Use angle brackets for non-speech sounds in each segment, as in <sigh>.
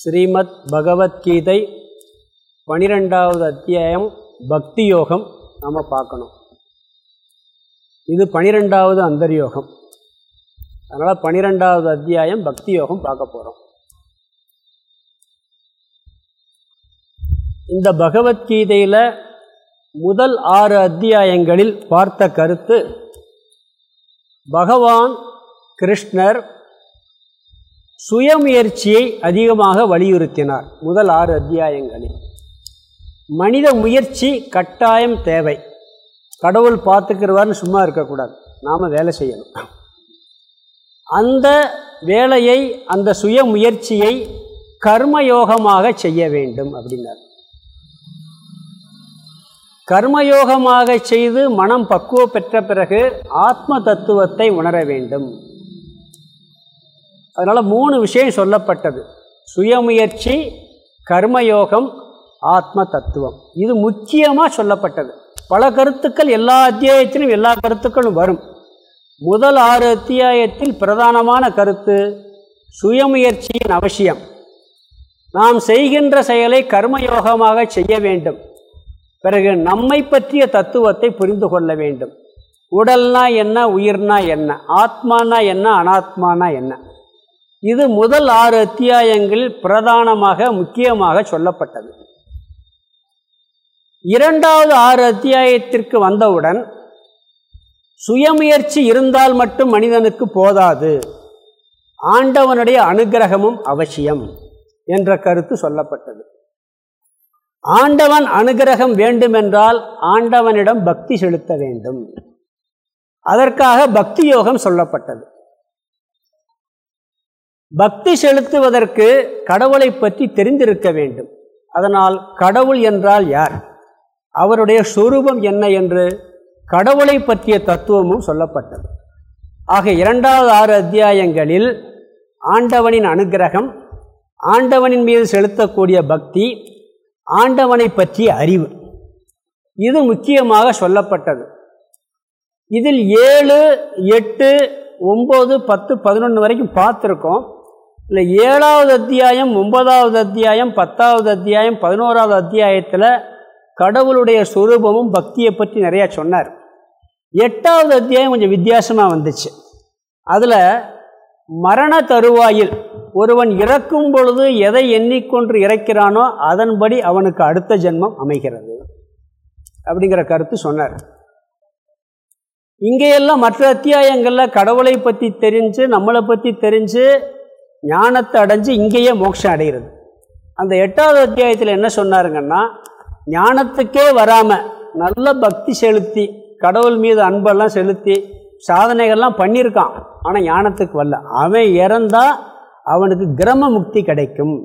ஸ்ரீமத் பகவத்கீதை பனிரெண்டாவது அத்தியாயம் பக்தி யோகம் நம்ம பார்க்கணும். இது பனிரெண்டாவது அந்தர்யோகம். அதனால் பனிரெண்டாவது அத்தியாயம் பக்தி யோகம் பார்க்க போகிறோம் இந்த பகவத்கீதையில் முதல் ஆறு அத்தியாயங்களில் பார்த்த கருத்து பகவான் கிருஷ்ணர் சுயமுயற்சியை அதிகமாக வலியுறுத்தினார். முதல் ஆறு அத்தியாயங்களில். மனித முயற்சி கட்டாயம் தேவை. கடவுள் பார்த்துக்கிறவார்னு சும்மா இருக்கக்கூடாது. நாம் வேலை செய்யணும். அந்த வேலையை அந்த சுய முயற்சியை கர்மயோகமாக செய்ய வேண்டும் அப்படின்னார். கர்மயோகமாக செய்து மனம் பக்குவ பெற்ற பிறகு ஆத்ம தத்துவத்தை உணர வேண்டும். அதனால் மூணு விஷயம் சொல்லப்பட்டது. சுயமுயற்சி கர்மயோகம் ஆத்ம தத்துவம். இது முக்கியமாக சொல்லப்பட்டது. பல கருத்துக்கள் எல்லா அத்தியாயத்திலும் எல்லா கருத்துக்களும் வரும். முதல் ஆறு அத்தியாயத்தில் பிரதானமான கருத்து சுயமுயற்சியின் அவசியம். நாம் செய்கின்ற செயலை கர்மயோகமாக செய்ய வேண்டும். பிறகு நம்மை பற்றிய தத்துவத்தை புரிந்து கொள்ள வேண்டும். உடல்னா என்ன உயிர்னா என்ன ஆத்மானா என்ன அனாத்மானா என்ன? இது முதல் ஆறு அத்தியாயங்களில் பிரதானமாக முக்கியமாக சொல்லப்பட்டது. இரண்டாவது ஆறு அத்தியாயத்திற்கு வந்தவுடன் சுயமுயற்சி இருந்தால் மட்டும் மனிதனுக்கு போதாது. ஆண்டவனுடைய அனுகிரகமும் அவசியம் என்ற கருத்து சொல்லப்பட்டது. ஆண்டவன் அனுகிரகம் வேண்டுமென்றால் ஆண்டவனிடம் பக்தி செலுத்த வேண்டும். அதற்காக பக்தி யோகம் சொல்லப்பட்டது. பக்தி செலுத்துவதற்கு கடவுளை பற்றி தெரிந்திருக்க வேண்டும். அதனால் கடவுள் என்றால் யார்? அவருடைய சொரூபம் என்ன என்று கடவுளை பற்றிய தத்துவமும் சொல்லப்பட்டது. ஆக இரண்டாவது ஆறு அத்தியாயங்களில் ஆண்டவனின் அனுகிரகம் ஆண்டவனின் மீது செலுத்தக்கூடிய பக்தி ஆண்டவனை பற்றிய அறிவு. இது முக்கியமாக சொல்லப்பட்டது. இதில் ஏழு எட்டு ஒம்பது பத்து பதினொன்று வரைக்கும் பார்த்துருக்கோம். இல்லை ஏழாவது அத்தியாயம் ஒன்பதாவது அத்தியாயம் பத்தாவது அத்தியாயம் பதினோராவது அத்தியாயத்தில் கடவுளுடைய சுரூபமும் பக்தியை பற்றி நிறையா சொன்னார். எட்டாவது அத்தியாயம் கொஞ்சம் வித்தியாசமாக வந்துச்சு. அதில் மரண தருவாயில் ஒருவன் இறக்கும் பொழுது எதை எண்ணிக்கொன்று இறக்கிறானோ அதன்படி அவனுக்கு அடுத்த ஜென்மம் அமைகிறது. அப்படிங்கிற கருத்து சொன்னார். இங்கேயெல்லாம் மற்ற அத்தியாயங்களில் கடவுளை பற்றி தெரிஞ்சு நம்மளை பற்றி தெரிஞ்சு ஞானத்தை அடைஞ்சு இங்கேயே மோட்சம் அடைகிறது. அந்த எட்டாவது அத்தியாயத்தில் என்ன சொன்னாருங்கன்னா ஞானத்துக்கே வராமல் நல்ல பக்தி செலுத்தி கடவுள் மீது அன்பெல்லாம் செலுத்தி சாதனைகள்லாம் பண்ணியிருக்கான். ஆனால் ஞானத்துக்கு வரல. அவன் இறந்தால் அவனுக்கு கிரம முக்தி கிடைக்கும்.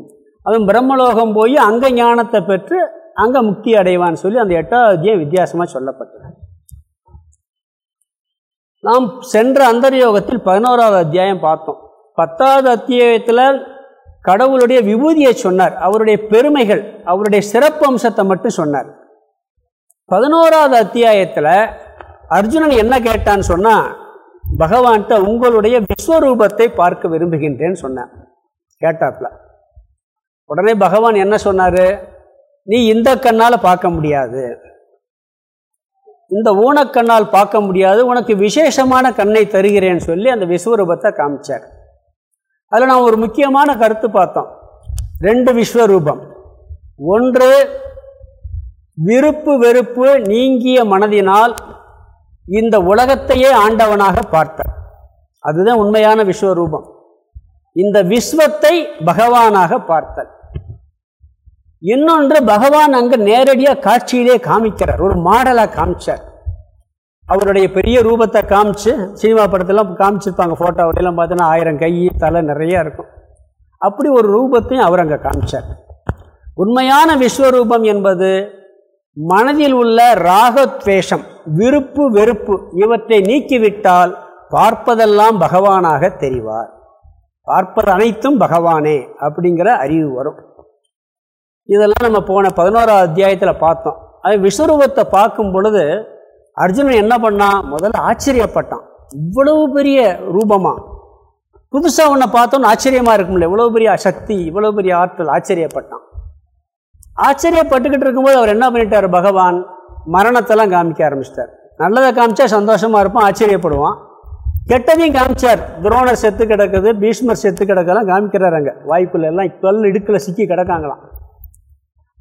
அவன் பிரம்மலோகம் போய் அங்கே ஞானத்தை பெற்று அங்கே முக்தி அடைவான்னு சொல்லி அந்த எட்டாவது அத்தியாயம் வித்தியாசமாக சொல்லப்பட்டது. நாம் சென்ற அந்தர்யோகத்தில் பதினோராவது அத்தியாயம் பார்த்தோம். பத்தாவது அத்தியாயத்தில் கடவுளுடைய விபூதியை சொன்னார். அவருடைய பெருமைகள் அவருடைய சிறப்பு அம்சத்தை மட்டும் சொன்னார். பதினோராவது அத்தியாயத்தில் அர்ஜுனன் என்ன கேட்டான்னு சொன்னால் பகவான்கிட்ட உங்களுடைய விஸ்வரூபத்தை பார்க்க விரும்புகின்றேன்னு சொன்னேன் கேட்டாப்ல உடனே பகவான் என்ன சொன்னார்? நீ இந்த கண்ணால் பார்க்க முடியாது. இந்த ஊனக்கண்ணால் பார்க்க முடியாது. உனக்கு விசேஷமான கண்ணை தருகிறேன்னு சொல்லி அந்த விஸ்வரூபத்தை காமிச்சார். அதில் நான் ஒரு முக்கியமான கருத்து பார்த்தோம். ரெண்டு விஸ்வரூபம். ஒன்று விருப்பு வெறுப்பு நீங்கிய மனதினால் இந்த உலகத்தையே ஆண்டவனாக பார்த்தார். அதுதான் உண்மையான விஸ்வரூபம். இந்த விஸ்வத்தை பகவானாக பார்த்தல் இன்னொன்று பகவான் அங்கே நேரடியாக காட்சியிலே காமிக்கிறார். ஒரு மாடலாக காமிச்சார். அவருடைய பெரிய ரூபத்தை காமிச்சு சினிமா படத்தெல்லாம் காமிச்சிருப்பாங்க ஃபோட்டோவிலாம் பார்த்தோன்னா ஆயிரம் கை தலை நிறையா இருக்கும். அப்படி ஒரு ரூபத்தையும் அவர் அங்கே காமிச்சார். உண்மையான விஸ்வரூபம் என்பது மனதில் உள்ள ராகத்வேஷம் விருப்பு வெறுப்பு இவற்றை நீக்கிவிட்டால் பார்ப்பதெல்லாம் பகவானாக தெரிவார். பார்ப்பது அனைத்தும் பகவானே அப்படிங்கிற அறிவு வரும். இதெல்லாம் நம்ம போன பதினோராவது அத்தியாயத்தில் பார்த்தோம். அது விஸ்வரூபத்தை பார்க்கும் பொழுது அர்ஜுனன் என்ன பண்ணான் முதல்ல ஆச்சரியப்பட்டான். இவ்வளவு பெரிய ரூபமா? புதுசாக ஒன்றை பார்த்தோன்னு ஆச்சரியமாக இருக்கும்ல. இவ்வளோ பெரிய சக்தி இவ்வளோ பெரிய ஆற்றல் ஆச்சரியப்பட்டான். ஆச்சரியப்பட்டுக்கிட்டு இருக்கும்போது அவர் என்ன பண்ணிட்டார்? பகவான் மரணத்தெல்லாம் காமிக்க ஆரம்பிச்சிட்டார். நல்லதை காமிச்சா சந்தோஷமாக இருப்பான் ஆச்சரியப்படுவான். கெட்டதையும் காமிச்சார். துரோணர் செத்து கிடக்குது பீஷ்மர் செத்து கிடக்கெல்லாம் காமிக்கிறார் அங்கே. வாய்ப்புல எல்லாம் கல் இடுக்கில் சிக்கி கிடக்காங்களாம்.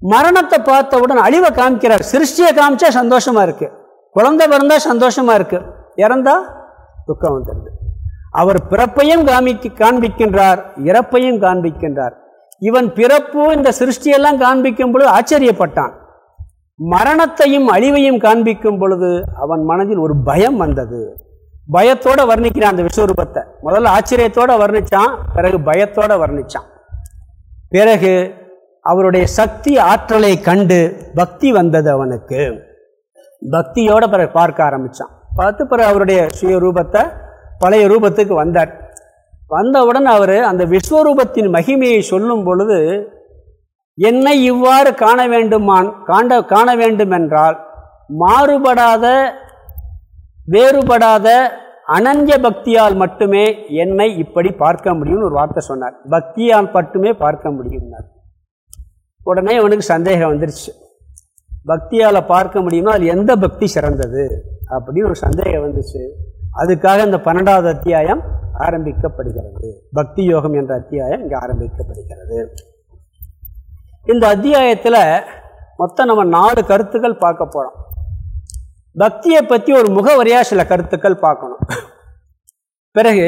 மரணத்தை பார்த்தவுடன் அழிவை காமிக்கிறார். சிருஷ்டியை காமிச்சா சந்தோஷமாக இருக்குது குழந்தை பிறந்தா சந்தோஷமாக இருக்குது இறந்தா துக்கம் வந்துடுது. அவர் பிறப்பையும் காமிக்க காண்பிக்கின்றார். இறப்பையும் காண்பிக்கின்றார். இவன் பிறப்பு இந்த சிருஷ்டியெல்லாம் காண்பிக்கும் பொழுது ஆச்சரியப்பட்டான். மரணத்தையும் அழிவையும் காண்பிக்கும் பொழுது அவன் மனதில் ஒரு பயம் வந்தது. பயத்தோட வர்ணிக்கிறான் அந்த விஸ்வரூபத்தை. முதல்ல ஆச்சரியத்தோட வர்ணிச்சான் பிறகு பயத்தோட வர்ணிச்சான். பிறகு அவருடைய சக்தி ஆற்றலை கண்டு பக்தி வந்தது அவனுக்கு. பக்தியோட பிறகு பார்க்க ஆரம்பித்தான் பார்த்து பிறகு அவருடைய சுய ரூபத்தை பழைய ரூபத்துக்கு வந்தார். வந்தவுடன் அவர் அந்த விஸ்வரூபத்தின் மகிமையை சொல்லும் பொழுது என்னை இவ்வாறு காண வேண்டுமான் காண்ட காண வேண்டுமென்றால் மாறுபடாத வேறுபடாத அனஞ்ச பக்தியால் மட்டுமே என்னை இப்படி பார்க்க முடியும்னு ஒரு வார்த்தை சொன்னார். பக்தியால் மட்டுமே பார்க்க முடியும்னார். உடனே அவனுக்கு சந்தேகம் வந்துருச்சு. பக்தியால் பார்க்க முடியுமோ அது எந்த பக்தி சிறந்தது? அப்படின்னு ஒரு சந்தேகம் வந்துச்சு. அதுக்காக இந்த பன்னெண்டாவது அத்தியாயம் ஆரம்பிக்கப்படுகிறது. பக்தி யோகம் என்ற அத்தியாயம் இங்கே ஆரம்பிக்கப்படுகிறது. இந்த அத்தியாயத்தில் மொத்தம் நம்ம நாலு கருத்துக்கள் பார்க்க போகிறோம் பக்தியை பற்றி ஒரு முகவரியாக சில கருத்துக்கள் பார்க்கணும். பிறகு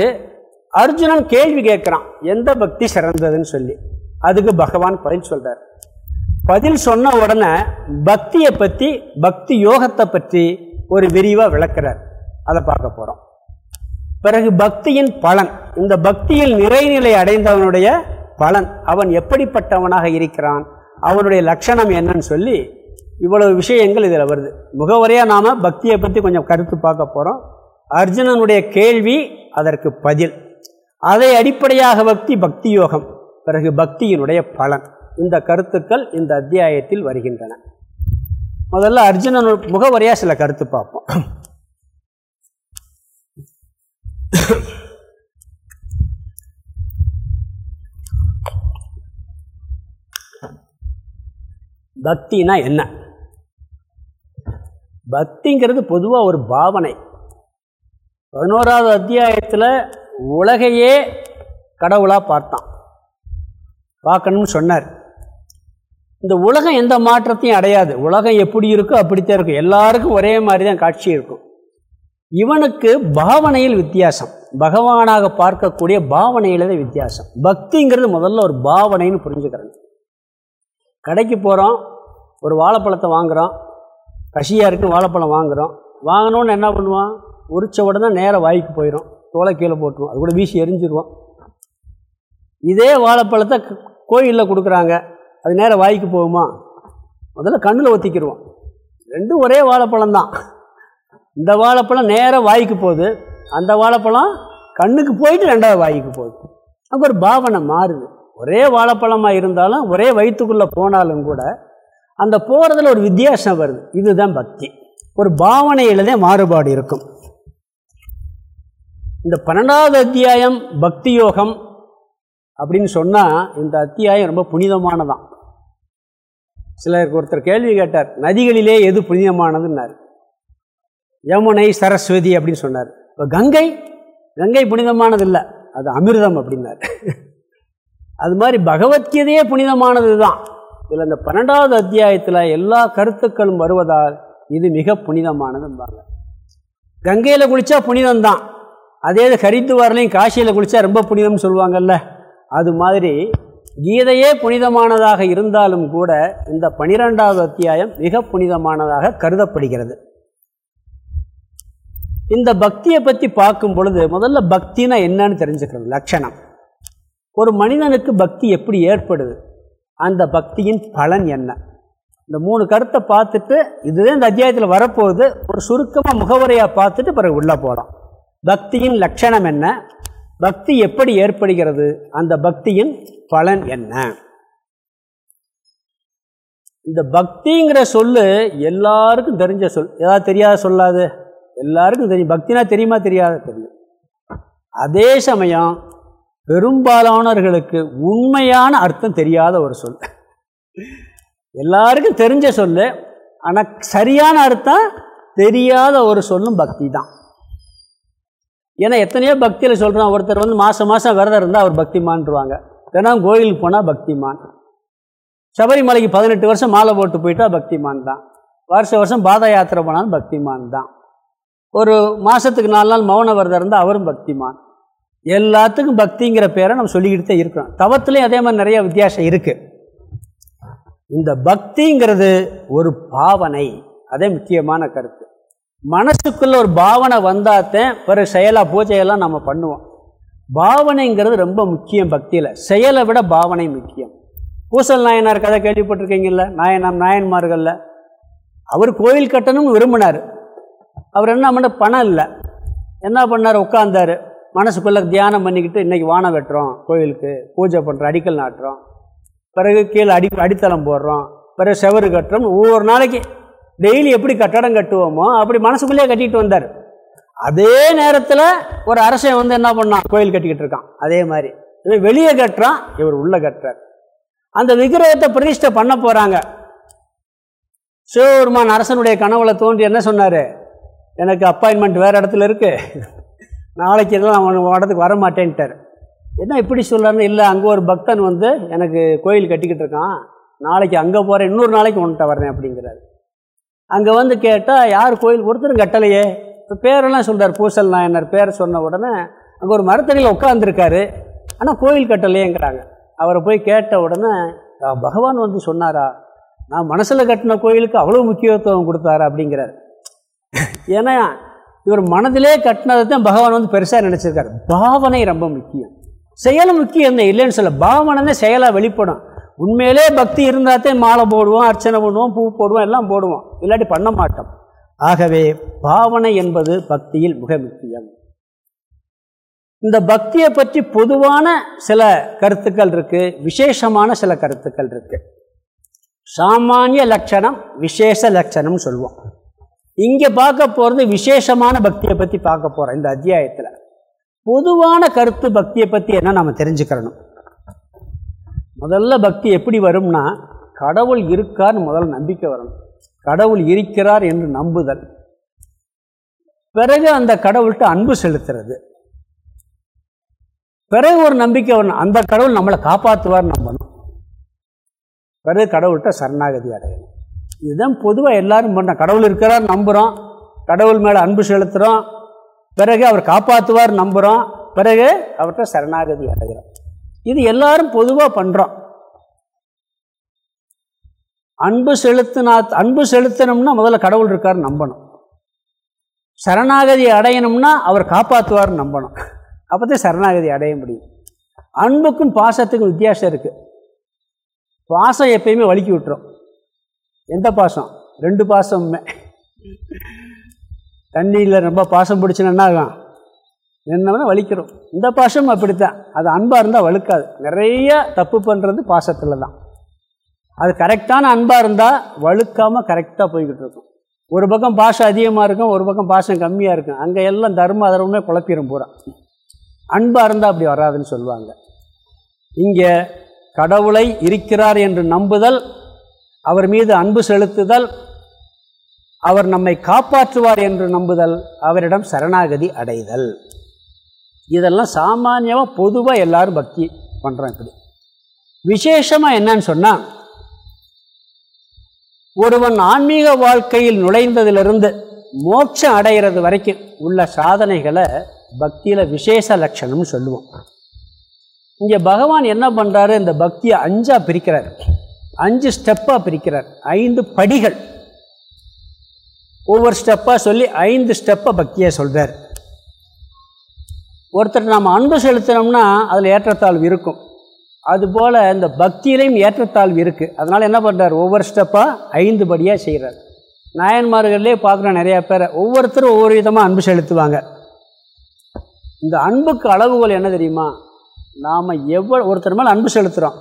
அர்ஜுனன் கேள்வி கேட்குறான் எந்த பக்தி சிறந்ததுன்னு சொல்லி. அதுக்கு பகவான் பதில் சொல்கிறார் பதில் சொன்ன உடனே பக்தியை பற்றி பக்தி யோகத்தை பற்றி ஒரு விரிவாக விளக்கிறார். அதை பார்க்க போகிறோம் பிறகு பக்தியின் பலன். இந்த பக்தியில் நிறைநிலை அடைந்தவனுடைய பலன். அவன் எப்படிப்பட்டவனாக இருக்கிறான்? அவனுடைய லட்சணம் என்னன்னு சொல்லி இவ்வளவு விஷயங்கள் இதில் வருது. முகவரியாக நாம் பக்தியை பற்றி கொஞ்சம் கருத்து பார்க்க போகிறோம் அர்ஜுனனுடைய கேள்வி அதற்கு பதில். அதை அடிப்படையாக பக்தி பக்தி யோகம். பிறகு பக்தியினுடைய பலன். இந்த கருத்துக்கள் இந்த அத்தியாயத்தில் வருகின்றன. முதல்ல அர்ஜுனன் முகவரியாக சில கருத்து பார்ப்போம். பக்தினா என்ன? பக்திங்கிறது பொதுவாக ஒரு பாவனை. பதினோராவது அத்தியாயத்தில் உலகையே கடவுளாக பார்த்தான். பார்க்கணும்னு சொன்னார். இந்த உலகம் எந்த மாற்றத்தையும் அடையாது. உலகம் எப்படி இருக்கோ அப்படித்தான் இருக்கும். எல்லாருக்கும் ஒரே மாதிரி தான் காட்சி இருக்கும். இவனுக்கு பாவனையில் வித்தியாசம். பகவானாக பார்க்கக்கூடிய பாவனையில் தான் வித்தியாசம். பக்திங்கிறது முதல்ல ஒரு பாவனைன்னு புரிஞ்சுக்கிறேன் கடைக்கு போகிறோம் ஒரு வாழைப்பழத்தை வாங்குகிறோம் கசியாக இருக்குன்னு வாழைப்பழம் வாங்குகிறோம் வாங்கினோன்னு என்ன பண்ணுவான் உரிச்ச உடனே நேராக வாய்க்கு போயிடும் தோலை கீழே போட்டுருவோம். அது கூட வீசி எரிஞ்சிருவோம். இதே வாழைப்பழத்தை கோயிலில் கொடுக்குறாங்க. அது நேராக வாய்க்கு போகுமா? முதல்ல கண்ணில் ஒத்திக்கிடுவோம் ரெண்டும் ஒரே வாழைப்பழம் தான். இந்த வாழைப்பழம் நேராக வாய்க்கு போகுது. அந்த வாழைப்பழம் கண்ணுக்கு போயிட்டு ரெண்டாவது வாய்க்கு போகுது. அப்போ ஒரு பாவனை மாறுது. ஒரே வாழைப்பழமாக இருந்தாலும் ஒரே வயிற்றுக்குள்ளே போனாலும் கூட அந்த போகிறதுல ஒரு வித்தியாசம் வருது. இதுதான் பக்தி. ஒரு பாவனையில் தான் மாறுபாடு இருக்கும். இந்த பன்னெண்டாவது அத்தியாயம் பக்தி யோகம். அப்படின்னு சொன்னால் இந்த அத்தியாயம் ரொம்ப புனிதமானதான். சிலருக்கு ஒருத்தர் கேள்வி கேட்டார் நதிகளிலே எது புனிதமானதுன்னார்? யமுனை சரஸ்வதி அப்படின்னு சொன்னார். இப்போ கங்கை கங்கை புனிதமானது இல்லை அது அமிர்தம் அப்படின்னார். <laughs> அது மாதிரி பகவத்கீதையே புனிதமானது தான் இதில் இந்த பன்னெண்டாவது அத்தியாயத்தில் எல்லா கருத்துக்களும் வருவதால் இது மிக புனிதமானதும்பாங்க. கங்கையில் குளித்தா புனிதம்தான். அதே இது ஹரித்துவார்லையும் காசியில் குளித்தா ரொம்ப புனிதம்னு சொல்லுவாங்கல்ல. அது மாதிரி கீதையே புனிதமானதாக இருந்தாலும் கூட இந்த பனிரெண்டாவது அத்தியாயம் மிக புனிதமானதாக கருதப்படுகிறது. இந்த பக்தியை பற்றி பார்க்கும் பொழுது முதல்ல பக்தினா என்னன்னு தெரிஞ்சுக்கணும் லட்சணம். ஒரு மனிதனுக்கு பக்தி எப்படி ஏற்படுது? அந்த பக்தியின் பலன் என்ன? இந்த மூணு கருத்தை பார்த்துட்டு இதுதான் இந்த அத்தியாயத்தில் வரப்போகுது. ஒரு சுருக்கமாக முகவரையாக பார்த்துட்டு பிறகு உள்ளே போகிறோம் பக்தியின் லட்சணம் என்ன? பக்தி எப்படி ஏற்படுகிறது? அந்த பக்தியின் பலன் என்ன? இந்த பக்திங்கிற சொல்லு எல்லாருக்கும் தெரிஞ்ச சொல். ஏதாவது தெரியாத சொல்லாது. எல்லாருக்கும் தெரியும். பக்தினா தெரியுமா தெரியாத? தெரியும் அதே சமயம் பெரும்பாலானவர்களுக்கு உண்மையான அர்த்தம் தெரியாத ஒரு சொல். எல்லாருக்கும் தெரிஞ்ச சொல்லு ஆனால் சரியான அர்த்தம் தெரியாத ஒரு சொல்லும் பக்தி தான். ஏன்னா எத்தனையோ பக்தியில் சொல்கிறோம் ஒருத்தர் வந்து மாதம் மாதம் விரதம் இருந்தால் அவர் பக்திமான்ருவாங்க. தினம் கோயிலுக்கு போனால் பக்திமான். சபரிமலைக்கு பதினெட்டு வருஷம் மாலை போட்டு போயிட்டா பக்திமான் தான். வருஷ வருஷம் பாத யாத்திரை போனாலும் பக்திமான் தான். ஒரு மாதத்துக்கு நாலு நாள் மௌன விரதம் இருந்தால் அவரும் பக்திமான். எல்லாத்துக்கும் பக்திங்கிற பேரை நம்ம சொல்லிக்கிட்டு தான் இருக்கிறோம். தவத்துலேயும் அதே மாதிரி நிறைய வித்தியாசம் இருக்குது இந்த பக்திங்கிறது ஒரு பாவனை. அதே முக்கியமான கருத்து. மனசுக்குள்ள ஒரு பாவனை வந்தாத்தேன் பிறகு செயலாக பூஜையெல்லாம் நம்ம பண்ணுவோம். பாவனைங்கிறது ரொம்ப முக்கியம் பக்தியில். செயலை விட பாவனை முக்கியம். பூசல் நாயனார் கதை கேள்விப்பட்டிருக்கீங்கல்ல? நாயனம் நாயன்மார்களில். அவர் கோயில் கட்டணும்னு விரும்பினார். அவர் என்ன பண்ண பணம் இல்லை. என்ன பண்ணார்? உட்காந்தார் மனசுக்குள்ளே தியானம் பண்ணிக்கிட்டு இன்றைக்கி வானம் வெட்டுறோம் கோயிலுக்கு பூஜை பண்ணுறோம் அடிக்கல் நாட்டுறோம். பிறகு கீழே அடி அடித்தளம் போடுறோம். பிறகு செவரு கட்டுறோம் ஒவ்வொரு நாளைக்கு டெய்லி எப்படி கட்டடம் கட்டுவோமோ அப்படி மனசுக்குள்ளேயே கட்டிட்டு வந்தார். அதே நேரத்தில் ஒரு அரசன் வந்து என்ன பண்ணான்? கோயில் கட்டிக்கிட்டு இருக்கான். அதே மாதிரி. இவன் வெளியே கட்டுறான் இவர் உள்ளே கட்டுறார். அந்த விக்கிரகத்தை பிரதிஷ்டை பண்ண போகிறாங்க சிவபெருமான் அரசனுடைய கனவுல தோன்றி என்ன சொன்னார்? எனக்கு அப்பாயின்மெண்ட் வேறு இடத்துல இருக்குது நாளைக்கு இதெல்லாம் அவன் இடத்துக்கு வர மாட்டேன்ட்டார். என்ன இப்படி சொல்கிறேன்னு இல்லை அங்கே ஒரு பக்தன் வந்து எனக்கு கோயில் கட்டிக்கிட்டு இருக்கான். நாளைக்கு அங்கே போகிறேன் இன்னொரு நாளைக்கு உன்கிட்ட வரேன் அப்படிங்கிறாரு. அங்கே வந்து கேட்டால் யார் கோயில் ஒருத்தரும் கட்டலையே. இப்போ பேரெல்லாம் சொல்கிறார் பூசல் நாயனர். பேரை சொன்ன உடனே அங்கே ஒரு மரத்தடியில் உட்காந்துருக்காரு ஆனால் கோயில் கட்டலையேங்கிறாங்க. அவரை போய் கேட்ட உடனே பகவான் வந்து சொன்னாரா நான் மனசில் கட்டின கோயிலுக்கு அவ்வளோ முக்கியத்துவம் கொடுத்தாரா? அப்படிங்கிறார். ஏன்னா இவர் மனதிலே கட்டினதை தான் பகவான் வந்து பெருசாக நினச்சிருக்காரு. பாவனை ரொம்ப முக்கியம். செயலும் முக்கியம் தான் இல்லைன்னு சொல்ல பாவனை தான் செயலாக வெளிப்படும். உண்மையிலே பக்தி இருந்தாத்தே மாலை போடுவோம் அர்ச்சனை பண்ணுவோம் பூ போடுவோம் எல்லாம் போடுவோம். இல்லாட்டி பண்ண மாட்டோம். ஆகவே பாவனை என்பது பக்தியில் மிக முக்கியம். இந்த பக்தியை பற்றி பொதுவான சில கருத்துக்கள் இருக்குது விசேஷமான சில கருத்துக்கள் இருக்குது சாமானிய லட்சணம் விசேஷ லட்சணம்னு சொல்லுவோம் இங்கே பார்க்க போகிறது விசேஷமான பக்தியை பற்றி பார்க்க போகிறோம் இந்த அத்தியாயத்தில். பொதுவான கருத்து பக்தியை பற்றி என்ன நம்ம தெரிஞ்சுக்கிறணும்? முதல்ல பக்தி எப்படி வரும்னா கடவுள் இருக்கார்னு முதல்ல நம்பிக்கை வரணும். கடவுள் இருக்கிறார் என்று நம்புதல். பிறகு அந்த கடவுள்கிட்ட அன்பு செலுத்துறது. பிறகு ஒரு நம்பிக்கை வரணும். அந்த கடவுள் நம்மளை காப்பாற்றுவார் நம்பணும். பிறகு கடவுள்கிட்ட சரணாகதி அடையணும். இதுதான் பொதுவாக எல்லாரும் பண்ண கடவுள் இருக்கிறார் நம்புகிறோம் கடவுள் மேலே அன்பு செலுத்துகிறோம் பிறகு அவர் காப்பாற்றுவார் நம்புகிறோம் பிறகு அவர்கிட்ட சரணாகதி அடைகிறோம். இது எல்லாரும் பொதுவாக பண்ணுறோம் அன்பு செலுத்தினா அன்பு செலுத்தணும்னா முதல்ல கடவுள் இருக்கார் நம்பணும். சரணாகதி அடையணும்னா அவர் காப்பாற்றுவார் நம்பணும். அப்போ தான் சரணாகதி அடைய முடியும். அன்புக்கும் பாசத்துக்கும் வித்தியாசம் இருக்குது பாசம் எப்பயுமே வலிக்கி விட்டுரும். எந்த பாசம்? ரெண்டு பாசமுமே. தண்ணியில் ரொம்ப பாசம் பிடிச்சினா ஆகும்? நின்னவன வலிக்கிறோம். இந்த பாசம் அப்படித்தான். அது அன்பாக இருந்தால் வலுக்காது நிறைய தப்பு பண்ணுறது பாசத்தில் தான். அது கரெக்டான அன்பாக இருந்தால் வழுக்காமல் கரெக்டாக போய்கிட்டு இருக்கும். ஒரு பக்கம் பாஷம் அதிகமாக இருக்கும் ஒரு பக்கம் பாஷம் கம்மியாக இருக்கும். அங்கே எல்லாம் தர்ம அதர்வமே குழப்பிடும் பூரா. அன்பாக இருந்தால் அப்படி வராதுன்னு சொல்லுவாங்க. இங்கே கடவுளை இருக்கிறார் என்று நம்புதல் அவர் மீது அன்பு செலுத்துதல் அவர் நம்மை காப்பாற்றுவார் என்று நம்புதல் அவரிடம் சரணாகதி அடைதல். இதெல்லாம் சாமானியமாக பொதுவாக எல்லாரும் பக்தி பண்ணுறோம் இப்படி. விசேஷமாக என்னன்னு சொன்னால் ஒருவன் ஆன்மீக வாழ்க்கையில் நுழைந்ததிலிருந்து மோட்சம் அடைகிறது வரைக்கும் உள்ள சாதனைகளை பக்தியில் விசேஷ லட்சணம்னு சொல்லுவோம். இங்கே பகவான் என்ன பண்ணுறாரு இந்த பக்தியை அஞ்சாக பிரிக்கிறார். அஞ்சு ஸ்டெப்பாக பிரிக்கிறார். ஐந்து படிகள். ஒவ்வொரு ஸ்டெப்பாக சொல்லி ஐந்து ஸ்டெப்பை பக்தியை சொல்கிறார் ஒருத்தர் நாம் அன்பு செலுத்தினோம்னா அதில் ஏற்றத்தாழ்வு இருக்கும். அதுபோல் இந்த பக்தியிலையும் ஏற்றத்தாழ்வு இருக்குது அதனால் என்ன பண்ணுறார் ஒவ்வொரு ஸ்டெப்பாக ஐந்து படியாக செய்கிறார் நாயன்மார்கள்லேயே பார்க்குறோம் நிறையா பேரை. ஒவ்வொருத்தரும் ஒவ்வொரு விதமாக அன்பு செலுத்துவாங்க. இந்த அன்புக்கு அளவுகோல் என்ன தெரியுமா? நாம் எவ்வளோ ஒருத்தர் மேலே அன்பு செலுத்துகிறோம்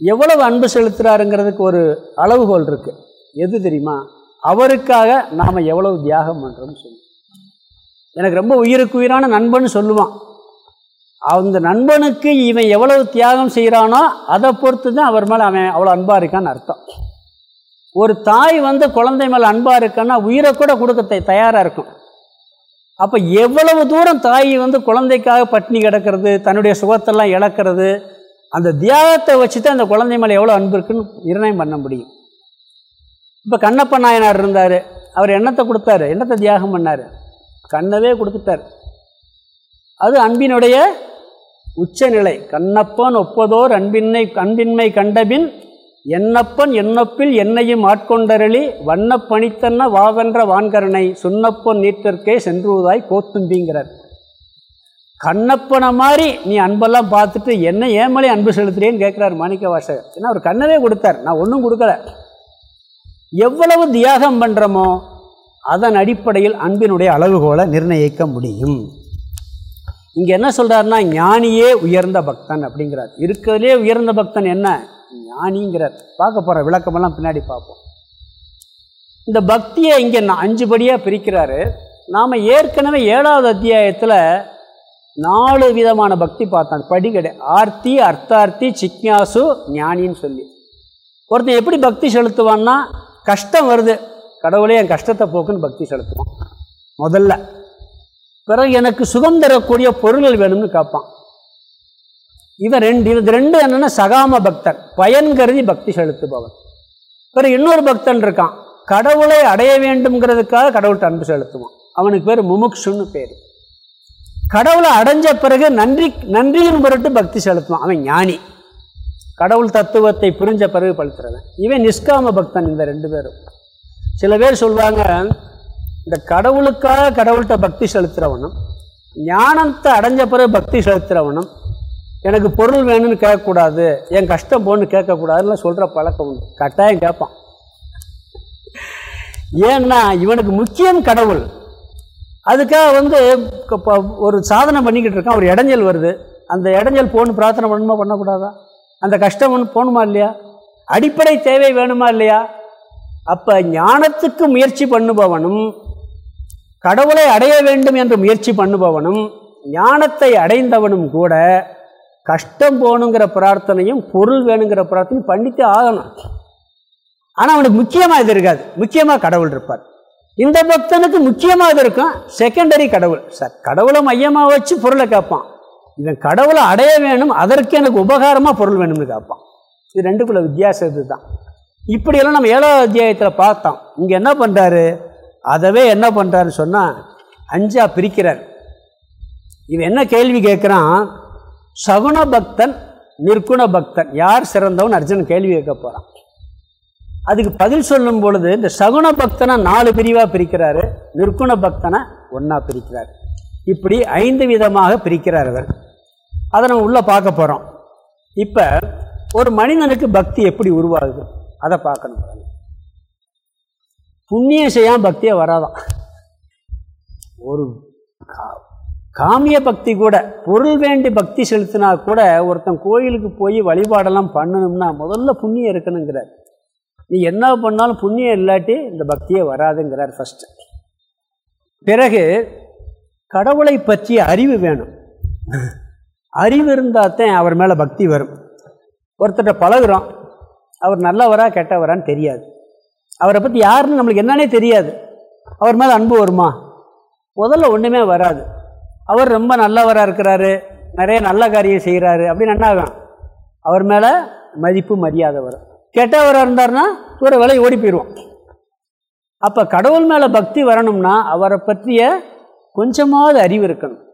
எவ்வளவு அன்பு செலுத்துகிறாருங்கிறதுக்கு ஒரு அளவுகோல் இருக்குது எது தெரியுமா? அவருக்காக நாம் எவ்வளவு தியாகம் பண்ணுறோம்னு சொல்லி எனக்கு ரொம்ப உயிருக்கு உயிரான நண்பன் சொல்லுவான். அந்த நண்பனுக்கு இவன் எவ்வளவு தியாகம் செய்கிறானோ அதை பொறுத்து தான் அவர் மேலே அவன் அவ்வளோ அன்பாக இருக்கான்னு அர்த்தம். ஒரு தாய் வந்து குழந்தை மேலே அன்பாக இருக்கான்னா உயிரை கூட கொடுக்க தயாராக இருக்கும். அப்போ எவ்வளவு தூரம் தாய் வந்து குழந்தைக்காக பட்டினி கிடக்கிறது தன்னுடைய சுகத்தெல்லாம் இழக்கிறது அந்த தியாகத்தை வச்சு தான் அந்த குழந்தை மேலே எவ்வளோ அன்பு இருக்குன்னு நிர்ணயம் பண்ண முடியும். இப்போ கண்ணப்ப நாயனார் இருந்தார். அவர் எண்ணத்தை கொடுத்தாரு? எண்ணத்தை தியாகம் பண்ணார்? கண்ணவே கொடுத்துட்டார். அது அன்பினுடைய உச்சநிலை. கண்ணப்பன் ஒப்பதோர் அன்பின்மை அன்பின்மை கண்டபின் என்னப்பன் என்னப்பில் என்னையும் ஆட்கொண்டரளி வண்ணப்பணித்தன்ன வாவென்ற வான்கரனை சுண்ணப்பன் நீட்டிற்கே சென்றுவதாய் கோத்தும்பிங்கிறார். கண்ணப்பனை மாதிரி நீ அன்பெல்லாம் பார்த்துட்டு என்ன ஏமலே அன்பு செலுத்துறேன்னு கேட்குறார் மாணிக்க வாசகர் ஏன்னா அவர் கண்ணவே கொடுத்தார். நான் ஒன்றும் கொடுக்கல. எவ்வளவு தியாகம் பண்ணுறோமோ அதன் அடிப்படையில் அன்பினுடைய அளவுகோலை நிர்ணயிக்க முடியும். இங்கே என்ன சொல்கிறாருன்னா ஞானியே உயர்ந்த பக்தன் அப்படிங்கிறார். இருக்கிறதுலே உயர்ந்த பக்தன் என்ன? ஞானிங்கிறார். பார்க்க போகிற விளக்கமெல்லாம் பின்னாடி பார்ப்போம். இந்த பக்தியை இங்கே அஞ்சு படியாக பிரிக்கிறாரு. நாம் ஏற்கனவே ஏழாவது அத்தியாயத்தில் நாலு விதமான பக்தி பார்த்தோம். படி கிடையாது. ஆர்த்தி அர்த்தார்த்தி சிக்ஞாசு ஞானின்னு சொல்லி. ஒருத்தன் எப்படி பக்தி செலுத்துவான்னா கஷ்டம் வருது. கடவுளே என் கஷ்டத்தை போக்குன்னு பக்தி செலுத்துவான். முதல்ல. பிறகு எனக்கு சுகம் தரக்கூடிய பொருள்கள் வேணும்னு கேட்பான். இவன் ரெண்டு இது ரெண்டு என்னென்னா சகாம பக்தன். பயன் கருதி பக்தி செலுத்துபவன். பிறகு இன்னொரு பக்தன் இருக்கான். கடவுளை அடைய வேண்டும்ங்கிறதுக்காக கடவுள்கிட்ட அன்பு செலுத்துவான். அவனுக்கு பேர் முமுக்ஷுன்னு பேர். கடவுளை அடைஞ்ச பிறகு நன்றி நன்றியின் பொருட்டு பக்தி செலுத்துவான். அவன் ஞானி. கடவுள் தத்துவத்தை புரிஞ்ச பிறகு பழுத்துறவன். இவன் நிஷ்காம பக்தன் இந்த ரெண்டு பேரும். சில பேர் சொல்லுவாங்க இந்த கடவுளுக்காக கடவுள்கிட்ட பக்தி செலுத்துகிறவனும் ஞானத்தை அடைஞ்ச பிறகு பக்தி செலுத்துகிறவனும் எனக்கு பொருள் வேணும்னு கேட்கக்கூடாது என் கஷ்டம் போகணுன்னு கேட்கக்கூடாதுன்னு சொல்கிற பழக்கம் உண்டு. கட்டாயம் கேட்பான். ஏன்னா இவனுக்கு முக்கியம் கடவுள். அதுக்காக வந்து ஒரு சாதனை பண்ணிக்கிட்டு இருக்கான். ஒரு இடைஞ்சல் வருது. அந்த இடைஞ்சல் போகணும் பிரார்த்தனை பண்ணணுமா பண்ணக்கூடாதா? அந்த கஷ்டம் ஒன்று போகணுமா இல்லையா? அடிப்படை தேவை வேணுமா இல்லையா? அப்போ ஞானத்துக்கு முயற்சி பண்ணுபவனும் கடவுளை அடைய வேண்டும் என்று முயற்சி பண்ணுபவனும் ஞானத்தை அடைந்தவனும் கூட கஷ்டம் போகணுங்கிற பிரார்த்தனையும் பொருள் வேணுங்கிற பிரார்த்தனையும் பண்ணித்தே ஆகணும். ஆனால் அவனுக்கு முக்கியமாக இது இருக்காது. முக்கியமாக கடவுள் இருப்பார். இந்த பக்தனுக்கு முக்கியமாக இது இருக்கும். செகண்டரி கடவுள். சார் கடவுளை மையமாக வச்சு பொருளை கேட்பான் இவன் கடவுளை அடைய வேணும் அதற்கு எனக்கு உபகாரமாக பொருள் வேணும்னு கேட்பான் இது ரெண்டுக்குள்ள வித்தியாசம் இது தான் இப்படியெல்லாம் நம்ம ஏழாவது அத்தியாயத்தில் பார்த்தோம். இங்கே என்ன பண்ணுறாரு அதவே என்ன பண்ணுறாருன்னு சொன்னால் அஞ்சாக பிரிக்கிறார். இவன் என்ன கேள்வி கேட்குறான்? சகுண பக்தன் நிற்குண பக்தன். யார் சிறந்தவன்? அர்ஜுன் கேள்வி கேட்க போகிறான் அதுக்கு பதில் சொல்லும் பொழுது இந்த சகுண பக்தனை நாலு பிரிவாக பிரிக்கிறாரு நிற்குண பக்தனை ஒன்றா பிரிக்கிறார். இப்படி ஐந்து விதமாக பிரிக்கிறார் அவர் அதை நம்ம உள்ளே பார்க்க போகிறோம் இப்போ ஒரு மனிதனுக்கு பக்தி எப்படி உருவாகுது? அதை பார்க்கணும் புண்ணியம் செய்யாமல் பக்தியே வராதான் ஒரு காமிய பக்தி கூட பொருள் வேண்டி பக்தி செலுத்தினா கூட ஒருத்தன் கோயிலுக்கு போய் வழிபாடெல்லாம் பண்ணணும்னா முதல்ல புண்ணியம் இருக்கணுங்கிறார். நீ என்ன பண்ணாலும் புண்ணியம் இல்லாட்டி இந்த பக்தியே வராதுங்கிறார் ஃபஸ்ட்டு பிறகு கடவுளை பற்றிய அறிவு வேணும். அறிவு இருந்தால் தான் அவர் மேலே பக்தி வரும். ஒருத்தர்கிட்ட பழகுறோம். அவர் நல்லவரா கெட்டவரான்னு தெரியாது. அவரை பற்றி யாருன்னு நம்மளுக்கு என்னன்னே தெரியாது. அவர் மேலே அன்பு வருமா? முதல்ல ஒன்றுமே வராது. அவர் ரொம்ப நல்லவராக இருக்கிறாரு நிறைய நல்ல காரியம் செய்கிறாரு அப்படின்னு என்னாகும் அவர் மேலே மதிப்பு மரியாதை வரும். கெட்டவராக இருந்தார்னா தூர விலை ஓடி போயிடுவோம். அப்போ கடவுள் மேலே பக்தி வரணும்னா அவரை பற்றிய கொஞ்சமாவது அறிவு இருக்கணும்.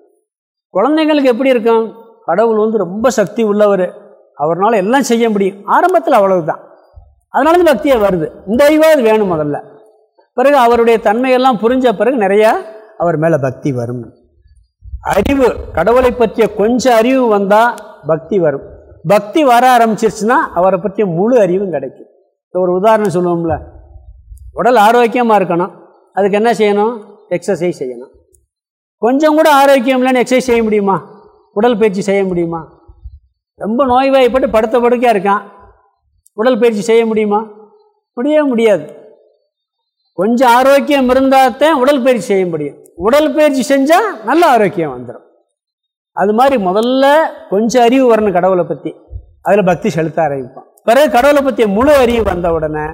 குழந்தைங்களுக்கு எப்படி இருக்கும்? கடவுள் வந்து ரொம்ப சக்தி உள்ளவர். அவர்னால எல்லாம் செய்ய முடியும். ஆரம்பத்தில் அவ்வளவு தான் அதனால தான் பக்தியை வருது. இந்த அறிவாவது வேணும் முதல்ல. பிறகு அவருடைய தன்மையெல்லாம் புரிஞ்ச பிறகு நிறையா அவர் மேலே பக்தி வரும். அறிவு கடவுளை பற்றிய கொஞ்சம் அறிவு வந்தால் பக்தி வரும். பக்தி வர ஆரம்பிச்சிருச்சுன்னா அவரை பற்றிய முழு அறிவும் கிடைக்கும். ஒரு உதாரணம் சொல்லுவோம்ல. உடல் ஆரோக்கியமாக இருக்கணும். அதுக்கு என்ன செய்யணும்? எக்ஸசைஸ் செய்யணும். கொஞ்சம் கூட ஆரோக்கியம் இல்லைன்னு எக்ஸசைஸ் செய்ய முடியுமா? உடல் பயிற்சி செய்ய முடியுமா? ரொம்ப நோய்வாய்ப்பட்டு படுத்த படுக்கையாக இருக்கான். உடல் பயிற்சி செய்ய முடியுமா? முடியவே முடியாது. கொஞ்சம் ஆரோக்கியம் இருந்தால் தான் உடல் பயிற்சி செய்ய முடியும். உடல் பயிற்சி செஞ்சால் நல்ல ஆரோக்கியம் வந்துடும் அது மாதிரி முதல்ல கொஞ்சம் அறிவு வரணும் கடவுளை பற்றி அதில் பக்தி செலுத்த ஆரம்பிப்பான். பிறகு கடவுளை பற்றிய முழு அறிவு வந்த உடனே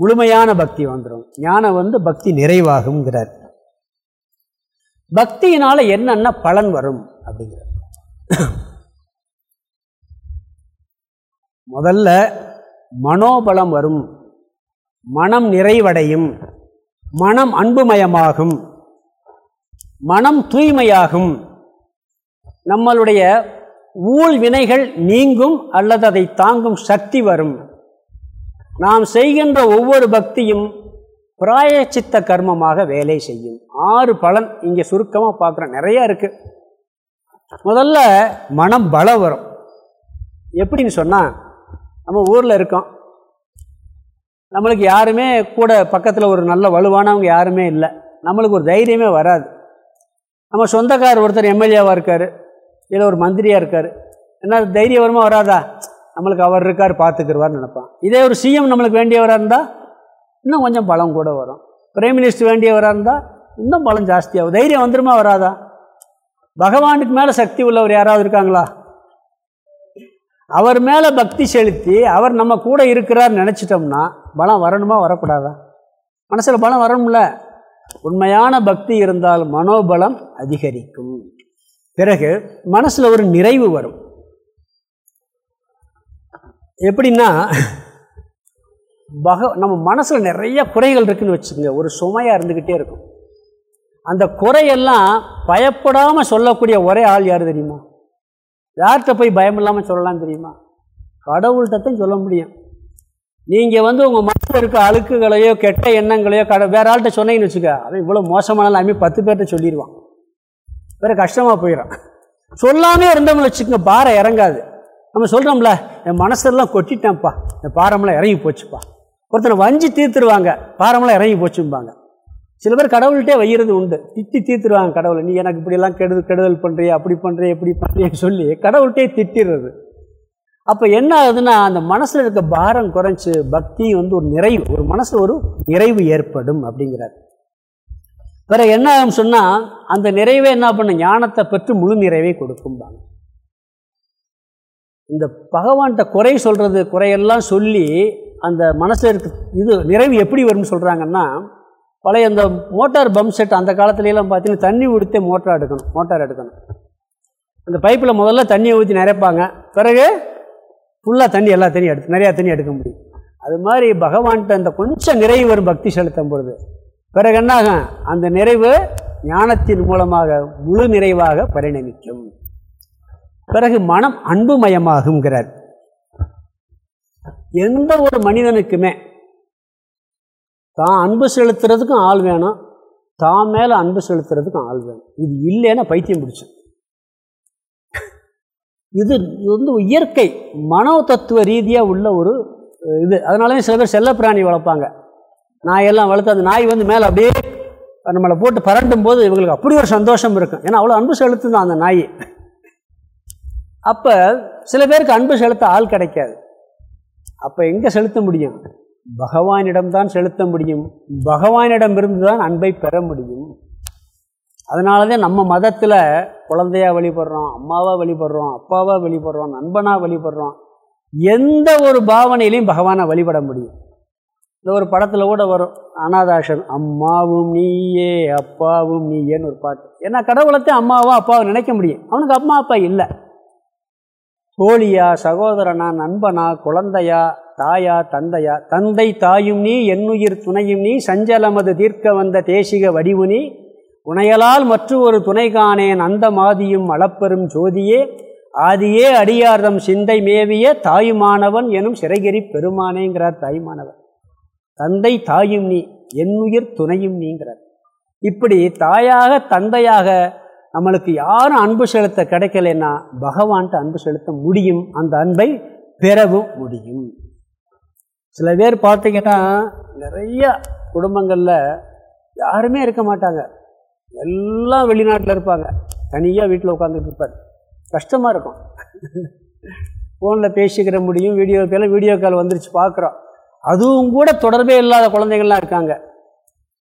முழுமையான பக்தி வந்துடும் ஞானம் வந்து பக்தி நிறைவாகுங்கிறார் பக்தியினால் என்னென்ன பலன் வரும் அப்படிங்கிறார். முதல்ல மனோபலம் வரும். மனம் நிறைவடையும். மனம் அன்புமயமாகும். மனம் தூய்மையாகும். நம்மளுடைய ஊழ் வினைகள் நீங்கும் அல்லது அதை தாங்கும் சக்தி வரும். நாம் செய்கின்ற ஒவ்வொரு பக்தியும் பிராயச்சித்த கர்மமாக வேலை செய்யும். ஆறு பலன் இங்கே சுருக்கமாக பார்க்குறோம் நிறையா இருக்குது முதல்ல மனம் பலம் வரும். எப்படின்னு சொன்னால் நம்ம ஊரில் இருக்கோம். நம்மளுக்கு யாருமே கூட பக்கத்தில் ஒரு நல்ல வலுவானவங்க யாருமே இல்லை. நம்மளுக்கு ஒரு தைரியமே வராது. நம்ம சொந்தக்கார் ஒருத்தர் எம்எல்ஏவாக இருக்கார் இல்லை ஒரு மந்திரியாக இருக்கார் என்ன தைரியம் வராதா? நம்மளுக்கு அவர் இருக்கார் பார்த்துக்கிறவார்னு நினைப்பான். இதே ஒரு சிஎம் நம்மளுக்கு வேண்டியவராக இருந்தால் இன்னும் கொஞ்சம் பலம் கூட வரும். பிரைம் மினிஸ்டர் வேண்டியவராக இருந்தால் இன்னும் பலம் ஜாஸ்தியாகும். தைரியம் வந்துருமா வராதா? பகவானுக்கு மேலே சக்தி உள்ளவர் யாராவது இருக்காங்களா? அவர் மேலே பக்தி செலுத்தி அவர் நம்ம கூட இருக்கிறார் நினச்சிட்டோம்னா பலம் வரணுமா வரக்கூடாதா? மனசில் பலம் வரணும்ல. உண்மையான பக்தி இருந்தால் மனோபலம் அதிகரிக்கும். பிறகு மனசில் ஒரு நிறைவு வரும். எப்படின்னா பக நம்ம மனசில் நிறைய குறைகள் இருக்குதுன்னு வச்சுக்கோங்க. ஒரு சுமையாக இருந்துக்கிட்டே இருக்கும். அந்த குறையெல்லாம் பயப்படாமல் சொல்லக்கூடிய ஒரே ஆள் யார் தெரியுமா? யார்கிட்ட போய் பயம் இல்லாமல் சொல்லலாம் தெரியுமா? கடவுள்கிட்ட சொல்ல முடியும். நீங்கள் வந்து உங்கள் மனசில் இருக்க அழுக்குகளையோ கெட்ட எண்ணங்களையோ கட வேற ஆள்கிட்ட சொன்னீங்கன்னு வச்சுக்க அவன் இவ்வளோ மோசமான அம்மி பத்து பேர்கிட்ட சொல்லிடுவான் வேறு கஷ்டமாக போயிடும் சொல்லாமே இருந்தோம்னு வச்சுக்கோங்க பாறை இறங்காது. நம்ம சொல்கிறோம்ல என் மனசெல்லாம் கொட்டிட்டேன்ப்பா என் பாரமெல்லாம் இறங்கி போச்சுப்பா. ஒருத்தனை வஞ்சி தீர்த்துருவாங்க பாரமெல்லாம் இறங்கி போச்சும்பாங்க. சில பேர் கடவுள்கிட்டே வையிறது உண்டு. திட்டி தீர்த்துருவாங்க கடவுளை. நீ எனக்கு இப்படிலாம் கெடுதல் கெடுதல் பண்ணுறிய அப்படி பண்ணுறிய இப்படி பண்ணுறியன்னு சொல்லி கடவுள்கிட்டே திட்டிடுறது அப்போ என்ன ஆகுதுன்னா அந்த மனசில் இருக்க பாரம் குறைஞ்சி பக்தி வந்து ஒரு நிறைவு ஒரு மனசில் ஒரு நிறைவு ஏற்படும் அப்படிங்கிறார். பிறகு என்ன ஆகும் சொன்னால் அந்த நிறைவே என்ன பண்ணும்? ஞானத்தை பெற்று முழு நிறைவை கொடுக்கும்பாங்க. இந்த பகவான்கிட்ட குறை சொல்கிறது குறையெல்லாம் சொல்லி அந்த மனசில் இருக்க இது நிறைவு எப்படி வரும்னு சொல்கிறாங்கன்னா பழைய இந்த மோட்டார் பம்ப் செட் அந்த காலத்துலலாம் பார்த்தீங்கன்னா தண்ணி ஊற்றித்தே மோட்டார் எடுக்கணும் மோட்டார் எடுக்கணும். அந்த பைப்பில் முதல்ல தண்ணியை ஊற்றி நிறைப்பாங்க பிறகு ஃபுல்லாக தண்ணி எல்லா தண்ணியும் எடுத்து நிறையா தண்ணி எடுக்க முடியும். அது மாதிரி பகவான்கிட்ட அந்த கொஞ்சம் நிறைவு வரும் பக்தி செலுத்தும் பொழுது. பிறகு என்னாகும் அந்த நிறைவு ஞானத்தின் மூலமாக முழு நிறைவாக பரிணமிக்கும். பிறகு மனம் அன்புமயமாகுங்கிறார் எந்த ஒரு மனிதனுக்குமே தான் அன்பு செலுத்துறதுக்கும் ஆள் வேணும். தான் மேலே அன்பு செலுத்துறதுக்கும் ஆள் வேணும். இது இல்லைன்னா பைத்தியம் பிடிச்சு இது வந்து இயற்கை மனோ தத்துவ ரீதியாக உள்ள ஒரு இது. அதனாலே சில பேர் செல்லப்பிராணி வளர்ப்பாங்க. நாயெல்லாம் வளர்த்து அந்த நாய் வந்து மேலே அப்படியே நம்மளை போட்டு பரண்டும் போது இவங்களுக்கு அப்படி ஒரு சந்தோஷம் இருக்கும். ஏன்னா அவ்வளோ அன்பு செலுத்து தான் அந்த நாய். அப்போ சில பேருக்கு அன்பு செலுத்த ஆள் கிடைக்காது. அப்போ எங்கே செலுத்த முடியும்? பகவானிடம்தான் செலுத்த முடியும். பகவானிடம் இருந்து தான் அன்பை பெற முடியும். அதனால தான் நம்ம மதத்தில் குழந்தையாக வழிபடுறோம் அம்மாவாக வழிபடுறோம் அப்பாவாக வழிபடுறோம் நண்பனாக வழிபடுறோம் எந்த ஒரு பாவனையிலையும் பகவானை வழிபட முடியும். இந்த ஒரு படத்தில் கூட வரும் அனாதாசன் அம்மாவும் நீயே அப்பாவும் நீயேன்னு ஒரு பாட்டு. ஏன்னா கடவுளத்தை அம்மாவோ அப்பாவை நினைக்க முடியும். அவனுக்கு அம்மா அப்பா இல்லை. தோழியா சகோதரனா நண்பனா குழந்தையா தாயா தந்தையா தந்தை தாயும் நீ என்னுயிர் துணையும் நீ சஞ்சலமது தீர்க்க வந்த தேசிக வடிவு நீ உணையலால் மற்ற ஒரு துணை காணேன் அந்த மாதியும் அளப்பெரும் ஜோதியே ஆதியே அடியார்தம் சிந்தை மேவிய தாயுமானவன் எனும் சிறைகிரி பெருமானேங்கிறார் தாயுமானவன் தந்தை தாயும் நீ என்னுயிர் துணையும் நீங்கிறார். இப்படி தாயாக தந்தையாக நம்மளுக்கு யாரும் அன்பு செலுத்த கிடைக்கலன்னா பகவான்கிட்ட அன்பு செலுத்த முடியும். அந்த அன்பை பெறவும் முடியும். சில பேர் பார்த்தீங்கன்னா நிறைய குடும்பங்களில் யாருமே இருக்க மாட்டாங்க. எல்லாம் வெளிநாட்டில் இருப்பாங்க. தனியாக வீட்டில் உட்காந்துட்டு இருப்பார். கஷ்டமாக இருக்கும். ஃபோனில் பேசிக்கிற முடியும் வீடியோ கால் வீடியோ கால் வந்துருச்சு பார்க்குறோம் அதுவும் கூட தொடர்பே இல்லாத குழந்தைகள்லாம் இருக்காங்க.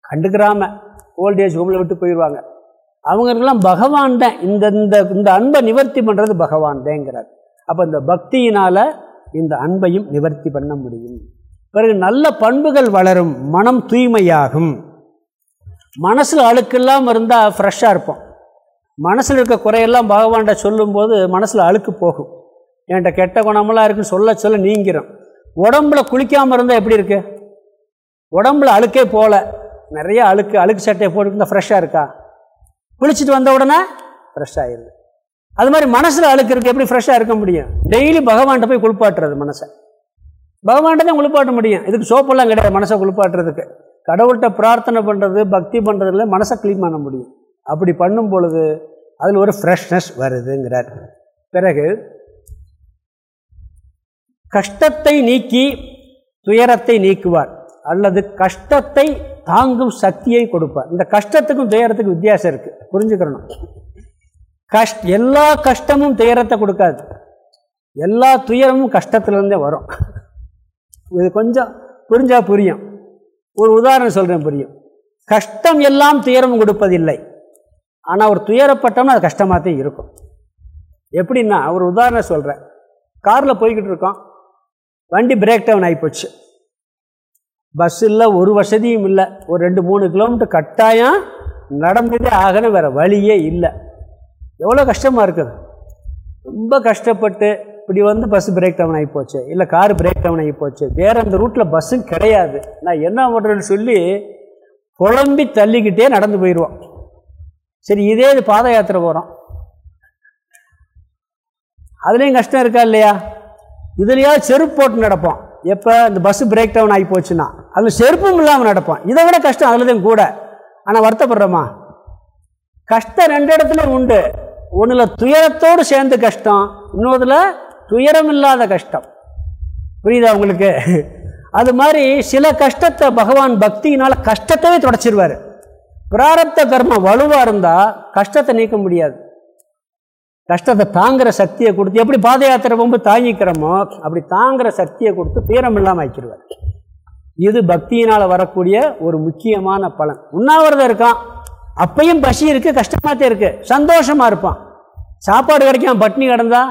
கண்டுக்கிறாம ஓல்டேஜ் ஹோமில் விட்டு போயிடுவாங்க அவங்களுக்கெல்லாம் பகவான் தான். இந்த இந்த இந்த அன்பை நிவர்த்தி பண்ணுறது பகவான் தேங்கிறார் அப்போ இந்த பக்தியினால் இந்த அன்பையும் நிவர்த்தி பண்ண முடியும். பிறகு நல்ல பண்புகள் வளரும் மனம் தூய்மையாகும். மனசில் அழுக்கெல்லாம் இருந்தால் ஃப்ரெஷ்ஷாக இருப்போம். மனசில் இருக்க குறையெல்லாம் பகவான்கிட்ட சொல்லும்போது மனசில் அழுக்கு போகும். என்கிட்ட கெட்ட குணமெல்லாம் இருக்குன்னு சொல்ல சொல்ல நீங்கிறோம் உடம்புல குளிக்காமல் இருந்தால் எப்படி இருக்கு? உடம்புல அழுக்கே போகல நிறைய அழுக்கு அழுக்கு சட்டையை போட்டுருந்தா ஃப்ரெஷ்ஷாக இருக்கா? குளிச்சுட்டு வந்த உடனே ஃப்ரெஷ் ஆயிடுது. அது மாதிரி மனசில் அழுக்கு இருக்குது எப்படி ஃப்ரெஷ்ஷாக இருக்க முடியும்? டெய்லி பகவான்கிட்ட போய் குளிப்பாட்டுறது மனசை. பகவான்கிட்ட தான் குளிப்பாட்ட முடியும். இதுக்கு சோப்பெல்லாம் கிடையாது மனசை குளிப்பாட்டுறதுக்கு. கடவுள்கிட்ட பிரார்த்தனை பண்ணுறது பக்தி பண்ணுறதுல மனசை க்ளீன் பண்ண முடியும். அப்படி பண்ணும் பொழுது அதில் ஒரு ஃப்ரெஷ்னஸ் வருதுங்கிறார். பிறகு கஷ்டத்தை நீக்கி துயரத்தை நீக்குவார் அல்லது கஷ்டத்தை தாங்கும் சக்தியை கொடுப்பார். இந்த கஷ்டத்துக்கும் துயரத்துக்கும் வித்தியாசம் இருக்குது புரிஞ்சுக்கிறணும் கஷ் எல்லா கஷ்டமும் துயரத்தை கொடுக்காது. எல்லா துயரமும் கஷ்டத்துலேருந்தே வரும். இது கொஞ்சம் புரிஞ்சால் புரியும். ஒரு உதாரணம் சொல்கிறேன் புரியும். கஷ்டம் எல்லாம் துயரம் கொடுப்பதில்லை. ஆனால் ஒரு துயரப்பட்டோம்னா அது கஷ்டமாக தான் இருக்கும். எப்படின்னா ஒரு உதாரணம் சொல்கிறேன் காரில் போய்கிட்டு இருக்கோம். வண்டி பிரேக் டவுன் ஆகிப்போச்சு பஸ் இல்லை ஒரு வசதியும் இல்லை. ஒரு ரெண்டு மூணு கிலோமீட்டர் கட்டாயம் நடந்ததே ஆகணும். வேறு வழியே இல்லை. எவ்வளோ கஷ்டமாக இருக்குது? ரொம்ப கஷ்டப்பட்டு இப்படி வந்து பஸ் பிரேக் டவுன் ஆகி போச்சு. இல்லை கார் பிரேக் டவுன் ஆகி போச்சு. வேறு அந்த ரூட்டில் பஸ்ஸும் கிடையாது. நான் என்ன பண்ணுறேன்னு சொல்லி குழம்பி தள்ளிக்கிட்டே நடந்து போயிடுவோம் சரி இதே இது பாத யாத்திரை போகிறோம் அதுலேயும் கஷ்டம் இருக்கா இல்லையா? இதுலையாவது செருப்பு போட்டு நடப்போம். எப்போ? இந்த பஸ்ஸு பிரேக் டவுன் ஆகி போச்சுன்னா. அதில் செருப்பும் இல்லாமல் நடப்போம். இதை விட கஷ்டம் அதில் தான் கூட. ஆனால் வருத்தப்படுறோமா? கஷ்டம் ரெண்டு இடத்துல உண்டு. ஒன்றில் துயரத்தோடு சேர்ந்து கஷ்டம் இன்னொருல துயரம் இல்லாத கஷ்டம். புரியுதா உங்களுக்கு? அது மாதிரி சில கஷ்டத்தை பகவான் பக்தியினால் கஷ்டத்தவே தொடச்சிருவார். பிராரப்த கர்மம் வலுவாக இருந்தால் கஷ்டத்தை நீக்க முடியாது. கஷ்டத்தை தாங்குகிற சக்தியை கொடுத்து எப்படி பாத யாத்திரை போகும்போது தாங்கிக்கிறோமோ அப்படி தாங்குற சக்தியை கொடுத்து துயரம் இல்லாமல் ஆக்கிடுவார் இது பக்தியினால் வரக்கூடிய ஒரு முக்கியமான பலன். உண்ணாவிரதம் இருக்கான். அப்பையும் பசி இருக்குது கஷ்டமாக தான் இருக்குது சந்தோஷமாக இருப்பான். சாப்பாடு கிடைக்கும் பட்னி கிடந்தா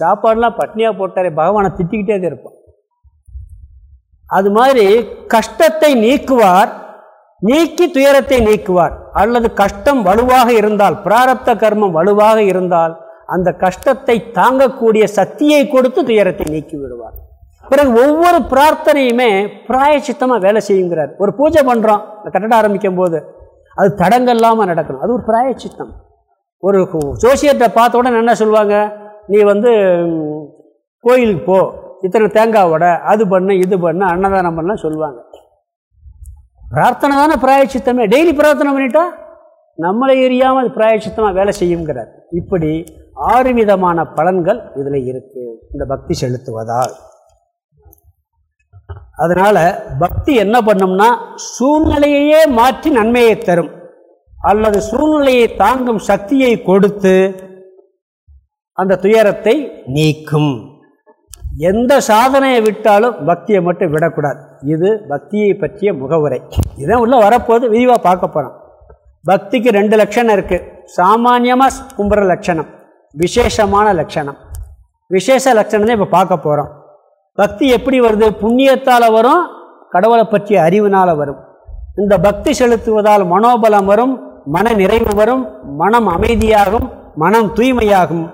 சாப்பாடுலாம் பட்னியாக போட்டாரே பகவானை திட்டிக்கிட்டே தான் இருப்பான். அது மாதிரி கஷ்டத்தை நீக்குவார் நீக்கி துயரத்தை நீக்குவார். அல்லது கஷ்டம் வலுவாக இருந்தால் பிராரப்த கர்மம் வலுவாக இருந்தால் அந்த கஷ்டத்தை தாங்கக்கூடிய சக்தியை கொடுத்து துயரத்தை நீக்கி விடுவார். பிறகு ஒவ்வொரு பிரார்த்தனையுமே பிராயச்சித்தமாக வேலை செய்யுங்கிறார். ஒரு பூஜை பண்ணுறோம் கட்டட ஆரம்பிக்கும் போது அது தடங்கள் இல்லாமல் நடக்கணும். அது ஒரு பிராயச்சித்தம். ஒரு ஜோசியத்தை பார்த்த உடனே என்ன சொல்லுவாங்க? நீ வந்து கோயிலுக்கு போ. இத்தனை தேங்காய் வடை அது பண்ணு இது பண்ணு அன்னதானம் பண்ணலாம் சொல்லுவாங்க. பிரார்த்தனை தானே பிராயச்சித்தமே. டெய்லி பிரார்த்தனை பண்ணிட்டா? நம்மளை எரியாமல் அது பிராயச்சித்தமாக வேலை செய்யுங்கிறார் இப்படி ஆறு விதமான பலன்கள் இதில் இருக்குது இந்த பக்தி செலுத்துவதால். அதனால் பக்தி என்ன பண்ணும்னா சூழ்நிலையையே மாற்றி நன்மையை தரும். அல்லது சூழ்நிலையை தாங்கும் சக்தியை கொடுத்து அந்த துயரத்தை நீக்கும். எந்த சாதனையை விட்டாலும் பக்தியை மட்டும் விடக்கூடாது. இது பக்தியை பற்றிய முகவுரை. இதான் உள்ள வரப்போது விரிவாக பார்க்க போகிறோம் பக்திக்கு ரெண்டு லட்சணம் இருக்குது சாமானியமாக கும்புற லட்சணம் விசேஷமான லட்சணம். விசேஷ லட்சணம் தான் இப்போ பார்க்க போகிறோம் பக்தி எப்படி வருது? புண்ணியத்தால் வரும் கடவுளை பற்றிய அறிவினால் வரும். இந்த பக்தி செலுத்துவதால் மனோபலம் வரும் மன நிறைவு வரும் மனம் அமைதியாகும் மனம் தூய்மையாகும்.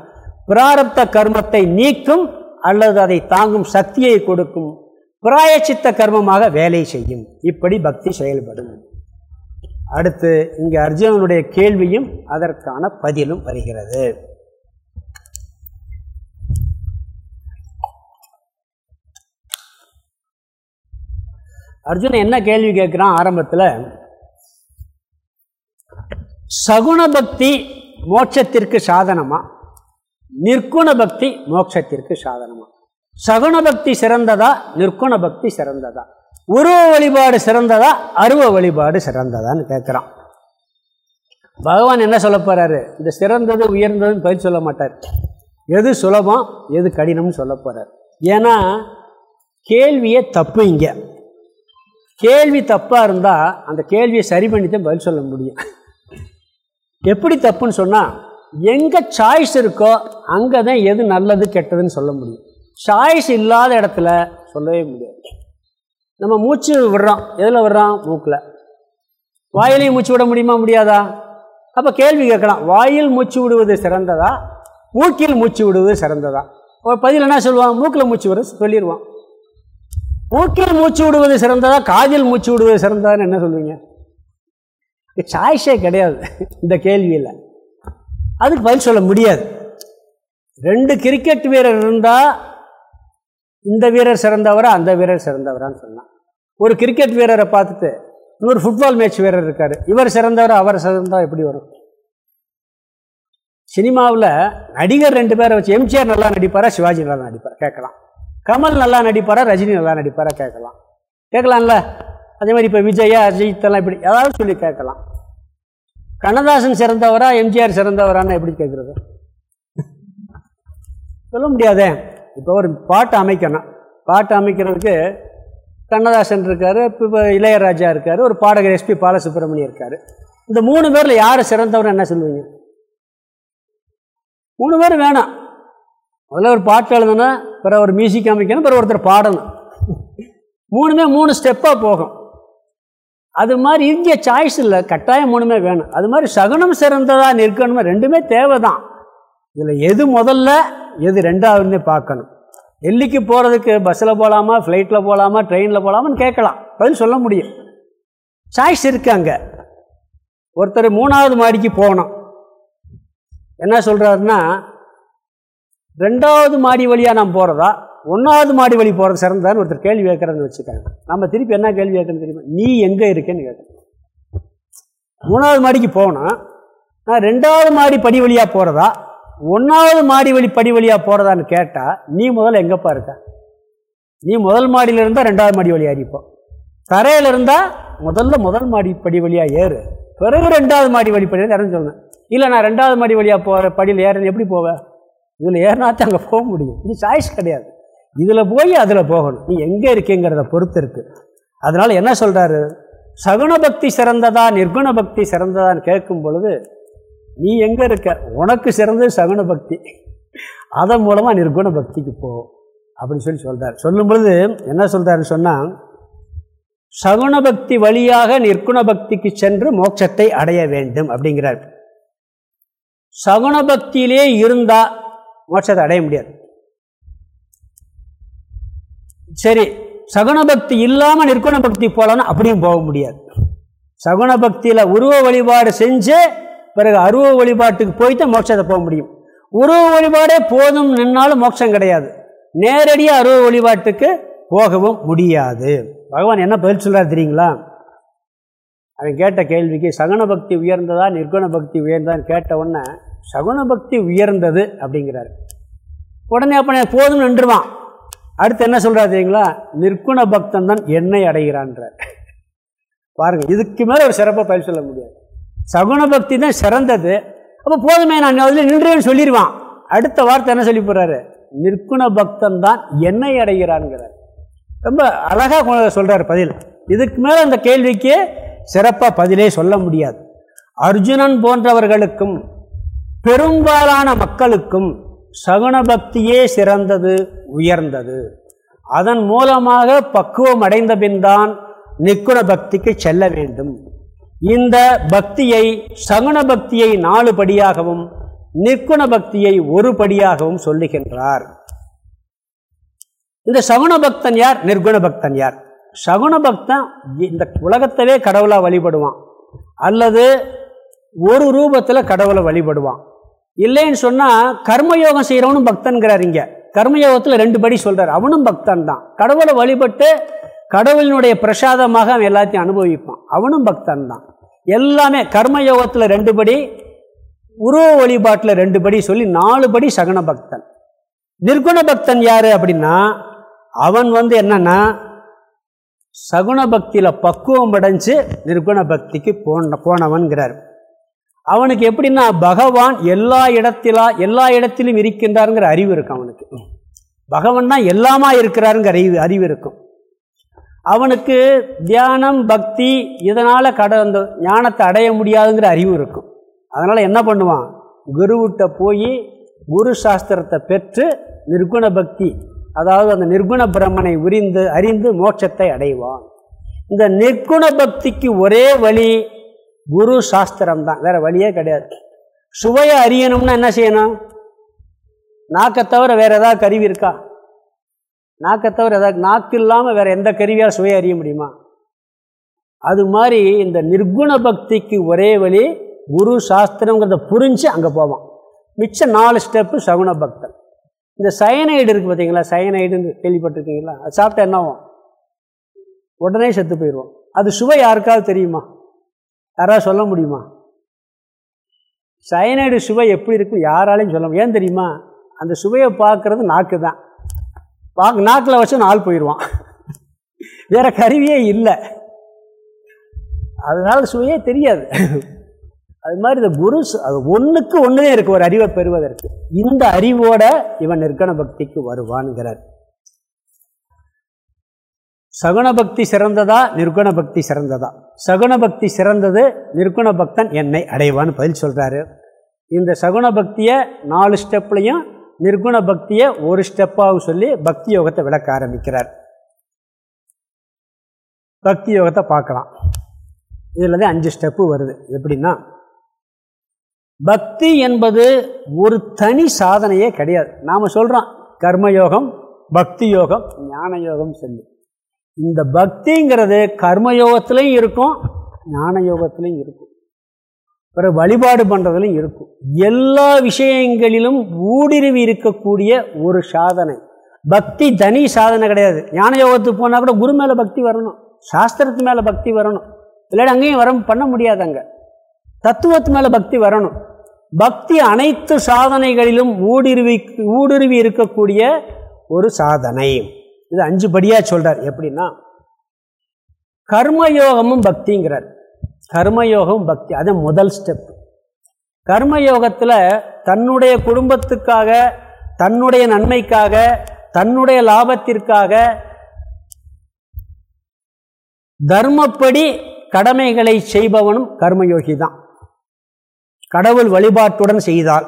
பிராரப்த கர்மத்தை நீக்கும் அல்லது அதை தாங்கும் சக்தியை கொடுக்கும். பிராயச்சித்த கர்மமாக வேலை செய்யும். இப்படி பக்தி செயல்படும். அடுத்து இங்கே அர்ஜுனனுடைய கேள்வியும் அதற்கான பதிலும் வருகிறது. அர்ஜுனன் என்ன கேள்வி கேட்குறான் ஆரம்பத்தில்? சகுண பக்தி மோட்சத்திற்கு சாதனமாக நிற்குண பக்தி மோட்சத்திற்கு சாதனமா. சகுண பக்தி சிறந்ததா நிற்குண பக்தி சிறந்ததா? உருவ வழிபாடு சிறந்ததா அருவ வழிபாடு சிறந்ததான்னு கேட்குறான் பகவான் என்ன சொல்ல போகிறாரு இந்த சிறந்தது உயர்ந்ததுன்னு பதில் சொல்ல மாட்டார். எது சுலபம் எது கடினம்னு சொல்ல போகிறார் ஏன்னா கேள்வியே தப்பு இங்கே. கேள்வி தப்பாக இருந்தால் அந்த கேள்வியை சரி பண்ணி தான் பதில் சொல்ல முடியும். எப்படி தப்புன்னு சொன்னால் எங்கே சாய்ஸ் இருக்கோ அங்கே தான் எது நல்லது கெட்டதுன்னு சொல்ல முடியும். சாய்ஸ் இல்லாத இடத்துல சொல்லவே முடியாது. நம்ம மூச்சு விடுறோம். எதில் விடுறோம்? மூக்கில். வாயிலையும் மூச்சு விட முடியுமா? முடியாதா? அப்போ கேள்வி கேட்கலாம். வாயில் மூச்சு விடுவது சிறந்ததா? மூக்கில் மூச்சு விடுவது சிறந்ததா? ஒரு பதில் என்ன சொல்லுவான்? மூக்கில் மூச்சு விட சொல்லிடுவான் மூக்கில் மூச்சு விடுவது சிறந்ததா? காதில் மூச்சு விடுவது சிறந்ததான்னு என்ன சொல்லுவீங்க? சாய்ஸே கிடையாது. இந்த கேள்வியில். அதுக்கு பதில் சொல்ல முடியாது. ரெண்டு கிரிக்கெட் வீரர் இருந்தால் இந்த வீரர் சிறந்தவரா அந்த வீரர் சிறந்தவரான்னு சொன்னான். ஒரு கிரிக்கெட் வீரரை பார்த்துட்டு இன்னொரு ஃபுட்பால் மேட்ச் வீரர் இருக்கார். இவர் சிறந்தவர் அவர் சிறந்தவர் எப்படி வரும்? சினிமாவில் நடிகர் ரெண்டு பேரை வச்சு எம்ஜிஆர் நல்லா நடிப்பாரா சிவாஜி நல்லா நடிப்பார்? கேட்கலாம். கமல் நல்லா நடிப்பாரா ரஜினி நல்லா நடிப்பாரா? கேட்கலாம். கேட்கலாம்ல? அதே மாதிரி இப்போ விஜயா அஜித்தெல்லாம் இப்படி ஏதாவது சொல்லி கேட்கலாம். கண்ணதாசன் சிறந்தவரா எம்ஜிஆர் சிறந்தவரான்னு எப்படி கேட்குறது சொல்ல முடியாதே. இப்போ ஒரு பாட்டு அமைக்கணும். பாட்டு அமைக்கிறதுக்கு கண்ணதாசன் இருக்கார் இப்போ இளையராஜா இருக்கார் ஒரு பாடகர் எஸ்பி பாலசுப்ரமணியம் இருக்கார். இந்த மூணு பேரில் யார் சிறந்தவர் என்ன சொல்லுவீங்க? மூணு பேர் வேணாம். முதல்ல ஒரு பாட்டு எழுதணும் பிறகு ஒரு மியூசிக் அமைக்கணும் பிற ஒருத்தர் பாடணும். மூணுமே மூணு ஸ்டெப்பாக போகும். அது மாதிரி இங்கே சாய்ஸ் இல்லை கட்டாயம் மூணுமே வேணும். அது மாதிரி சகுனம் சிறந்ததாக நிற்கணுமே ரெண்டுமே தேவை தான் இதில் எது முதல்ல எது ரெண்டாவதுன்னு பார்க்கணும். டெல்லிக்கு போகிறதுக்கு பஸ்ஸில் போகலாமா ஃப்ளைட்டில் போகலாமா ட்ரெயினில் போகலாமான்னு கேட்கலாம். பதில் சொல்ல முடியும். சாய்ஸ் இருக்குது அங்கே. ஒருத்தர் மூணாவது மாடிக்கு போகணும். என்ன சொல்கிறாருன்னா ரெண்டாவது மாடி வழியாக நான் போகிறதா ஒன்றாவது மாடி வழி போகிறது சிறந்ததான்னு ஒருத்தர் கேள்வி கேட்குறேன்னு வச்சுக்காங்க. நம்ம திருப்பி என்ன கேள்வி கேட்கணும் தெரியுமா? நீ எங்கே இருக்கேன்னு கேட்கணும் மூணாவது மாடிக்கு போனால் நான் ரெண்டாவது மாடி படி வழியாக போகிறதா ஒன்றாவது மாடி வழி படி வழியாக போகிறதான்னு கேட்டால் நீ முதல்ல எங்கேப்பா இருக்க? நீ முதல் மாடியில் இருந்தால் ரெண்டாவது மாடி வழியாக அறிப்போம் தரையில் இருந்தால் முதல்ல முதல் மாடி படி வழியாக ஏறு. பிறகு ரெண்டாவது மாடி வழி படி இறந்து சொல்லணும் இல்லை நான் ரெண்டாவது மாடி வழியாக போகிற படியில் ஏறேன்னு எப்படி போவேன்? இதில் ஏறினாச்சும் அங்கே போக முடியும். இது சாய்ஸ் கிடையாது. இதில் போய் அதில் போகணும். நீ எங்கே இருக்கேங்கிறத பொறுத்து இருக்குது அதனால் என்ன சொல்கிறாரு சகுண பக்தி சிறந்ததா நிர்குண பக்தி சிறந்ததான்னு கேட்கும் பொழுது நீ எங்கே இருக்க? உனக்கு சிறந்தது சகுண பக்தி. அதன் மூலமாக நிர்குண பக்திக்கு போ அப்படின்னு சொல்லி சொல்கிறார் சொல்லும் பொழுது என்ன சொல்கிறாருன்னு சொன்னால் சகுண பக்தி வழியாக நிற்குண பக்திக்கு சென்று மோட்சத்தை அடைய வேண்டும் அப்படிங்கிறார். சகுண பக்தியிலே இருந்தால் மோட்சத்தை அடைய முடியாது. சரி சகுன பக்தி இல்லாமல் நிற்குண பக்தி போகலான்னு அப்படியும் போக முடியாது. சகுன பக்தியில் உருவ வழிபாடு செஞ்சு பிறகு அருவ வழிபாட்டுக்கு போய்த்தான் மோட்சத்தை போக முடியும். உருவ வழிபாடே போதும் நின்னாலும் மோட்சம் கிடையாது. நேரடியாக அருவ வழிபாட்டுக்கு போகவும் முடியாது. பகவான் என்ன பதில் சொல்கிறார் தெரியுங்களா? அவன் கேட்ட கேள்விக்கு சகுன பக்தி உயர்ந்ததா நிர்குண பக்தி உயர்ந்தான்னு கேட்ட உடனே சகுன பக்தி உயர்ந்தது அப்படிங்கிறார். உடனே அப்போ போதும் நின்றுவான் அடுத்து என்ன சொல்கிறா தெரியுங்களா? நிற்குண பக்தன் தான் என்னை அடைகிறான்றார். பாருங்கள் இதுக்கு மேலே ஒரு சிறப்பாக பயிர் சொல்ல முடியாது. சகுண பக்தி தான் சிறந்தது. அப்போ போதுமே நான் அதில் நின்றுவேன்னு சொல்லிடுவான். அடுத்த வார்த்தை என்ன சொல்லி போகிறாரு நிற்குண பக்தன் தான் என்னை அடைகிறான்ங்கிறார் ரொம்ப அழகாக சொல்கிறார் பதில். இதுக்கு மேலே அந்த கேள்விக்கு சிறப்பாக பதிலே சொல்ல முடியாது. அர்ஜுனன் போன்றவர்களுக்கும் பெரும்பாலான மக்களுக்கும் சகுன பக்தியே சிறந்தது உயர்ந்தது. அதன் மூலமாக பக்குவம் அடைந்த பின்தான் நிக்குண பக்திக்கு செல்ல வேண்டும். இந்த பக்தியை சகுன பக்தியை நாலு படியாகவும் நிற்குண பக்தியை ஒரு படியாகவும் சொல்லுகின்றார். இந்த சகுன பக்தன் யார்? நிர்குண பக்தன் யார்? சகுன பக்தன் இந்த உலகத்தவே கடவுளாக வழிபடுவான். அல்லது ஒரு ரூபத்தில் கடவுளை வழிபடுவான். இல்லைன்னு சொன்னால் கர்மயோகம் செய்கிறவனும் பக்தன்கிறார் இங்கே. கர்மயோகத்தில் ரெண்டு படி சொல்கிறார் அவனும் பக்தன் தான். கடவுளை வழிபட்டு கடவுளினுடைய பிரசாதமாக அவன் எல்லாத்தையும் அனுபவிப்பான். அவனும் பக்தன் தான். எல்லாமே கர்மயோகத்தில் ரெண்டு படி உருவ வழிபாட்டில் ரெண்டு படி சொல்லி நாலு படி சகன பக்தன். நிர்குண பக்தன் யார் அப்படின்னா அவன் வந்து என்னன்னா சகுண பக்தியில் பக்குவம் அடைஞ்சு நிர்குண பக்திக்கு போன போனவன்கிறார். அவனுக்கு எப்படின்னா பகவான் எல்லா இடத்திலா எல்லா இடத்திலும் இருக்கின்றாருங்கிற அறிவு இருக்கும் அவனுக்கு. பகவான் தான் எல்லாமா இருக்கிறாருங்கிற அறிவு அறிவு இருக்கும். அவனுக்கு தியானம் பக்தி இதனால் கட அந்த ஞானத்தை அடைய முடியாதுங்கிற அறிவு இருக்கும். அதனால் என்ன பண்ணுவான்? குருவிட்ட போய் குரு சாஸ்திரத்தை பெற்று நிர்குண பக்தி அதாவது அந்த நிர்குண பிரம்மனை உரிந்து அறிந்து மோட்சத்தை அடைவான். இந்த நிர்குண பக்திக்கு ஒரே வழி குரு சாஸ்திரம் தான் வேறு வழியே கிடையாது. சுவையை அறியணும்னா என்ன செய்யணும்? நாக்கை தவிர வேறு ஏதாவது கருவி இருக்கா? நாக்கை தவிர ஏதாவது நாக்கு இல்லாமல் வேறு எந்த கருவியால் சுவையை அறிய முடியுமா? அது மாதிரி இந்த நிர்குண பக்திக்கு ஒரே வழி குரு சாஸ்திரங்கிறத புரிஞ்சு அங்கே போவான். மிச்சம் நாலு ஸ்டெப்பு சகுண பக்தன். இந்த சயனைடு இருக்குது பார்த்தீங்களா சயனைடுன்னு கேள்விப்பட்டிருக்கீங்களா? அது சாப்பிட்டா என்ன ஆகும்? உடனே செத்து போயிடுவோம் அது சுவை யாருக்காவது தெரியுமா? யாராவது சொல்ல முடியுமா? சயனைடு சுவை எப்படி இருக்கும் யாராலையும் சொல்ல ஏன் தெரியுமா? அந்த சுவையை பார்க்குறது நாக்கு தான். பார்க்க நாக்கில் வச்சு நாள் போயிடுவான் வேறு கருவியே இல்லை. அதனால சுவையே தெரியாது. அது மாதிரி இந்த குரு அது ஒன்றுக்கு ஒன்றுதே இருக்குது ஒரு அறிவை பெறுவதற்கு. இந்த அறிவோட இவன் நிற்கண பக்திக்கு வருவான்கிறார். சகுண பக்தி சிறந்ததா நிர்குண பக்தி சிறந்ததா? சகுண பக்தி சிறந்தது நிர்குண பக்தன் என்னை அடைவான்னு பதில் சொல்கிறாரு இந்த சகுண பக்தியை நாலு ஸ்டெப்லையும் நிர்குண பக்தியை ஒரு ஸ்டெப்பாகவும் சொல்லி பக்தி யோகத்தை விளக்க ஆரம்பிக்கிறார். பக்தி யோகத்தை பார்க்கலாம். இதில் தான் அஞ்சு ஸ்டெப்பு வருது. எப்படின்னா பக்தி என்பது ஒரு தனி சாதனையே கிடையாது. நாம் சொல்கிறோம் கர்மயோகம் பக்தி யோகம் ஞான யோகம் சொல்லி. இந்த பக்திங்கிறது கர்மயோகத்துலேயும் இருக்கும் ஞான யோகத்துலேயும் இருக்கும். பிறகு வழிபாடு பண்ணுறதுலையும் இருக்கும். எல்லா விஷயங்களிலும் ஊடுருவி இருக்கக்கூடிய ஒரு சாதனை. பக்தி தனி சாதனை கிடையாது. ஞான யோகத்துக்கு போனால் கூட குரு மேலே பக்தி வரணும். சாஸ்திரத்து மேலே பக்தி வரணும். இல்லாட்டி அங்கேயும் வர பண்ண முடியாது அங்கே. தத்துவத்து மேலே பக்தி வரணும். பக்தி அனைத்து சாதனைகளிலும் ஊடுருவி ஊடுருவி இருக்கக்கூடிய ஒரு சாதனை. இது அஞ்சு படியாக சொல்கிறார் எப்படின்னா கர்மயோகமும் பக்திங்கிறார். கர்மயோகம் பக்தி அது முதல் ஸ்டெப் கர்மயோகத்தில் தன்னுடைய குடும்பத்துக்காக தன்னுடைய நன்மைக்காக தன்னுடைய லாபத்திற்காக தர்மப்படி கடமைகளை செய்பவனும் கர்மயோகி தான் கடவுள் வழிபாட்டுடன் செய்தால்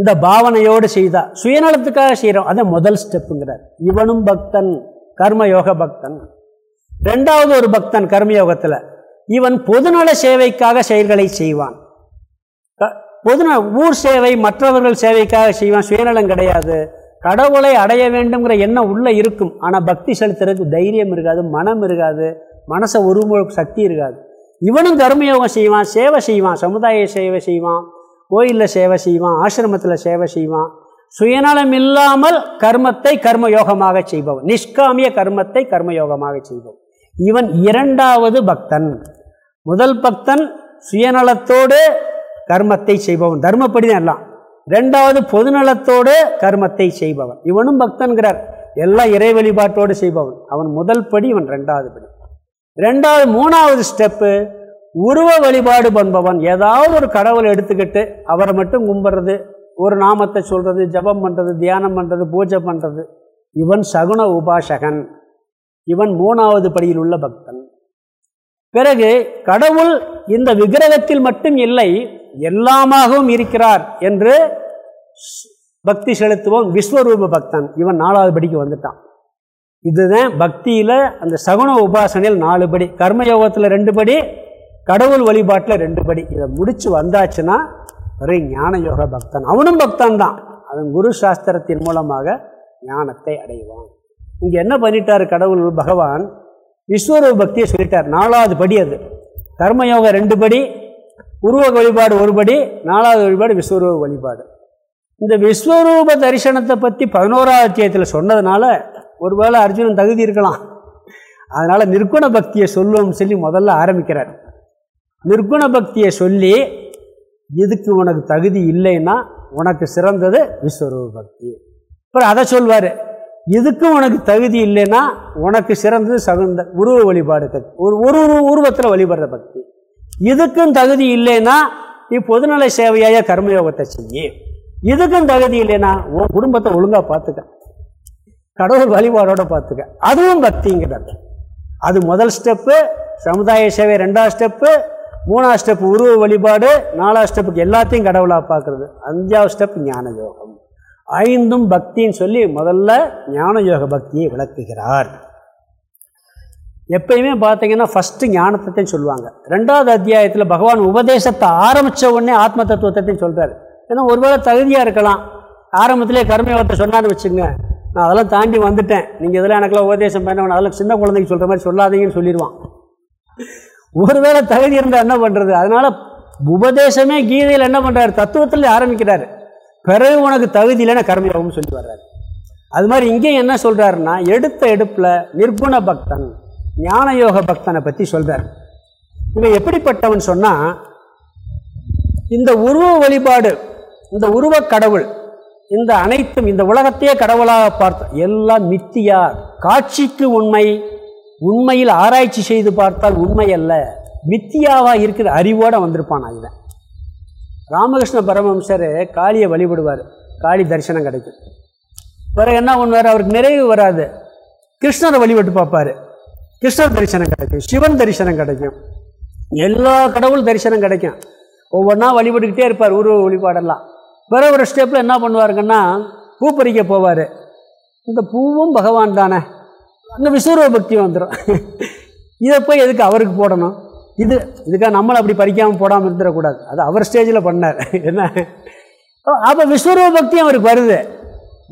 இந்த பாவனையோடு செய்தா சுயநலத்துக்காக செய்கிறோம் அதை முதல் ஸ்டெப்புங்கிறார் இவனும் பக்தன் கர்மயோக பக்தன். ரெண்டாவது ஒரு பக்தன் கர்மயோகத்தில் இவன் பொதுநல சேவைக்காக செயல்களை செய்வான். பொதுநல ஊர் சேவை மற்றவர்கள் சேவைக்காக செய்வான். சுயநலம் கிடையாது. கடவுளை அடைய வேண்டுங்கிற எண்ணம் உள்ளே இருக்கும். ஆனால் பக்தி செலுத்துறதுக்கு தைரியம் இருக்காது மனம் இருக்காது மனசை உருவ சக்தி இருக்காது. இவனும் கர்மயோகம் செய்வான் சேவை செய்வான் சமுதாய சேவை செய்வான். கோயிலில் சேவை செய்வான் ஆசிரமத்தில் சேவை செய்வான். சுயநலம் இல்லாமல் கர்மத்தை கர்மயோகமாக செய்பவன். நிஷ்காமிய கர்மத்தை கர்மயோகமாக செய்பவன். இவன் இரண்டாவது பக்தன். முதல் பக்தன் சுயநலத்தோடு கர்மத்தை செய்பவன். தர்மப்படி தான் எல்லாம். ரெண்டாவது பொதுநலத்தோடு கர்மத்தை செய்பவன். இவனும் பக்தன்கிறார். எல்லாம் இறை வழிபாட்டோடு செய்பவன். அவன் முதல் படி இவன் ரெண்டாவது படி. ரெண்டாவது மூணாவது ஸ்டெப்பு உருவ வழிபாடு பண்பவன். ஏதாவது ஒரு கடவுளை எடுத்துக்கிட்டு அவரை மட்டும் கும்பிட்றது ஒரு நாமத்தை சொல்கிறது ஜபம் பண்ணுறது தியானம் பண்ணுறது பூஜை பண்ணுறது இவன் சகுன உபாசகன். இவன் மூணாவது படியில் உள்ள பக்தன். பிறகு கடவுள் இந்த விக்கிரகத்தில் மட்டும் இல்லை எல்லாமாகவும் இருக்கிறார் என்று பக்தி செலுத்துவோம் விஸ்வரூப பக்தன். இவன் நாலாவது படிக்கு வந்துட்டான். இதுதான் பக்தியில் அந்த சகுன உபாசனையில் நாலு படி கர்மயோகத்தில் ரெண்டு படி கடவுள் வழிபாட்டில் ரெண்டு படி. இதை முடித்து வந்தாச்சுன்னா ஒரு ஞான யோக பக்தன். அவனும் பக்தன் தான். அவன் குரு சாஸ்திரத்தின் மூலமாக ஞானத்தை அடைவான். இங்கே என்ன பண்ணிட்டார் கடவுள் பகவான்? விஸ்வரூப பக்தியை சொல்லிட்டார். நாலாவது படி அது. கர்மயோகம் ரெண்டு படி உருவ வழிபாடு ஒரு படி நாலாவது வழிபாடு விஸ்வரூப வழிபாடு. இந்த விஸ்வரூப தரிசனத்தை பற்றி பதினோராவது அத்தியாயத்தில் சொன்னதுனால ஒருவேளை அர்ஜுனன் தகுதி இருக்கலாம். அதனால் நிற்குண பக்தியை சொல்லுவோம்னு சொல்லி முதல்ல ஆரம்பிக்கிறார். நிர்குண பக்தியை சொல்லி இதுக்கு உனக்கு தகுதி இல்லைன்னா உனக்கு சிறந்தது விஸ்வரூப பக்தி. அப்புறம் அதை சொல்வார் இதுக்கும் உனக்கு தகுதி இல்லைன்னா உனக்கு சிறந்தது சகுந்த உருவ வழிபாடு ஒரு ஒரு உருவத்தில் வழிபடுற பக்தி. இதுக்கும் தகுதி இல்லைன்னா நீ பொதுநல சேவையாக கர்மயோகத்தை செய்ய இதுக்கும் தகுதி இல்லைன்னா உன் குடும்பத்தை ஒழுங்காக பார்த்துக்க கடவுள் வழிபாடோடு பார்த்துக்க அதுவும் பக்திங்கிறது. அது முதல் ஸ்டெப்பு சமுதாய சேவை ரெண்டாவது ஸ்டெப்பு மூணாவது ஸ்டெப் உருவ வழிபாடு நாலாவது ஸ்டெப்புக்கு எல்லாத்தையும் கடவுளாக பார்க்குறது. அஞ்சாவது ஸ்டெப் ஞான யோகம் ஐந்தும் பக்தின்னு சொல்லி முதல்ல ஞான யோக பக்தியை விளக்குகிறார். எப்பயுமே பார்த்தீங்கன்னா ஃபஸ்ட்டு ஞானத்தையும் சொல்லுவாங்க. ரெண்டாவது அத்தியாயத்தில் பகவான் உபதேசத்தை ஆரம்பித்த உடனே ஆத்ம தத்துவத்தையும் சொல்கிறார் ஏன்னா ஒருவேளை தகுதியாக இருக்கலாம். ஆரம்பத்திலே கர்மயோகத்தை சொன்னான்னு வச்சுங்க நான் அதெல்லாம் தாண்டி வந்துட்டேன். நீங்கள் இதெல்லாம் எனக்குலாம் உபதேசம் பண்ண அதெல்லாம் சின்ன குழந்தைக்கு சொல்கிற மாதிரி சொல்லாதீங்கன்னு சொல்லிடுவான். ஒருவேளை தகுதி இருந்தால் என்ன பண்ணுறது அதனால் உபதேசமே கீதையில் என்ன பண்ணுறாரு தத்துவத்தில் ஆரம்பிக்கிறார். பிறகு உனக்கு தகுதி இல்லைன்னா கர்மயோகம்னு சொல்லி வர்றாரு. அது மாதிரி இங்கேயும் என்ன சொல்கிறாருன்னா எடுத்த எடுப்பில் நிர்குண பக்தன் ஞான யோக பக்தனை பற்றி சொல்கிறார் இவன் எப்படிப்பட்டவன் சொன்னால் இந்த உருவ வழிபாடு இந்த உருவக் கடவுள் இந்த அனைத்தும் இந்த உலகத்தையே கடவுளாக பார்த்த எல்லாம் மித்தியா காட்சிக்கு உண்மை உண்மையில் ஆராய்ச்சி செய்து பார்த்தால் உண்மை அல்ல மித்தியாவாக இருக்கிற அறிவோடு வந்திருப்பான் இவன் ராமகிருஷ்ண பரமம்சர் காளியை வழிபடுவார். காளி தரிசனம் கிடைக்கும். பிறகு என்ன பண்ணுவார்? அவருக்கு நிறைவு வராது. கிருஷ்ணரை வழிபட்டு பார்ப்பார். கிருஷ்ணர் தரிசனம் கிடைக்கும். சிவன் தரிசனம் கிடைக்கும். எல்லா கடவுள் தரிசனம் கிடைக்கும். ஒவ்வொன்றா வழிபட்டுக்கிட்டே இருப்பார் உருவ வழிபாடெல்லாம். வேற ஒரு ஸ்டெப்பில் என்ன பண்ணுவாருங்கன்னா பூ பறிக்க போவார். இந்த பூவும் பகவான் தானே. அங்கே விஸ்வரூப பக்தி வந்துடும் இதை போய் எதுக்கு அவருக்கு போடணும்? இது இதுக்காக நம்மளை அப்படி பறிக்காமல் போடாமல் இருந்துடக்கூடாது. அது அவர் ஸ்டேஜில் பண்ணார். என்ன? அப்போ விஸ்வரூப பக்தி அவருக்கு வருது.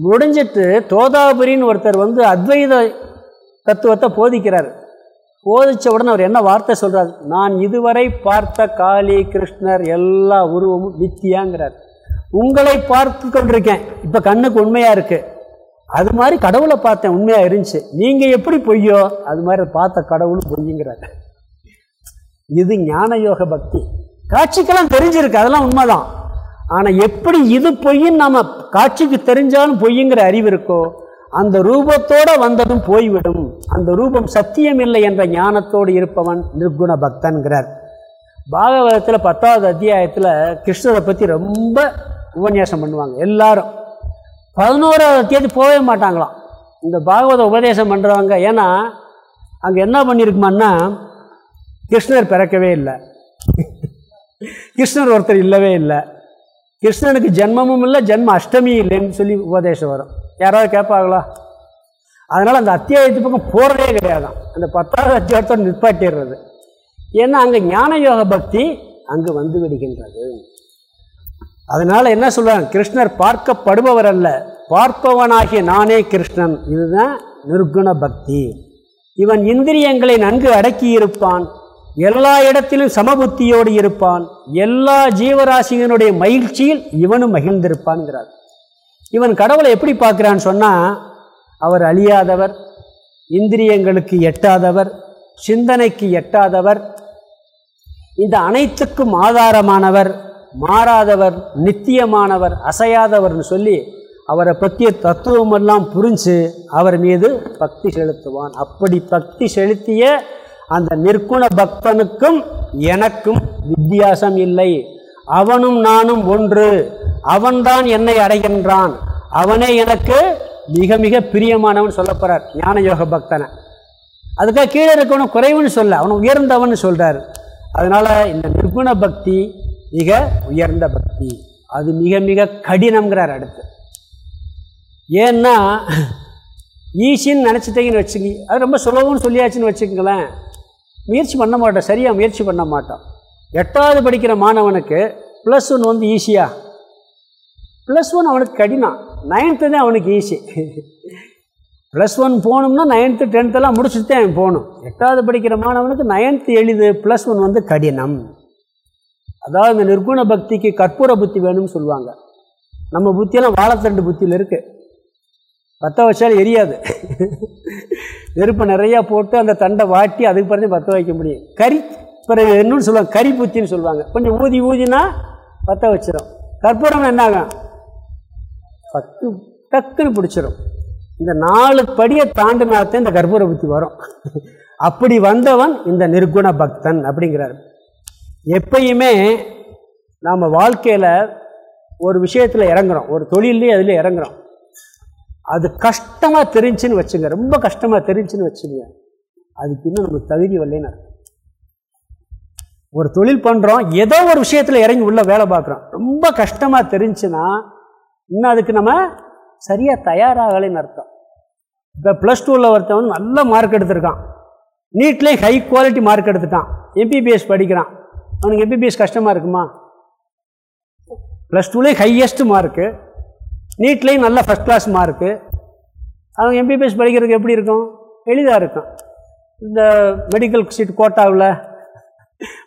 முடிஞ்சிட்டு தோதாபுரின்னு ஒருத்தர் வந்து அத்வைத தத்துவத்தை போதிக்கிறார். போதித்த உடனே அவர் என்ன வார்த்தை சொல்கிறார் நான் இதுவரை பார்த்த காளி கிருஷ்ணர் எல்லா உருவமும் வித்தியாங்கிறார். உங்களை பார்த்து கொண்டிருக்கேன். இப்போ கண்ணுக்கு உண்மையாக இருக்குது அது மாதிரி கடவுளை பார்த்தேன் உண்மையாக இருந்துச்சு. நீங்கள் எப்படி பொய்யோ அது மாதிரி பார்த்த கடவுளும் பொய்யுங்கிறார் இது ஞான யோக பக்தி. காட்சிக்கெல்லாம் தெரிஞ்சிருக்கு அதெல்லாம் உண்மைதான். ஆனால் எப்படி இது பொய்ன்னு நம்ம காட்சிக்கு தெரிஞ்சாலும் பொய்யுங்கிற அறிவு இருக்கோ அந்த ரூபத்தோடு வந்ததும் போய்விடும். அந்த ரூபம் சத்தியம் இல்லை என்ற ஞானத்தோடு இருப்பவன் நிர்குண பக்தன்கிறார். பாகவதத்தில் பத்தாவது அத்தியாயத்தில் கிருஷ்ணரை பற்றி ரொம்ப உபன்யாசம் பண்ணுவாங்க எல்லாரும். பதினோராவது தேதி போகவே மாட்டாங்களாம். இந்த பாகவத உபதேசம் பண்ணுறவங்க ஏன்னா அங்கே என்ன பண்ணியிருக்குமான்னா கிருஷ்ணர் பிறக்கவே இல்லை. கிருஷ்ணர் ஒருத்தர் இல்லவே இல்லை. கிருஷ்ணனுக்கு ஜென்மமும் இல்லை ஜென்ம அஷ்டமி இல்லைன்னு சொல்லி உபதேசம் வரும். யாராவது கேட்பாங்களா? அதனால் அந்த அத்தியாயத்து பக்கம் போகிறதே கிடையாதான் அந்த பத்தாவது அத்தியாயத்தோடு நிற்பாட்டிடுறது ஏன்னா அங்கே ஞான யோக பக்தி அங்கு வந்து விடுகின்றது. அதனால் என்ன சொல்கிறாங்க கிருஷ்ணர் பார்க்கப்படுபவர் அல்ல. பார்ப்பவனாகிய நானே கிருஷ்ணன். இதுதான் நிர்குண பக்தி. இவன் இந்திரியங்களை நன்கு அடக்கி இருப்பான். எல்லா இடத்திலும் சமபுத்தியோடு இருப்பான். எல்லா ஜீவராசிகளுடைய மகிழ்ச்சியில் இவனும் மகிழ்ந்திருப்பான்கிறார் இவன் கடவுளை எப்படி பார்க்குறான்னு சொன்னால் அவர் அழியாதவர் இந்திரியங்களுக்கு எட்டாதவர் சிந்தனைக்கு எட்டாதவர் இந்த அனைத்துக்கும் ஆதாரமானவர். மாறாதவர் நித்தியமானவர் அசையாதவர்னு சொல்லி அவரை பற்றிய தத்துவமெல்லாம் புரிஞ்சு அவர் மீது பக்தி செலுத்துவான். அப்படி பக்தி செலுத்திய அந்த நிற்குண பக்தனுக்கும் எனக்கும் வித்தியாசம் இல்லை. அவனும் நானும் ஒன்று. அவன்தான் என்னை அடைகின்றான். அவனே எனக்கு மிக மிக பிரியமானவன் சொல்லப்படுறார் ஞான யோக பக்தனை. அதுக்காக கீழே இருக்கவனும் குறைவுன்னு சொல்ல அவன் உயர்ந்தவன் சொல்கிறார் அதனால் இந்த நிர்குண பக்தி மிக உயர்ந்த பக்தி. அது மிக மிக கடினம்ங்கிறார் அடுத்து. ஏன்னா ஈஸின்னு நினச்சிட்டீங்கன்னு வச்சுக்கி அது ரொம்ப சுலபம்னு சொல்லியாச்சுன்னு வச்சுக்கங்களேன். முயற்சி பண்ண மாட்டோம் சரியாக முயற்சி பண்ண மாட்டோம். எட்டாவது படிக்கிற மாணவனுக்கு ப்ளஸ் ஒன் வந்து ஈஸியாக ப்ளஸ் ஒன் அவனுக்கு கடினம் நைன்த்து தான் அவனுக்கு ஈஸி ப்ளஸ் ஒன் போகணும்னா நைன்த்து டென்த்தெல்லாம் முடிச்சுட்டு தான் அவன் போகணும். எட்டாவது படிக்கிற மாணவனுக்கு நைன்த்து எளிது ப்ளஸ் ஒன் வந்து கடினம். அதாவது இந்த நிர்குண பக்திக்கு கற்பூர புத்தி வேணும்னு சொல்லுவாங்க. நம்ம புத்தியெல்லாம் வாழைத்தண்டு புத்தியில் இருக்குது பற்ற வச்சாலும் எரியாது. நெருப்பை நிறையா போட்டு அந்த தண்டை வாட்டி அதுக்கு பிறகு பற்ற வைக்க முடியும். கறி பிறகு என்னன்னு சொல்லுவாங்க கறி புத்தின்னு சொல்லுவாங்க. கொஞ்சம் ஊதி ஊதினா பற்ற வச்சிடும் கற்பூரம் என்னாகும் பத்து டக்குன்னு பிடிச்சிடும் இந்த நாலு படியை தாண்டினாத்தான் இந்த கற்பூர புத்தி வரும். அப்படி வந்தவன் இந்த நிர்குண பக்தன் அப்படிங்கிறார். எப்பயுமே நாம் வாழ்க்கையில் ஒரு விஷயத்தில் இறங்குறோம். ஒரு தொழிலே அதில் இறங்குறோம். அது கஷ்டமாக தெரிஞ்சுன்னு வச்சுங்க. ரொம்ப கஷ்டமாக தெரிஞ்சுன்னு வச்சுங்க. அதுக்கு இன்னும் நமக்கு தகுதி வரலன்னு ஒரு தொழில் பண்ணுறோம் ஏதோ ஒரு விஷயத்தில் இறங்கி உள்ள வேலை பார்க்குறோம். ரொம்ப கஷ்டமாக தெரிஞ்சுன்னா இன்னும் அதுக்கு நம்ம சரியாக தயாராகலைன்னு அர்த்தம். இப்போ ப்ளஸ் டூவில் ஒருத்தவன் நல்ல மார்க் எடுத்திருக்கான். நீட்லேயும் ஹை குவாலிட்டி மார்க் எடுத்துட்டான். எம்பிபிஎஸ் படிக்கிறான். அவனுக்கு எம்பிபிஎஸ் கஷ்டமாக இருக்குமா? ப்ளஸ் டூலேயும் ஹையஸ்ட் மார்க்கு நீட்லேயும் நல்ல ஃபஸ்ட் கிளாஸ் மார்க்கு அவங்க எம்பிபிஎஸ் படிக்கிறதுக்கு எப்படி இருக்கும்? எளிதாக இருக்கும். இந்த மெடிக்கல் சீட் கோட்டாவில்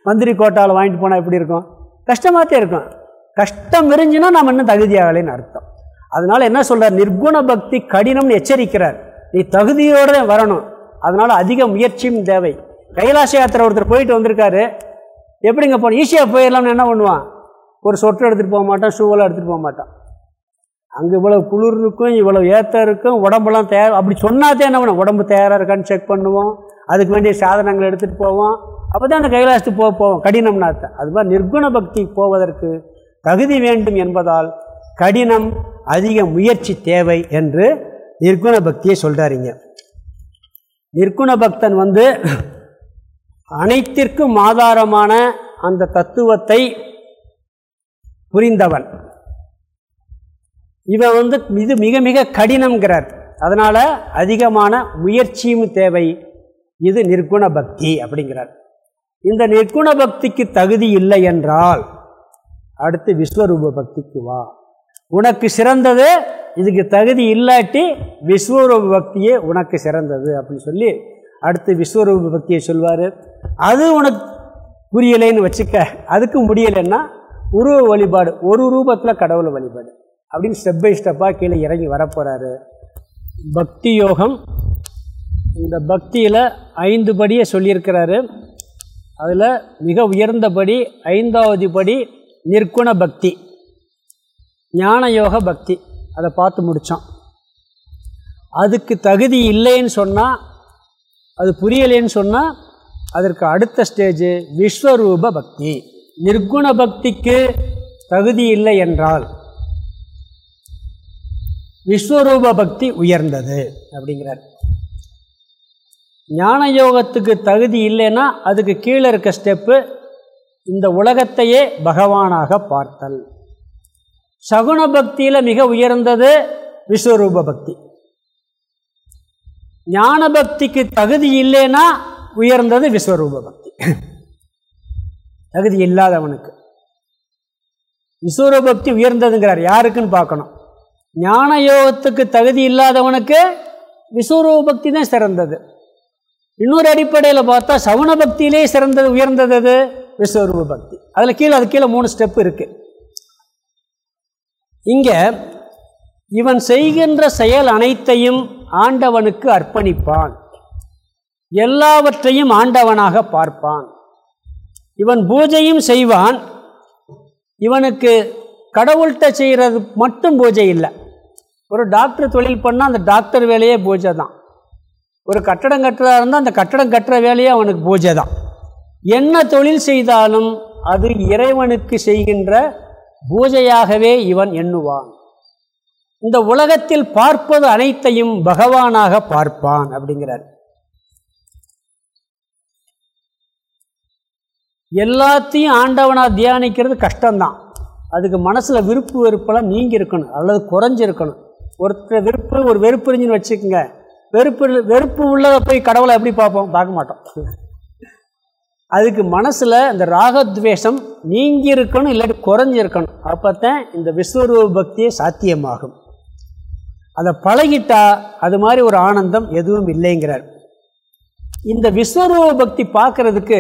மந்திரி கோட்டாவில் வாங்கிட்டு போனால் எப்படி இருக்கும்? கஷ்டமாகத்தே இருக்கும். கஷ்டம் இருந்துச்சுன்னா நம்ம இன்னும் தகுதியாகலைன்னு அர்த்தம். அதனால் என்ன சொல்கிறார் நிர்குண பக்தி கடினம்னு எச்சரிக்கிறார். நீ தகுதியோடு தான் வரணும். அதனால் அதிக முயற்சியும் தேவை. கைலாச யாத்திரை ஒருத்தர் போயிட்டு வந்திருக்காரு. எப்படிங்க போகணும்? ஈஸியாக போயிடலாம்னு என்ன பண்ணுவான்? ஒரு சொட்டை எடுத்துகிட்டு போக மாட்டான் ஷூவெல்லாம் எடுத்துகிட்டு போக மாட்டான். அங்கே இவ்வளோ குளிர் இருக்கும் இவ்வளோ ஏற்ற இருக்கும் உடம்பெல்லாம் தயார் அப்படி சொன்னாதே என்ன பண்ணுவோம்? உடம்பு தயாராக இருக்கான்னு செக் பண்ணுவோம். அதுக்கு வேண்டிய சாதனங்கள் எடுத்துகிட்டு போவோம். அப்போ தான் அந்த கைலாசத்துக்கு போக போவோம். கடினம்னாத்த அது. மாதிரி நிர்குண பக்தி போவதற்கு தகுதி வேண்டும் என்பதால் கடினம் அதிக முயற்சி தேவை என்று நிர்குண பக்தியை சொல்கிறாரிங்க நிர்குண பக்தன் வந்து அனைத்திற்கும் ஆதாரமான அந்த தத்துவத்தை புரிந்தவன். இவன் வந்து இது மிக மிக கடினம்ங்கிறார். அதனால் அதிகமான முயற்சியும் தேவை. இது நிர்குண பக்தி அப்படிங்கிறார். இந்த நிர்குண பக்திக்கு தகுதி இல்லை என்றால் அடுத்து விஸ்வரூப பக்திக்கு வா. உனக்கு சிறந்தது இதுக்கு தகுதி இல்லாட்டி விஸ்வரூப பக்தியே உனக்கு சிறந்தது அப்படின்னு சொல்லி அடுத்து விஸ்வரூப பக்தியை சொல்வார். அது உனக்கு புரியலைன்னு வச்சுக்க அதுக்கு முடியலைன்னா உருவ வழிபாடு ஒரு ரூபத்தில் கடவுளை வழிபாடு. அப்படின்னு ஸ்டெப் பை ஸ்டெப்பாக கீழே இறங்கி வரப்போகிறாரு பக்தி யோகம் இந்த பக்தியில் ஐந்து படியை சொல்லியிருக்கிறாரு. அதில் மிக உயர்ந்தபடி ஐந்தாவது படி நிற்குண பக்தி ஞான யோக பக்தி. அதை பார்த்து முடித்தோம் அதுக்கு தகுதி இல்லைன்னு சொன்னால் அது புரியலைன்னு சொன்னால் அதற்கு அடுத்த ஸ்டேஜு விஸ்வரூப பக்தி. நிர்குண பக்திக்கு தகுதி இல்லை என்றால் விஸ்வரூப பக்தி உயர்ந்தது அப்படிங்கிறார். ஞான யோகத்துக்கு தகுதி இல்லைன்னா அதுக்கு கீழே இருக்க ஸ்டெப்பு இந்த உலகத்தையே பகவானாக பார்த்தல். சகுண பக்தியில் மிக உயர்ந்தது விஸ்வரூப பக்தி. ஞான பக்திக்கு தகுதி இல்லைன்னா உயர்ந்தது விஸ்வரூப பக்தி தகுதி இல்லாதவனுக்கு. விஸ்வரூப பக்தி உயர்ந்ததுங்கிறார். யாருக்குன்னு பார்க்கணும். ஞான யோகத்துக்கு தகுதி இல்லாதவனுக்கு விஸ்வரூப பக்தி தான் சிறந்தது. இன்னொரு அடிப்படையில் பார்த்தா சவுன பக்தியிலே சிறந்தது உயர்ந்தது அது விஸ்வரூப பக்தி அதில் கீழே அது கீழே மூணு ஸ்டெப் இருக்குது இங்கே இவன் செய்கின்ற செயல் அனைத்தையும் ஆண்டவனுக்கு அர்ப்பணிப்பான். எல்லாவற்றையும் ஆண்டவனாக பார்ப்பான். இவன் பூஜையும் செய்வான். இவனுக்கு கடவுள்கிட்ட செய்கிறது மட்டும் பூஜை இல்லை. ஒரு டாக்டர் தொழில் பண்ணால் அந்த டாக்டர் வேலையே பூஜை தான். ஒரு கட்டடம் கட்டுறதா இருந்தால் அந்த கட்டடம் கட்டுற வேலையே அவனுக்கு பூஜை தான். என்ன தொழில் செய்தாலும் அது இறைவனுக்கு செய்கின்ற பூஜையாகவே இவன் எண்ணுவான். இந்த உலகத்தில் பார்ப்பது அனைத்தையும் பகவானாக பார்ப்பான் அப்படிங்கிறார். எல்லாத்தையும் ஆண்டவனாக தியானிக்கிறது கஷ்டம்தான். அதுக்கு மனசில் விருப்பு வெறுப்பெல்லாம் நீங்கி இருக்கணும் அல்லது குறைஞ்சிருக்கணும். ஒருத்தர் வெறுப்பு ஒரு வெறுப்பு இருந்துன்னு வச்சுக்கோங்க. வெறுப்பு வெறுப்பு உள்ளதை போய் கடவுளை எப்படி பார்ப்போம்? பார்க்க மாட்டோம். அதுக்கு மனசில் இந்த ராகத்வேஷம் நீங்கி இருக்கணும் இல்லாட்டி குறைஞ்சிருக்கணும். அப்போ தான் இந்த விஸ்வரூப பக்தியே சாத்தியமாகும். அதை பழகிட்டா அது மாதிரி ஒரு ஆனந்தம் எதுவும் இல்லைங்கிறார். இந்த விஸ்வரூப பக்தி பார்க்கறதுக்கு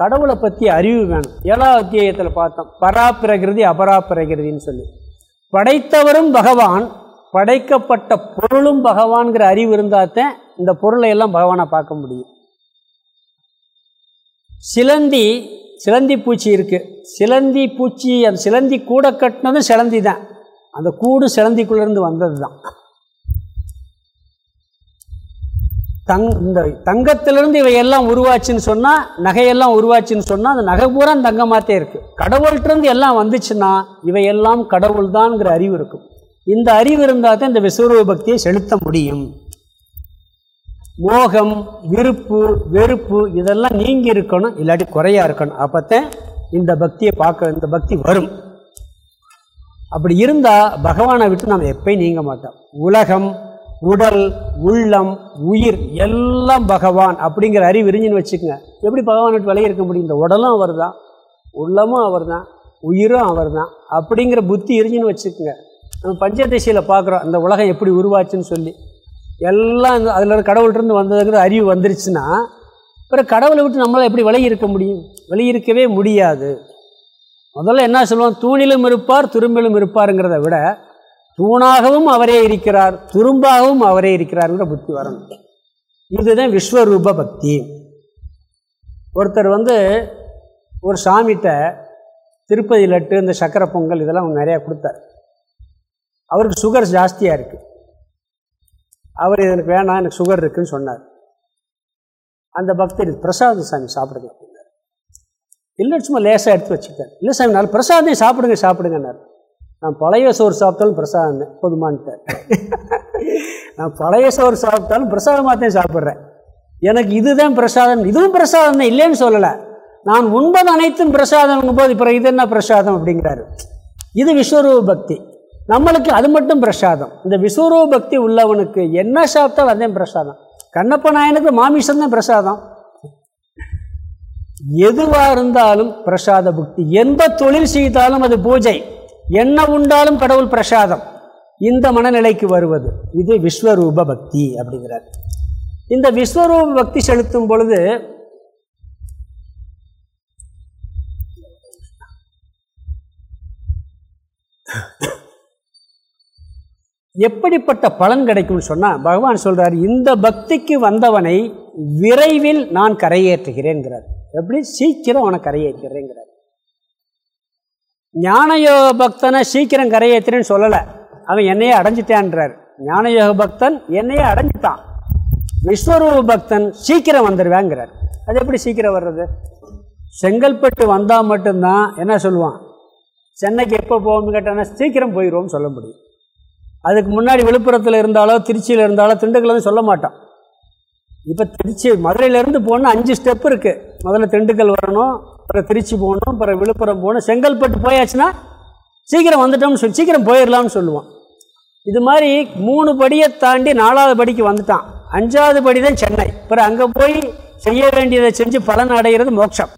கடவுளை பற்றி அறிவு வேணும். ஏழாவது அத்தியாயத்தில் பார்த்தோம். பராப்பிரகிருதி அபராப்பிரகிருதின்னு சொல்லி. படைத்தவரும் பகவான் படைக்கப்பட்ட பொருளும் பகவான்கிற அறிவு இருந்தால்தான் இந்த பொருளை எல்லாம் பகவானை பார்க்க முடியும். சிலந்தி சிலந்தி பூச்சி இருக்குது சிலந்தி பூச்சி அந்த சிலந்தி கூட கட்டினதும் சிலந்தி தான். அந்த கூடு சிலந்திக்குள்ளேருந்து வந்தது தான் தங் இந்த தங்கத்திலிருந்து இவை எல்லாம் உருவாச்சுன்னு சொன்னால் நகையெல்லாம் உருவாச்சுன்னு சொன்னால் அந்த நகை பூரா தங்கமாகத்தே இருக்குது கடவுள்கிட்டருந்து எல்லாம் வந்துச்சுன்னா இவையெல்லாம் கடவுள் தான்ங்கிற அறிவு இருக்கும். இந்த அறிவு இருந்தால் தான் இந்த விஸ்வரூப பக்தியை செலுத்த முடியும். மோகம் விருப்பு வெறுப்பு இதெல்லாம் நீங்கி இருக்கணும் இல்லாட்டி குறையா இருக்கணும். அப்போத்தான் இந்த பக்தியை பார்க்க இந்த பக்தி வரும். அப்படி இருந்தால் பகவானை விட்டு நாம் எப்பயும் நீங்க மாட்டோம். உலகம் உடல் உள்ளம் உயிர் எல்லாம் பகவான் அப்படிங்கிற அறிவு இருந்துன்னு வச்சுக்கோங்க. எப்படி பகவான் விட்டு விலகி இருக்க முடியும்? இந்த உடலும் அவர் தான் உள்ளமும் அவர் தான் உயிரும் அவர் தான் அப்படிங்கிற புத்தி இருந்துன்னு வச்சுக்கோங்க. நம்ம பஞ்சதசியில் பார்க்குறோம் அந்த உலகம் எப்படி உருவாச்சுன்னு சொல்லி. எல்லாம் இந்த அதில் கடவுள்கிட்டருந்து வந்ததுங்கிற அறிவு வந்துருச்சுன்னா அப்புறம் கடவுளை விட்டு நம்மளால் எப்படி விலகி இருக்க முடியும்? விலகி இருக்கவே முடியாது. முதல்ல என்ன சொல்லுவோம் தூணிலும் இருப்பார் துரும்பிலும் இருப்பாருங்கிறத விட தூணாகவும் அவரே இருக்கிறார் துரும்பாகவும் அவரே இருக்கிறாருங்கிற புத்தி வரணும். இதுதான் விஸ்வரூப பக்தி. ஒருத்தர் வந்து ஒரு சாமிகிட்ட திருப்பதி லட்டு இந்த சக்கரை பொங்கல் இதெல்லாம் அவங்க நிறையா கொடுத்தார். அவருக்கு சுகர் ஜாஸ்தியாக இருக்குது அவர் எனக்கு வேணாம் எனக்கு சுகர் இருக்குதுன்னு சொன்னார். அந்த பக்தர் பிரசாத சாமி சாப்பிடுங்க. அப்படின்னார் இல்லை சும்மா லேசாக எடுத்து வச்சுக்கிட்டார். இல்லை சாமி நாலு பிரசாதம் சாப்பிடுங்க சாப்பிடுங்கன்னார். நான் பழைய சோறு சாப்பிட்டாலும் பிரசாதம் போதுமான்ட்டார் நான் பழைய சோறு சாப்பிட்டாலும் பிரசாதமாக தான் சாப்பிட்றேன். எனக்கு இதுதான் பிரசாதம் இதுவும் பிரசாதம் தான் இல்லைன்னு சொல்லலை. நான் உண்பது அனைத்தும் பிரசாதம்ங்கும் போது இப்போ இது என்ன பிரசாதம் அப்படிங்கிறாரு. இது விஸ்வரூப பக்தி. நம்மளுக்கு அது மட்டும் பிரசாதம். இந்த விஸ்வரூப பக்தி உள்ளவனுக்கு என்ன சாப்பிட்டாலும் அதே பிரசாதம். கண்ணப்ப நாயனுக்கு மாமிசம் தான் பிரசாதம். எதுவாக இருந்தாலும் பிரசாத புக்தி. எந்த தொழில் செய்தாலும் அது பூஜை. என்ன உண்டாலும் கடவுள் பிரசாதம். இந்த மனநிலைக்கு வருவது. இது விஸ்வரூப பக்தி அப்படிங்கிறார். இந்த விஸ்வரூப பக்தி செலுத்தும் பொழுது எப்படிப்பட்ட பலன் கிடைக்கும்னு சொன்னால் பகவான் சொல்கிறார் இந்த பக்திக்கு வந்தவனை விரைவில் நான் கரையேற்றுகிறேங்கிறார் எப்படி? சீக்கிரம் அவனை கரையேற்றுகிறேங்கிறார் ஞானயோக பக்தனை சீக்கிரம் கரையேற்றுறேன்னு சொல்லலை. அவன் என்னையே அடைஞ்சிட்டான்றார். ஞானயோக பக்தன் என்னையே அடைஞ்சிட்டான். விஸ்வரூப பக்தன் சீக்கிரம் வந்துடுவேங்கிறார் அது எப்படி சீக்கிரம் வர்றது? செங்கல்பட்டு வந்தால் மட்டும்தான் என்ன சொல்லுவான்? சென்னைக்கு எப்போ போகணும்னு கேட்டானா சீக்கிரம் போயிடுவோம்னு சொல்ல முடியும். அதுக்கு முன்னாடி விழுப்புரத்தில் இருந்தாலோ திருச்சியில் இருந்தாலோ திண்டுக்கல் சொல்ல மாட்டான். இப்போ திருச்சி மதுரையிலேருந்து போகணுன்னா அஞ்சு ஸ்டெப் இருக்குது முதல்ல திண்டுக்கல் வரணும் அப்புறம் திருச்சி போகணும் அப்புறம் விழுப்புரம் போகணும். செங்கல்பட்டு போயாச்சுன்னா சீக்கிரம் வந்துட்டோம்னு சொல்லி சீக்கிரம் போயிடலாம்னு சொல்லுவான் இது மாதிரி மூணு படியை தாண்டி நாலாவது படிக்கு வந்துட்டான். அஞ்சாவது படி தான் சென்னை. அப்புறம் அங்கே போய் செய்ய வேண்டியதை செஞ்சு பலன் அடைகிறது மோட்சம்.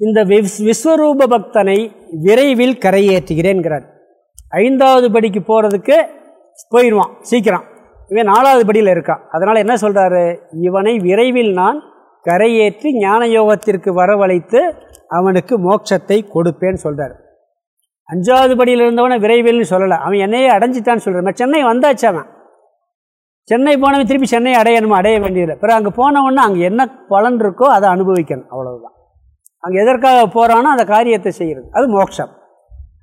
இந்த விஸ் விஸ்வரூப பக்தனை விரைவில் கரையேற்றுகிறேன்கிறார். ஐந்தாவது படிக்கு போகிறதுக்கு போயிடுவான் சீக்கிரம். இவன் நாலாவது படியில் இருக்கான். அதனால் என்ன சொல்கிறாரு இவனை விரைவில் நான் கரையேற்றி ஞான யோகத்திற்கு வரவழைத்து அவனுக்கு மோட்சத்தை கொடுப்பேன்னு சொல்கிறார் அஞ்சாவது படியில் இருந்தவனை விரைவில்னு சொல்லலை. அவன் என்னையே அடைஞ்சிட்டான்னு சொல்கிறான் சென்னை வந்தாச்சு அவன். சென்னை போனவன் திருப்பி சென்னை அடையணுமா? அடைய வேண்டியதில்லை. பிறகு அங்கே போனவொன்னே அங்கே என்ன பலன் இருக்கோ அதை அனுபவிக்கணும். அவ்வளவுதான். அங்கே எதற்காக போகிறானோ அந்த காரியத்தை செய்கிறது அது மோட்சம்.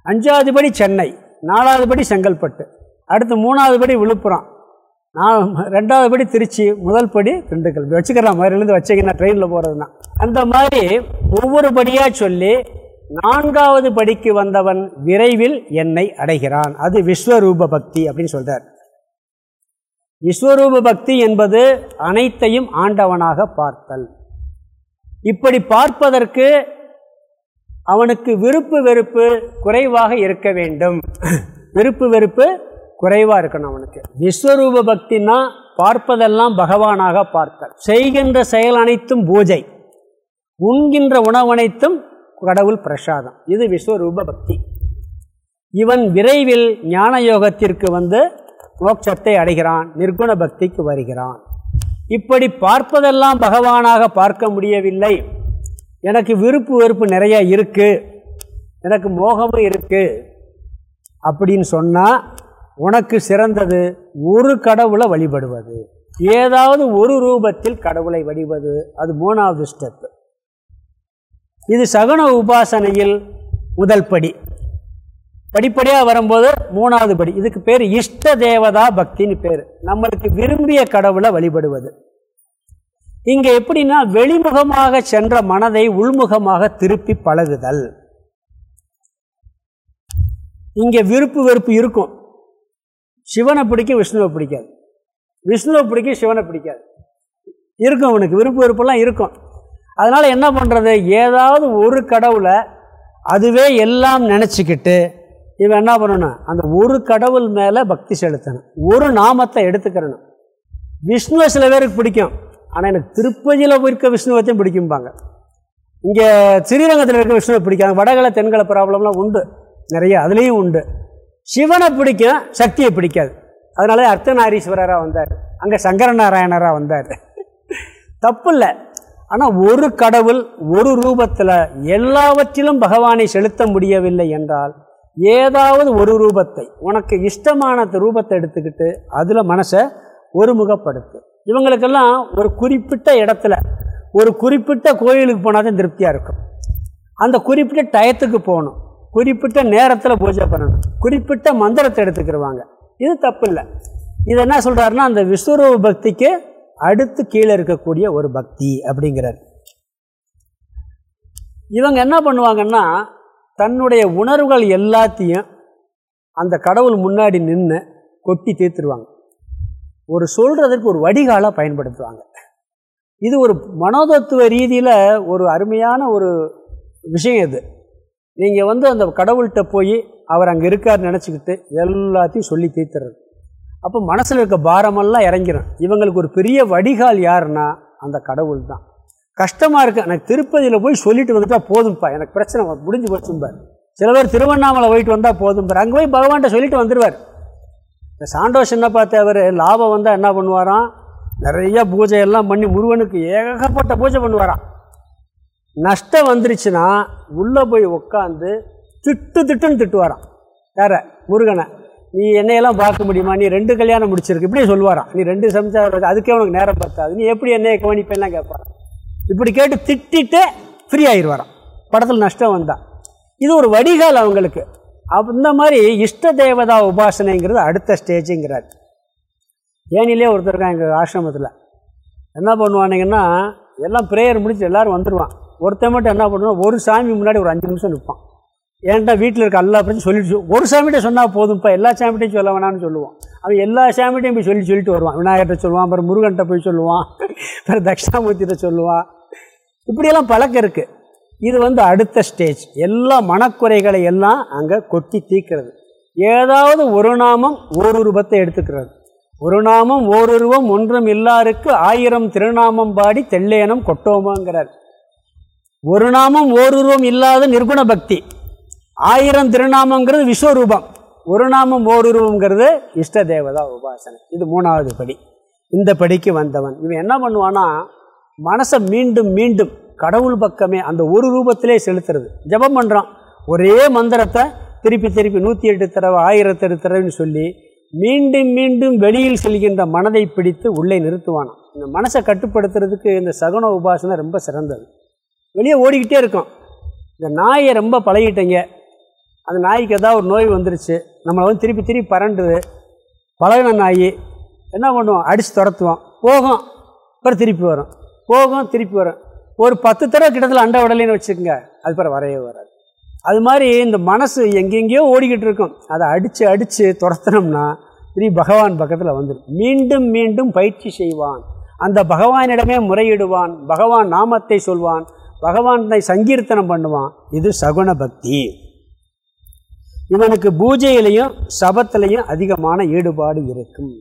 அஞ்சாவது படி சென்னை. நாலாவது படி செங்கல்பட்டு. அடுத்து மூணாவது படி விழுப்புரம். நான் ரெண்டாவது படி திருச்சி முதல் படி திண்டுக்கல். வச்சுக்கிறேன் மாதிரிலேருந்து வச்சுக்கிறேன் ட்ரெயினில் போகிறதுனா அந்த மாதிரி ஒவ்வொரு படியாக சொல்லி நான்காவது படிக்கு வந்தவன் விரைவில் என்னை அடைகிறான். அது விஸ்வரூப பக்தி அப்படின்னு சொல்கிறார் விஸ்வரூப பக்தி என்பது அனைத்தையும் ஆண்டவனாக பார்த்தல். இப்படி பார்ப்பதற்கு அவனுக்கு விருப்பு வெறுப்பு குறைவாக இருக்க வேண்டும். விருப்பு வெறுப்பு குறைவாக இருக்கணும் அவனுக்கு. விஸ்வரூப பக்தினா பார்ப்பதெல்லாம் பகவானாக பார்த்தல் செய்கின்ற செயல் அனைத்தும் பூஜை. உண்கின்ற உணவனைத்தும் கடவுள் பிரசாதம். இது விஸ்வரூப பக்தி. இவன் விரைவில் ஞான யோகத்திற்கு வந்து மோட்சத்தை அடைகிறான் நிர்குண பக்திக்கு வருகிறான். இப்படி பார்ப்பதெல்லாம் பகவானாக பார்க்க முடியவில்லை. எனக்கு விருப்பு வெறுப்பு நிறைய இருக்குது எனக்கு மோகமும் இருக்குது அப்படின்னு சொன்னால் உனக்கு சிறந்தது ஒரு கடவுளை வழிபடுவது. ஏதாவது ஒரு ரூபத்தில் கடவுளை வழிபது. அது மூணாவது ஸ்டெப்பு இது சகுன உபாசனையில் முதல் படி. படிப்படியாக வரும்போது மூணாவது படி. இதுக்கு பேர் இஷ்ட தேவதா பக்தின்னு பேர். நம்மளுக்கு விரும்பிய கடவுளை வழிபடுவது. இங்கே எப்படின்னா வெளிமுகமாக சென்ற மனதை உள்முகமாக திருப்பி பழகுதல். இங்கே விருப்பு வெறுப்பு இருக்கும். சிவனை பிடிக்கும் விஷ்ணுவை பிடிக்காது. விஷ்ணுவை பிடிக்கும் சிவனை பிடிக்காது. இருக்கும் அவனுக்கு விருப்ப விருப்பெல்லாம் இருக்கும். அதனால் என்ன பண்ணுறது ஏதாவது ஒரு கடவுளை அதுவே எல்லாம் நினச்சிக்கிட்டு இவன் என்ன பண்ணணும் அந்த ஒரு கடவுள் மேலே பக்தி செலுத்தணும். ஒரு நாமத்தை எடுத்துக்கிறணும். விஷ்ணுவை சில பேருக்கு பிடிக்கும். ஆனால் எனக்கு திருப்பதியில் இருக்க விஷ்ணுவத்தையும் பிடிக்கும்பாங்க. இங்கே ஸ்ரீரங்கத்தில் இருக்க விஷ்ணுவை பிடிக்காது வடகலை தென்கலை ப்ராப்ளம்லாம் உண்டு. நிறைய அதுலேயும் உண்டு. சிவனை பிடிக்கும் சக்தியை பிடிக்காது. அதனால அர்த்தநாரீஸ்வரராக வந்தார். அங்கே சங்கரநாராயணராக வந்தார். தப்பு இல்லை. ஆனால் ஒரு கடவுள் ஒரு ரூபத்தில் எல்லாவற்றிலும் பகவானை செலுத்த முடியவில்லை என்றால் ஏதாவது ஒரு ரூபத்தை உனக்கு இஷ்டமான ரூபத்தை எடுத்துக்கிட்டு அதில் மனசை ஒருமுகப்படுத்து. இவங்களுக்கெல்லாம் ஒரு குறிப்பிட்ட இடத்துல ஒரு குறிப்பிட்ட கோயிலுக்கு போனால் தான் திருப்தியாக இருக்கும். அந்த குறிப்பிட்ட டயத்துக்கு போகணும். குறிப்பிட்ட நேரத்தில் பூஜை பண்ணணும். குறிப்பிட்ட மந்திரத்தை எடுத்துக்கிடுவாங்க இது தப்பு இல்லை இது என்ன சொல்கிறாருன்னா அந்த விஸ்வரூப பக்திக்கு அடுத்து கீழே இருக்கக்கூடிய ஒரு பக்தி அப்படிங்கிறார். இவங்க என்ன பண்ணுவாங்கன்னா தன்னுடைய உணர்வுகள் எல்லாத்தையும் அந்த கடவுள் முன்னாடி நின்று கொட்டி தீர்த்துருவாங்க. ஒரு சொல்கிறதுக்கு ஒரு வடிகாலாக பயன்படுத்துவாங்க. இது ஒரு மனோதத்துவ ரீதியில் ஒரு அருமையான ஒரு விஷயம் இது. நீங்கள் வந்து அந்த கடவுள்கிட்ட போய் அவர் அங்கே இருக்கார் நினச்சிக்கிட்டு எல்லாத்தையும் சொல்லி தீர்த்துறது. அப்போ மனசில் இருக்க பாரமெல்லாம் இறங்கிடும் இவங்களுக்கு ஒரு பெரிய வடிகால் யாருன்னா அந்த கடவுள் தான் கஷ்டமாக இருக்குது எனக்கு திருப்பதியில் போய் சொல்லிட்டு வந்துட்டால் போதும்ப்பா எனக்கு பிரச்சனை முடிஞ்சு போச்சும்பார். சில பேர் திருவண்ணாமலை போயிட்டு வந்தால் போதும்பார் அங்கே போய் பகவான்கிட்ட சொல்லிட்டு வந்துடுவார் இந்த சாண்டோஷ் என்ன பார்த்த அவர்? லாபம் வந்தால் என்ன பண்ணுவாராம்? நிறைய பூஜை எல்லாம் பண்ணி முருகனுக்கு ஏகப்பட்ட பூஜை பண்ணுவாராம். நஷ்டம் வந்துருச்சுன்னா உள்ளே போய் உட்காந்து திட்டு திட்டுன்னு திட்டுவாராம். வேற முருகனை. நீ என்னையெல்லாம் பார்க்க முடியுமா? நீ ரெண்டு கல்யாணம் முடிச்சிருக்கு. இப்படியே சொல்லுவாராம். நீ ரெண்டு சமைச்சா அதுக்கே உனக்கு நேரம் பத்தாது. நீ எப்படி என்னைய கவனிப்பேன்லாம் கேட்பாரான் இப்படி கேட்டு திட்டிட்டு ஃப்ரீ ஆயிடுவாராம் படத்தில் நஷ்டம் வந்தால் இது ஒரு வடிகால் அவங்களுக்கு. அந்த இந்த மாதிரி இஷ்ட தேவதா உபாசனைங்கிறது அடுத்த ஸ்டேஜுங்கிறார் ஏனிலே ஒருத்தர் இருக்கான் எங்கள் ஆசிரமத்தில். என்ன பண்ணுவானுங்கன்னா எல்லாம் ப்ரேயர் முடிச்சு எல்லோரும் வந்துடுவான் ஒருத்தன் மட்டும் என்ன பண்ணுவான்? ஒரு சாமி முன்னாடி ஒரு அஞ்சு நிமிஷம் நிற்பான் ஏன்டா வீட்டில் இருக்க எல்லா பிரச்சனை சொல்லிட்டு ஒரு சாமிகிட்ட சொன்னால் போதும்ப்பா எல்லா சாமிகிட்டையும் சொல்ல வேணாம்னு சொல்லுவான். அவன் எல்லா சாமிகிட்டையும் போய் சொல்லி சொல்லிட்டு வருவான். விநாயகர்கிட்ட சொல்லுவான் அப்புறம் முருகன்கிட்ட போய் சொல்லுவான் அப்புறம் தட்சிணாமூர்த்திகிட்ட சொல்லுவான். இப்படியெல்லாம் பழக்கம் இருக்குது இது வந்து அடுத்த ஸ்டேஜ் எல்லா மனக்குறைகளை எல்லாம் அங்கே கொட்டி தீக்கிறது. ஏதாவது ஒரு நாமம் ஒரு ரூபத்தை எடுத்துக்கிறது. ஒரு நாமம் ஓருருவம் ஒன்றும் இல்லாருக்கு ஆயிரம் திருநாமம் பாடி தெல்லேனம் கொட்டோமாங்கிறார். ஒரு நாமம் ஓருருவம் இல்லாத நிர்குண பக்தி. ஆயிரம் திருநாமங்கிறது விஸ்வரூபம். ஒரு நாமம் ஓருருவங்கிறது இஷ்ட தேவதா உபாசனை. இது மூணாவது படி. இந்த படிக்கு வந்தவன். இவன் என்ன பண்ணுவான்னா மனசை மீண்டும் மீண்டும் கடவுள் பக்கமே அந்த ஒரு ரூபத்திலே செலுத்துறது. ஜபம் பண்ணுறான் ஒரே மந்திரத்தை திருப்பி திருப்பி நூற்றி எட்டு தடவை ஆயிரத்தெட்டு தடவைன்னு சொல்லி மீண்டும் மீண்டும் வெளியில் செல்கின்ற மனதை பிடித்து உள்ளே நிறுத்துவானான் இந்த மனசை கட்டுப்படுத்துறதுக்கு இந்த சகுன உபாசனை ரொம்ப சிறந்தது. வெளியே ஓடிக்கிட்டே இருக்கும். இந்த நாயை ரொம்ப பழகிட்டீங்க. அந்த நாய்க்கு ஏதாவது ஒரு நோய் வந்துருச்சு. நம்மளை வந்து திருப்பி திருப்பி பரண்டுது. பழகின நாய் என்ன பண்ணுவோம்? அடித்து துரத்துவோம். போகும். அப்புறம் திருப்பி வரும். போகும் திருப்பி வரும். ஒரு பத்து தடவை கிட்டத்தில் அண்டை விடலைன்னு வச்சுக்கோங்க. அது பிற வரையே வராது. அது மாதிரி இந்த மனசு எங்கெங்கேயோ ஓடிக்கிட்டு இருக்கும். அதை அடித்து அடித்து துரத்தினோம்னா ஸ்ரீ பகவான் பக்கத்தில் வந்துடும் மீண்டும் மீண்டும் பயிற்சி செய்வான். அந்த பகவானிடமே முறையிடுவான். பகவான் நாமத்தை சொல்வான். பகவானை சங்கீர்த்தனம் பண்ணுவான். இது சகுண பக்தி. இவனுக்கு பூஜையிலையும் சபத்திலையும் அதிகமான ஈடுபாடு இருக்கும்.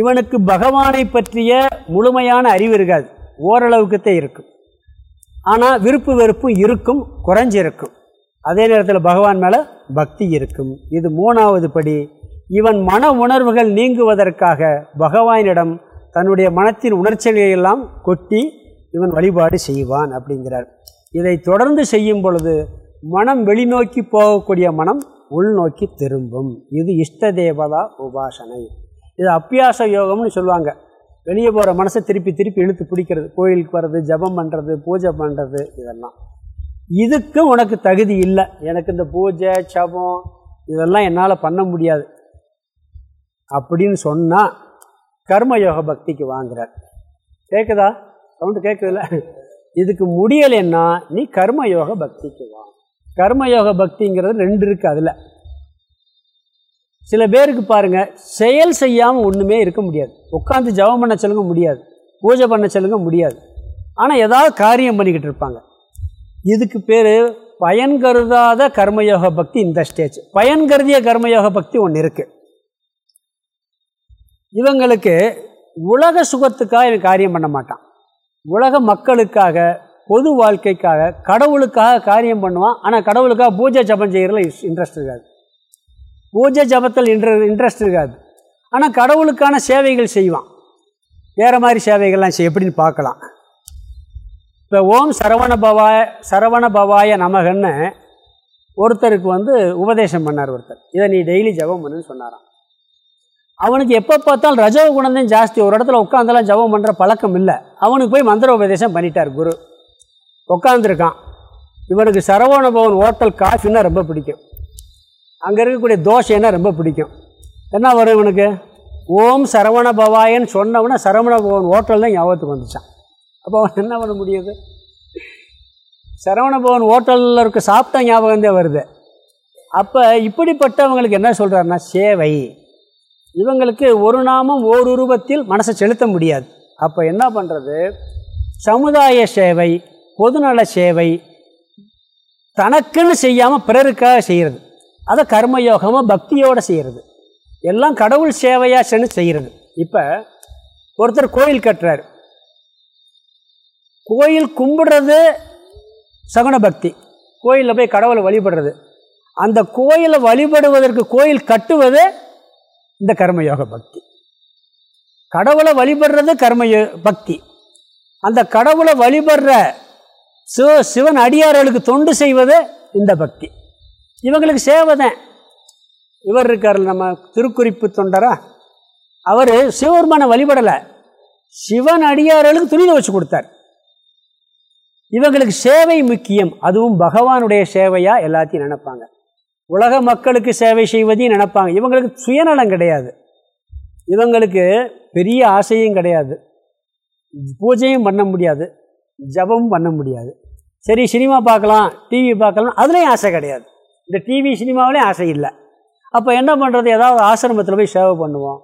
இவனுக்கு பகவானை பற்றிய முழுமையான அறிவு இருக்காது. ஓரளவுக்குத்தே இருக்கும். ஆனால் விருப்பு வெறுப்பும் இருக்கும் குறைஞ்சிருக்கும். அதே நேரத்தில் பகவான் மேலே பக்தி இருக்கும். இது மூணாவது படி. இவன் மன உணர்வுகள் நீங்குவதற்காக பகவானிடம் தன்னுடைய மனத்தின் உணர்ச்சிகளையெல்லாம் கொட்டி இவன் வழிபாடு செய்வான் அப்படிங்கிறார். இதை தொடர்ந்து செய்யும் பொழுது மனம் வெளிநோக்கி போகக்கூடிய மனம் உள்நோக்கி திரும்பும். இது இஷ்ட தேவதா உபாசனை. இது அப்பியாச யோகம்னு சொல்லுவாங்க. வெளியே போகிற மனசை திருப்பி திருப்பி இழுத்து பிடிக்கிறது. கோயிலுக்கு வர்றது ஜபம் பண்ணுறது பூஜை பண்ணுறது இதெல்லாம். இதுக்கும் உனக்கு தகுதி இல்லை. எனக்கு இந்த பூஜை ஜபம் இதெல்லாம் என்னால் பண்ண முடியாது. அப்படின்னு சொன்னால் கர்மயோக பக்திக்கு வாங்குறார். கேட்குதா சவுண்டு கேட்குதுல இதுக்கு முடியலைன்னா நீ கர்மயோக பக்திக்கு வா. கர்மயோக பக்திங்கிறது ரெண்டு இருக்குது அதில். சில பேருக்கு பாருங்கள் செயல் செய்யாமல் ஒன்றுமே இருக்க முடியாது. உட்காந்து ஜபம் பண்ண சொல்லுங்க முடியாது. பூஜை பண்ண சொல்லுங்க முடியாது. ஆனால் ஏதாவது காரியம் பண்ணிக்கிட்டு இருப்பாங்க. இதுக்கு பேர் பயன் கருதாத கர்மயோக பக்தி இந்த ஸ்டேஜ். பயன் கருதிய கர்மயோக பக்தி ஒன்று இருக்குது இவங்களுக்கு உலக சுகத்துக்காக இவன் காரியம் பண்ண மாட்டான். உலக மக்களுக்காக பொது வாழ்க்கைக்காக கடவுளுக்காக காரியம் பண்ணுவான். ஆனால் கடவுளுக்காக பூஜை ஜபம் செய்கிறதுல இன்ட்ரெஸ்ட் இருக்காது. பூஜை ஜபத்தில் இன்ட்ர இன்ட்ரெஸ்ட் இருக்காது. ஆனால் கடவுளுக்கான சேவைகள் செய்வான். வேறு மாதிரி சேவைகள்லாம் செய் எப்படின்னு பார்க்கலாம். இப்போ ஓம் சரவண பவாய சரவண பவாய நமகன்னு ஒருத்தருக்கு வந்து உபதேசம் பண்ணார் ஒருத்தர். இதை நீ டெய்லி ஜபம் பண்ணுன்னு சொன்னாராம். அவனுக்கு எப்போ பார்த்தாலும் ரஜோ குணந்தான் ஜாஸ்தி. ஒரு இடத்துல உட்காந்தெல்லாம் ஜபம் பண்ணுற பழக்கம் இல்லை. அவனுக்கு போய் மந்திர உபதேசம் பண்ணிட்டார் குரு. உட்காந்துருக்கான் இவனுக்கு சரவண பவன் ஹோட்டல் காஃபின்னா ரொம்ப பிடிக்கும். அங்கே இருக்கக்கூடிய தோசைன்னா ரொம்ப பிடிக்கும். என்ன வரும் இவனுக்கு? ஓம் சரவண பவாயன்னு சொன்னவன சரவண பவன் ஹோட்டல் தான் ஞாபகத்துக்கு வந்துச்சான். அப்போ அவன் என்ன பண்ண முடியுது? சரவண பவன் ஹோட்டலில் இருக்க சாப்பிட்டா ஞாபகம் தான் வருது. அப்போ இப்படிப்பட்டவங்களுக்கு என்ன சொல்கிறாருன்னா சேவை. இவங்களுக்கு ஒரு நாமம் ஓருருவத்தில் மனசை செலுத்த முடியாது. அப்போ என்ன பண்ணுறது சமுதாய சேவை பொதுநல சேவை தனக்குன்னு செய்யாமல் பிறருக்காக செய்கிறது அதை கர்மயோகமாக பக்தியோடு செய்கிறது எல்லாம் கடவுள் சேவையாக சென்று செய்கிறது இப்போ ஒருத்தர் கோயில் கட்டுறாரு. கோயில் கும்பிடுறது சகுன பக்தி. கோயிலில் போய் கடவுளை வழிபடுறது. அந்த கோயிலை வழிபடுவதற்கு கோயில் கட்டுவது இந்த கர்மயோக பக்தி. கடவுளை வழிபடுறது கர்மயோ பக்தி. அந்த கடவுளை வழிபடுற சிவ சிவன் அடியார்களுக்கு தொண்டு செய்வது இந்த பக்தி. இவங்களுக்கு சேவை தான். இவர் இருக்கார் நம்ம திருக்குறிப்பு தொண்டரா? அவர் சிவபெருமானை வழிபடலை. சிவன் அடியார்களுக்கு துணிதை வச்சு கொடுத்தார். இவங்களுக்கு சேவை முக்கியம். அதுவும் பகவானுடைய சேவையாக எல்லாத்தையும் நினைப்பாங்க. உலக மக்களுக்கு சேவை செய்வதையும் நினைப்பாங்க. இவங்களுக்கு சுயநலம் கிடையாது. இவங்களுக்கு பெரிய ஆசையும் கிடையாது. பூஜையும் பண்ண முடியாது. ஜபமும் பண்ண முடியாது. சரி சினிமா பார்க்கலாம் டிவி பார்க்கலாம் அதுலேயும் ஆசை கிடையாது. இந்த டிவி சினிமாவிலேயும் ஆசை இல்லை. அப்போ என்ன பண்ணுறது ஏதாவது ஆசிரமத்தில் போய் சேவை பண்ணுவோம்.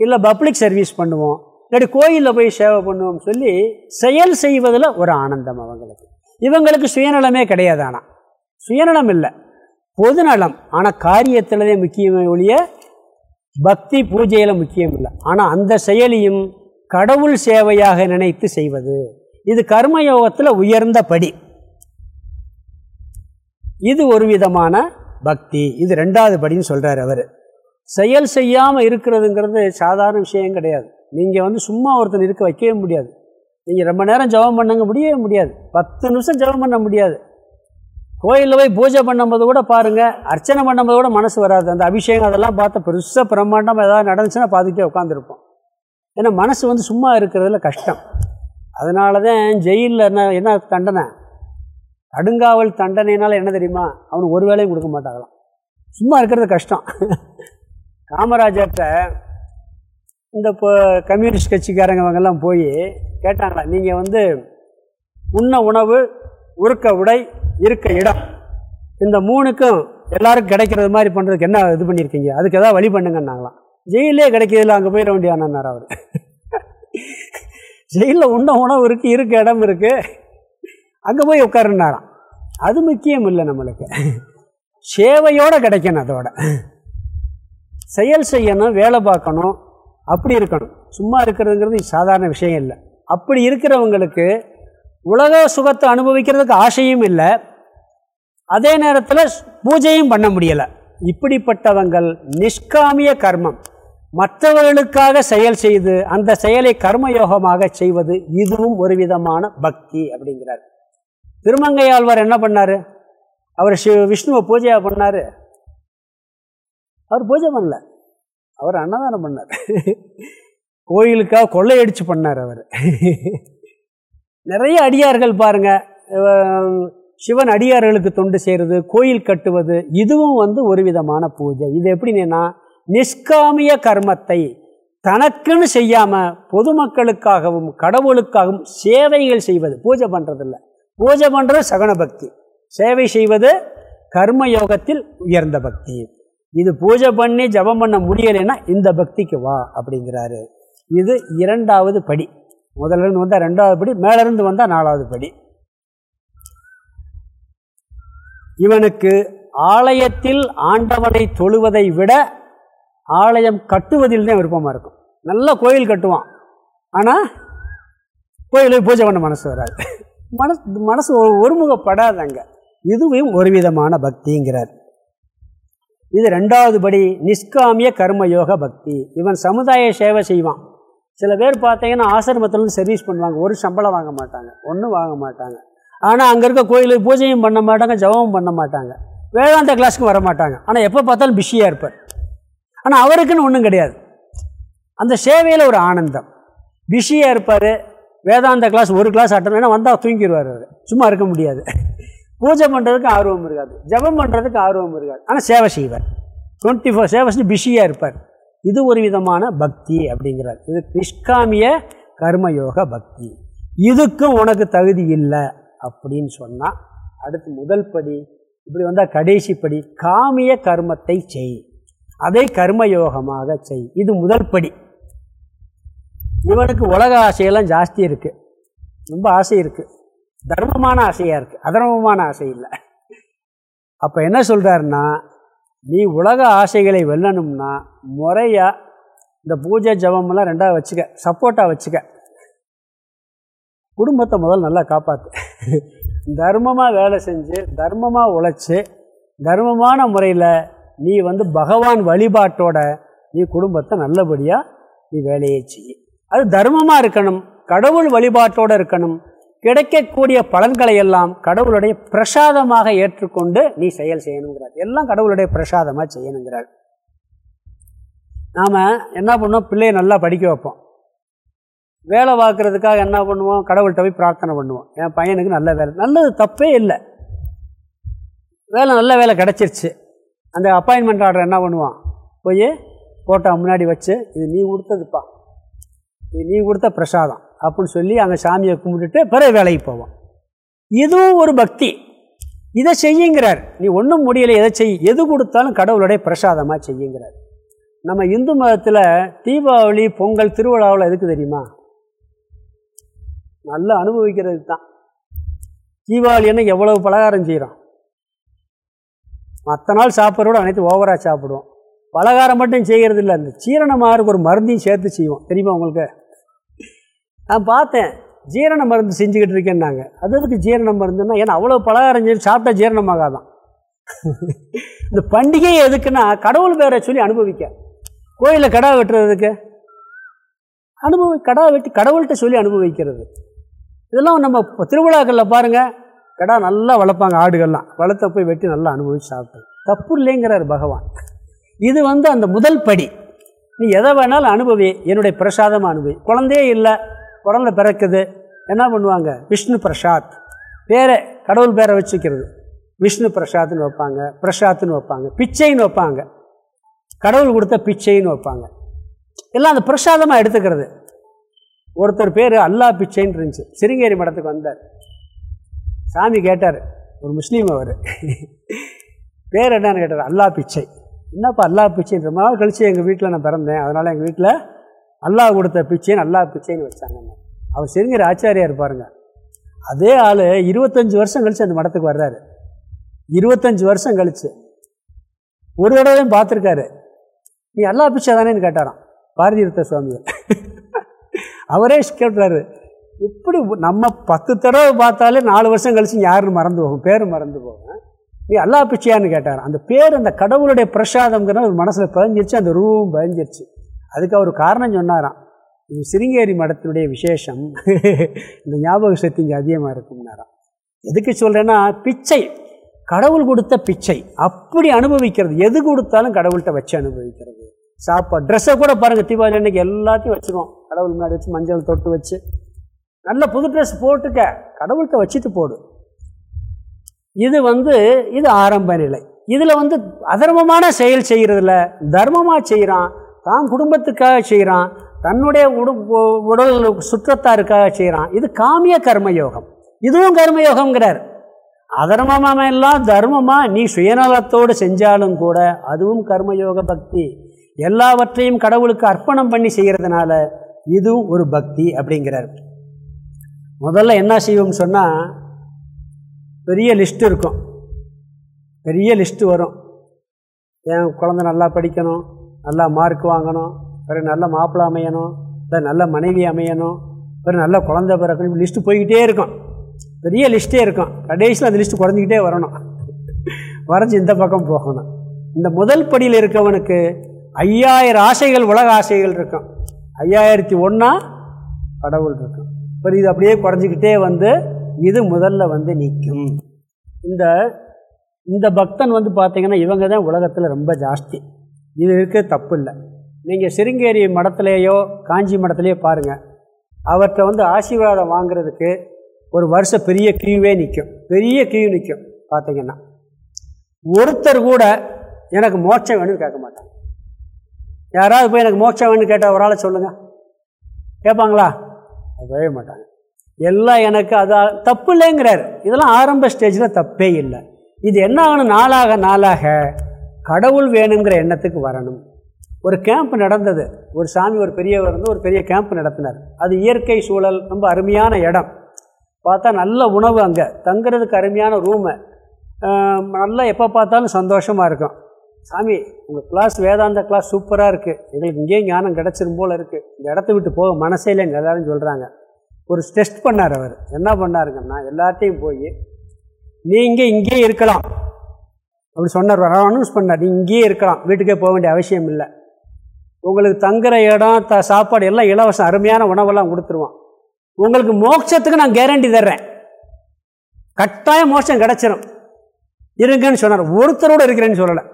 இல்லை பப்ளிக் சர்வீஸ் பண்ணுவோம். இல்லாட்டி கோயிலில் போய் சேவை பண்ணுவோம் சொல்லி செயல் செய்வதில் ஒரு ஆனந்தம் அவங்களுக்கு. இவங்களுக்கு சுயநலமே கிடையாது ஆனால் சுயநலம் இல்லை. பொதுநலம். ஆனால் காரியத்தில்தே முக்கியமே ஒழிய பக்தி பூஜையில் முக்கியம் இல்லை ஆனால் அந்த செயலியும் கடவுள் சேவையாக நினைத்து செய்வது. இது கர்மயோகத்தில் உயர்ந்த படி. இது ஒரு விதமான பக்தி. இது ரெண்டாவது படின்னு சொல்கிறார் அவர். செயல் செய்யாமல் இருக்கிறதுங்கிறது சாதாரண விஷயம் கிடையாது. நீங்கள் வந்து சும்மா ஒருத்தன் இருக்க வைக்கவே முடியாது. நீங்கள் ரொம்ப நேரம் ஜபம் பண்ணுங்க முடியவே முடியாது. பத்து நிமிஷம் ஜபம் பண்ண முடியாது. கோயிலில் போய் பூஜை பண்ணும்போது கூட பாருங்கள் அர்ச்சனை பண்ணும்போது கூட மனசு வராது. அந்த அபிஷேகம் அதெல்லாம் பார்த்து பெருசாக பிரம்மாண்டமாக ஏதாவது நடந்துச்சுன்னா பார்த்துட்டே உட்காந்துருப்போம் ஏன்னா மனசு வந்து சும்மா இருக்கிறதுல கஷ்டம். அதனால தான் ஜெயிலில் என்ன என்ன தண்டனை? கடுங்காவல் தண்டனைனால என்ன தெரியுமா? அவனுக்கு ஒரு வேலையும் கொடுக்க மாட்டாங்களாம். சும்மா இருக்கிறது கஷ்டம். காமராஜர்கிட்ட இந்த இப்போ கம்யூனிஸ்ட் கட்சிக்காரங்க அவங்கெல்லாம் போய் கேட்டாங்களா நீங்கள் வந்து உண்ண உணவு உருக்க உடை இருக்க இடம். இந்த மூணுக்கும் எல்லாருக்கும் கிடைக்கிறது மாதிரி பண்ணுறதுக்கு என்ன இது பண்ணியிருக்கீங்க? அதுக்கு எதாவது வழி பண்ணுங்கன்னாங்களாம். ஜெயிலே கிடைக்கிறதில்ல அங்கே போயிட வேண்டியானார் அவர். ஜெயிலில் உண்ண உணவு இருக்குது இருக்க இடம் இருக்குது அங்கே போய் உட்காருனாராம் அது முக்கியம் இல்லை நம்மளுக்கு. சேவையோடு கிடைக்கணும் அதோட. செயல் செய்யணும் வேலை பார்க்கணும் அப்படி இருக்கணும். சும்மா இருக்கிறதுங்கிறது சாதாரண விஷயம் இல்லை. அப்படி இருக்கிறவங்களுக்கு உலக சுகத்தை அனுபவிக்கிறதுக்கு ஆசையும் இல்லை. அதே நேரத்தில் பூஜையும் பண்ண முடியலை. இப்படிப்பட்டவங்கள் நிஷ்காமிய கர்மம். மற்றவர்களுக்காக செயல் செய்து அந்த செயலை கர்மயோகமாக செய்வது இதுவும் ஒரு விதமான பக்தி அப்படிங்கிறார். திருமங்கையாழ்வார் என்ன பண்ணார்? அவர் விஷ்ணுவை பூஜையாக பண்ணார். அவர் பூஜை பண்ணல. அவர் அன்னதானம் பண்ணார். கோயிலுக்காக கொள்ளையடிச்சு பண்ணார் அவர். நிறைய அடியார்கள் பாருங்கள் சிவன் அடியார்களுக்கு தொண்டு செய்கிறது கோயில் கட்டுவது இதுவும் வந்து ஒரு விதமான பூஜை. இது எப்படின்னா நிஷ்காமிய கர்மத்தை தனக்குன்னு செய்யாமல் பொதுமக்களுக்காகவும் கடவுளுக்காகவும் சேவைகள் செய்வது. பூஜை பண்ணுறதில்ல பூஜை பண்ணுறது சகன பக்தி. சேவை செய்வது கர்ம யோகத்தில் உயர்ந்த பக்தி. இது பூஜை பண்ணி ஜபம் பண்ண முடியலைன்னா இந்த பக்திக்கு வா அப்படிங்கிறாரு. இது இரண்டாவது படி. முதல்ல இருந்து வந்தால் ரெண்டாவது படி மேலேருந்து வந்தால் நாலாவது படி. இவனுக்கு ஆலயத்தில் ஆண்டவனை தொழுவதை விட ஆலயம் கட்டுவதில் தான் விருப்பமாக இருக்கும். நல்ல கோயில் கட்டுவான். ஆனால் கோயிலுக்கு பூஜை பண்ண மனசு வராது. மனசு மனசு ஒருமுகப்படாதங்க. இதுவும் ஒரு விதமான பக்திங்கிறார். இது ரெண்டாவது படி நிஷ்காமிய கர்மயோக பக்தி. இவன் சமுதாய சேவை செய்வான். சில பேர் பார்த்தீங்கன்னா ஆசிரமத்துலேருந்து சர்வீஸ் பண்ணுவாங்க. ஒரு சம்பளம் வாங்க மாட்டாங்க. ஒன்றும் வாங்க மாட்டாங்க. ஆனால் அங்கே இருக்க கோயிலுக்கு பூஜையும் பண்ண மாட்டாங்க ஜபமும் பண்ண மாட்டாங்க. வேதாந்த கிளாஸ்க்கு வர மாட்டாங்க. ஆனால் எப்போ பார்த்தாலும் பிஸியாக இருப்பார். ஆனால் அவருக்குன்னு ஒன்றும் கிடையாது. அந்த சேவையில் ஒரு ஆனந்தம். பிஸியாக இருப்பார். வேதாந்த கிளாஸ் ஒரு கிளாஸ் அட்டன் ஏன்னா வந்தால் தூங்கிடுவார் அவர். சும்மா இருக்க முடியாது. பூஜை பண்ணுறதுக்கு ஆர்வம் இருக்காது. ஜபம் பண்ணுறதுக்கு ஆர்வம் இருக்காது. ஆனால் சேவை செய்வார். டுவெண்ட்டி ஃபோர் சேவஸ் பிஸியாக இருப்பார். இது ஒரு விதமான பக்தி அப்படிங்கிறார். இது நிஷ்காமிய கர்மயோக பக்தி. இதுக்கும் உனக்கு தகுதி இல்லை அப்படின்னு சொன்னால் அடுத்து முதல் படி இப்படி வந்தால் கடைசி படி காமிய கர்மத்தை செய். அதை கர்மயோகமாக செய். இது முதல் படி. இவனுக்கு உலக ஆசையெல்லாம் ஜாஸ்தி இருக்குது ரொம்ப ஆசை இருக்குது தர்மமான ஆசையாக இருக்குது அதர்மமான ஆசை இல்லை. அப்போ என்ன சொல்கிறாருன்னா நீ உலக ஆசைகளை வெல்லணும்னா முறையாக இந்த பூஜை ஜபமெல்லாம் ரெண்டாக வச்சுக்க சப்போர்ட்டாக வச்சுக்க. குடும்பத்தை முதல் நல்லா காப்பாற்று தர்மமாக வேலை செஞ்சு தர்மமாக உழைச்சி தர்மமான முறையில் நீ வந்து பகவான் வழிபாட்டோட நீ குடும்பத்தை நல்லபடியாக நீ வேலையை செய்ய. அது தர்மமாக இருக்கணும் கடவுள் வழிபாட்டோடு இருக்கணும். கிடைக்கக்கூடிய பலன்களை எல்லாம் கடவுளுடைய பிரசாதமாக ஏற்றுக்கொண்டு நீ செயல் செய்யணுங்கிறார். எல்லாம் கடவுளுடைய பிரசாதமாக செய்யணுங்கிறார். நாம் என்ன பண்ணோம் பிள்ளையை நல்லா படிக்க வைப்போம். வேலை பார்க்குறதுக்காக என்ன பண்ணுவோம்? கடவுள்கிட்ட போய் பிரார்த்தனை பண்ணுவோம். என் பையனுக்கு நல்ல வேலை. நல்லது தப்பே இல்லை. வேலை நல்ல வேலை கிடச்சிருச்சு. அந்த அப்பாயின்மெண்ட் ஆர்டர் என்ன பண்ணுவான்? போய் ஃபோட்டோ முன்னாடி வச்சு இது நீ கொடுத்ததுப்பா. இது நீ கொடுத்த பிரசாதம். அப்படின்னு சொல்லி அங்கே சாமியை கும்பிட்டுட்டு பிறகு வேலைக்கு போவோம் இதுவும் ஒரு பக்தி. இதை செய்யுங்கிறார். நீ ஒன்றும் முடியலை எதை செய் எது கொடுத்தாலும் கடவுளுடைய பிரசாதமாக செய்யுங்கிறார். நம்ம இந்து மதத்தில் தீபாவளி பொங்கல் திருவிழாவில் எதுக்கு தெரியுமா? நல்லா அனுபவிக்கிறது தான். தீபாவளின்னா எவ்வளவு பலகாரம் செய்கிறோம் மற்ற நாள் சாப்பிட்றோட அனைத்து ஓவராக சாப்பிடுவோம். பலகாரம் மட்டும் செய்கிறது இல்லை அந்த சீரணமாக ஒரு மருந்தையும் சேர்த்து செய்வோம். தெரியுமா உங்களுக்கு? நான் பார்த்தேன். ஜீரண மருந்து செஞ்சுக்கிட்டு இருக்கேன்னாங்க. அது அதுக்கு ஜீரண மருந்துன்னா ஏன்னா அவ்வளோ பலகாரம் செஞ்சு சாப்பிட்டா ஜீரணமாகாதான். <laughs> இந்த பண்டிகை எதுக்குன்னா கடவுள் பேரை சொல்லி அனுபவிக்க. கோயிலில் கடா வெட்டுறதுக்கு. அனுபவி கடா வெட்டி கடவுள்கிட்ட சொல்லி அனுபவிக்கிறது. இதெல்லாம் நம்ம திருவிழாக்களில் பாருங்கள் கடா நல்லா வளர்ப்பாங்க ஆடுகள்லாம். வளர்த்த போய் வெட்டி நல்லா அனுபவிச்சு சாப்பிட்டு தப்பு இல்லைங்கிறார் பகவான். இது வந்து அந்த முதல் படி. நீ எதை வேணாலும் அனுபவி என்னுடைய பிரசாதமாக அனுபவி. குழந்தையே இல்லை குழந்தை பிறக்குது. என்ன பண்ணுவாங்க? விஷ்ணு பிரசாத். பேரை கடவுள் பேரை வச்சுக்கிறது. விஷ்ணு பிரசாத்னு வைப்பாங்க பிரசாத்னு வைப்பாங்க பிச்சைன்னு வைப்பாங்க. கடவுள் கொடுத்த பிச்சைன்னு வைப்பாங்க. எல்லாம் அந்த பிரசாதமாக எடுத்துக்கிறது. ஒருத்தர் பேர் அல்லா பிச்சைன்னு இருந்துச்சு. சிருங்கேரி மடத்துக்கு வந்தார். சாமி கேட்டார் ஒரு முஸ்லீம் அவர். பேர் என்னன்னு கேட்டார் அல்லா பிச்சை. என்னப்பா அல்லா பிச்சைன்ற நாள் கழித்து எங்கள் வீட்டில் நான் பிறந்தேன். அதனால் எங்கள் வீட்டில் அல்லாஹ் கொடுத்த பிச்சைன்னு அல்லாஹ் பிச்சைன்னு வச்சாங்க. அவர் சிறுங்கிற ஆச்சாரியார் இருப்பாருங்க அதே ஆள் இருபத்தஞ்சி வருஷம் கழித்து அந்த மடத்துக்கு வர்றாரு. இருபத்தஞ்சி வருஷம் கழித்து ஒரு தடவையும் பார்த்துருக்காரு. நீ அல்லா பிச்சை தானேன்னு கேட்டாராம். பாரதியிருத்த சுவாமிகள். <laughs> அவரே கேட்டுறாரு இப்படி நம்ம பத்து தடவை பார்த்தாலே நாலு வருஷம் கழிச்சு யாருன்னு மறந்து போகும் பேர் மறந்து போகும். நீ அல்லா பிச்சையான்னு கேட்டார் அந்த பேர் அந்த கடவுளுடைய பிரசாதம்ங்கிற ஒரு மனசில் பதிஞ்சிருச்சு அந்த ரூம் பதிஞ்சிருச்சு. அதுக்கு அவர் காரணம் சொன்னாராம் இது சிருங்கேரி மடத்தினுடைய விசேஷம் <laughs> இந்த ஞாபக சக்தி இங்கே அதிகமாக இருக்கும்னாராம். எதுக்கு சொல்கிறேன்னா பிச்சை கடவுள் கொடுத்த பிச்சை அப்படி அனுபவிக்கிறது. எது கொடுத்தாலும் கடவுள்கிட்ட வச்சு அனுபவிக்கிறது. சாப்பாடு ட்ரெஸ்ஸை கூட பாருங்கள் தீபாவளி அன்னைக்கு எல்லாத்தையும் வச்சுருவோம் கடவுள் முன்னாடி வச்சு மஞ்சள் தொட்டு வச்சு. நல்ல புது ட்ரெஸ் போட்டுக்க கடவுள்கிட்ட வச்சுட்டு போடு. இது வந்து இது ஆரம்ப நிலை. இதில் வந்து அதர்மமான செயல் செய்கிறதில்ல தர்மமாக செய்கிறான் தான் குடும்பத்துக்காக செய்கிறான் தன்னுடைய உடு உடல் சுற்றத்தாருக்காக செய்கிறான் இது காமிய கர்மயோகம். இதுவும் கர்மயோகங்கிறார் அதர்மமாக எல்லாம் தர்மமாக நீ சுயநலத்தோடு செஞ்சாலும் கூட அதுவும் கர்மயோக பக்தி. எல்லாவற்றையும் கடவுளுக்கு அர்ப்பணம் பண்ணி செய்கிறதுனால இதுவும் ஒரு பக்தி அப்படிங்கிறார். முதல்ல என்ன செய்வோம்னு சொன்னால் பெரிய லிஸ்ட் இருக்கும். பெரிய லிஸ்ட்டு வரும். என் குழந்த நல்லா படிக்கணும்? நல்லா மார்க் வாங்கணும் பிறகு நல்ல மாப்பிள்ளை அமையணும் இல்லை நல்ல மனைவி அமையணும் பிறகு நல்ல குழந்த பிறக்கணும் லிஸ்ட்டு போய்கிட்டே இருக்கும். பெரிய லிஸ்ட்டே இருக்கும். கடைசியில் அந்த லிஸ்ட்டு குறைஞ்சிக்கிட்டே வரணும். வரைஞ்சி இந்த பக்கம் போகணும். இந்த முதல் படியில் இருக்கவனுக்கு ஐயாயிரம் ஆசைகள் உலக ஆசைகள் இருக்கும். ஐயாயிரத்தி ஒன்றா கடவுள் இருக்கும். இப்போ இது அப்படியே குறைஞ்சிக்கிட்டே வந்து இது முதல்ல வந்து நிற்கும். இந்த இந்த பக்தன் வந்து பார்த்திங்கன்னா இவங்க தான் உலகத்தில் ரொம்ப ஜாஸ்தி. இது இருக்க தப்பு இல்லை நீங்கள் சிருங்கேரி மடத்துலேயோ காஞ்சி மடத்துலேயோ பாருங்கள் அவர்கிட்ட வந்து ஆசீர்வாதம் வாங்குறதுக்கு ஒரு வருஷம் பெரிய கியூவே நிற்கும் பெரிய கியூ நிற்கும் பார்த்தீங்கன்னா. ஒருத்தர் கூட எனக்கு மோட்சம் வேணும்னு கேட்க மாட்டாங்க. யாராவது போய் எனக்கு மோட்சம் வேணும்னு கேட்டால் ஒரு ஆளை சொல்லுங்கள் கேட்பாங்களா? கேட்கவே மாட்டாங்க. எல்லாம் எனக்கு அது தப்பு இல்லைங்கிறார். இதெல்லாம் ஆரம்ப ஸ்டேஜில் தப்பே இல்லை. இது என்ன ஆகணும்? நாளாக நாளாக கடவுள் வேணுங்கிற எண்ணத்துக்கு வரணும். ஒரு கேம்ப் நடந்தது. ஒரு சாமி ஒரு பெரியவர் வந்து ஒரு பெரிய கேம்ப் நடத்தினார். அது இயற்கை சூழல் ரொம்ப அருமையான இடம். பார்த்தா நல்ல உணவு அங்கே. தங்குறதுக்கு அருமையான ரூமு நல்லா எப்போ பார்த்தாலும் சந்தோஷமாக இருக்கும். சாமி உங்கள் கிளாஸ் வேதாந்த கிளாஸ் சூப்பராக இருக்குது எங்களுக்கு இங்கேயும் ஞானம் கிடச்சிரும் போல் இருக்குது இந்த இடத்த விட்டு போக மனசே இல்லைன்னு எல்லாரும் சொல்கிறாங்க ஒரு டெஸ்ட் பண்ணார் அவர். என்ன பண்ணாருங்கன்னா எல்லாத்தையும் போய் நீங்கள் இங்கேயே இருக்கலாம். அப்படி சொன்னார் அனௌன்ஸ் பண்ணார் இங்கேயே இருக்கலாம் வீட்டுக்கே போக வேண்டிய அவசியம் இல்லை. உங்களுக்கு தங்குற இடம் த சாப்பாடு எல்லாம் இலவசம் அருமையான உணவெல்லாம் கொடுத்துருவோம் உங்களுக்கு மோட்சத்துக்கு நான் கேரண்டி தர்றேன். கட்டாயம் மோட்சம் கிடச்சிடும் இருங்கன்னு சொன்னார். ஒருத்தரோடு இருக்கிறேன்னு சொல்லலை.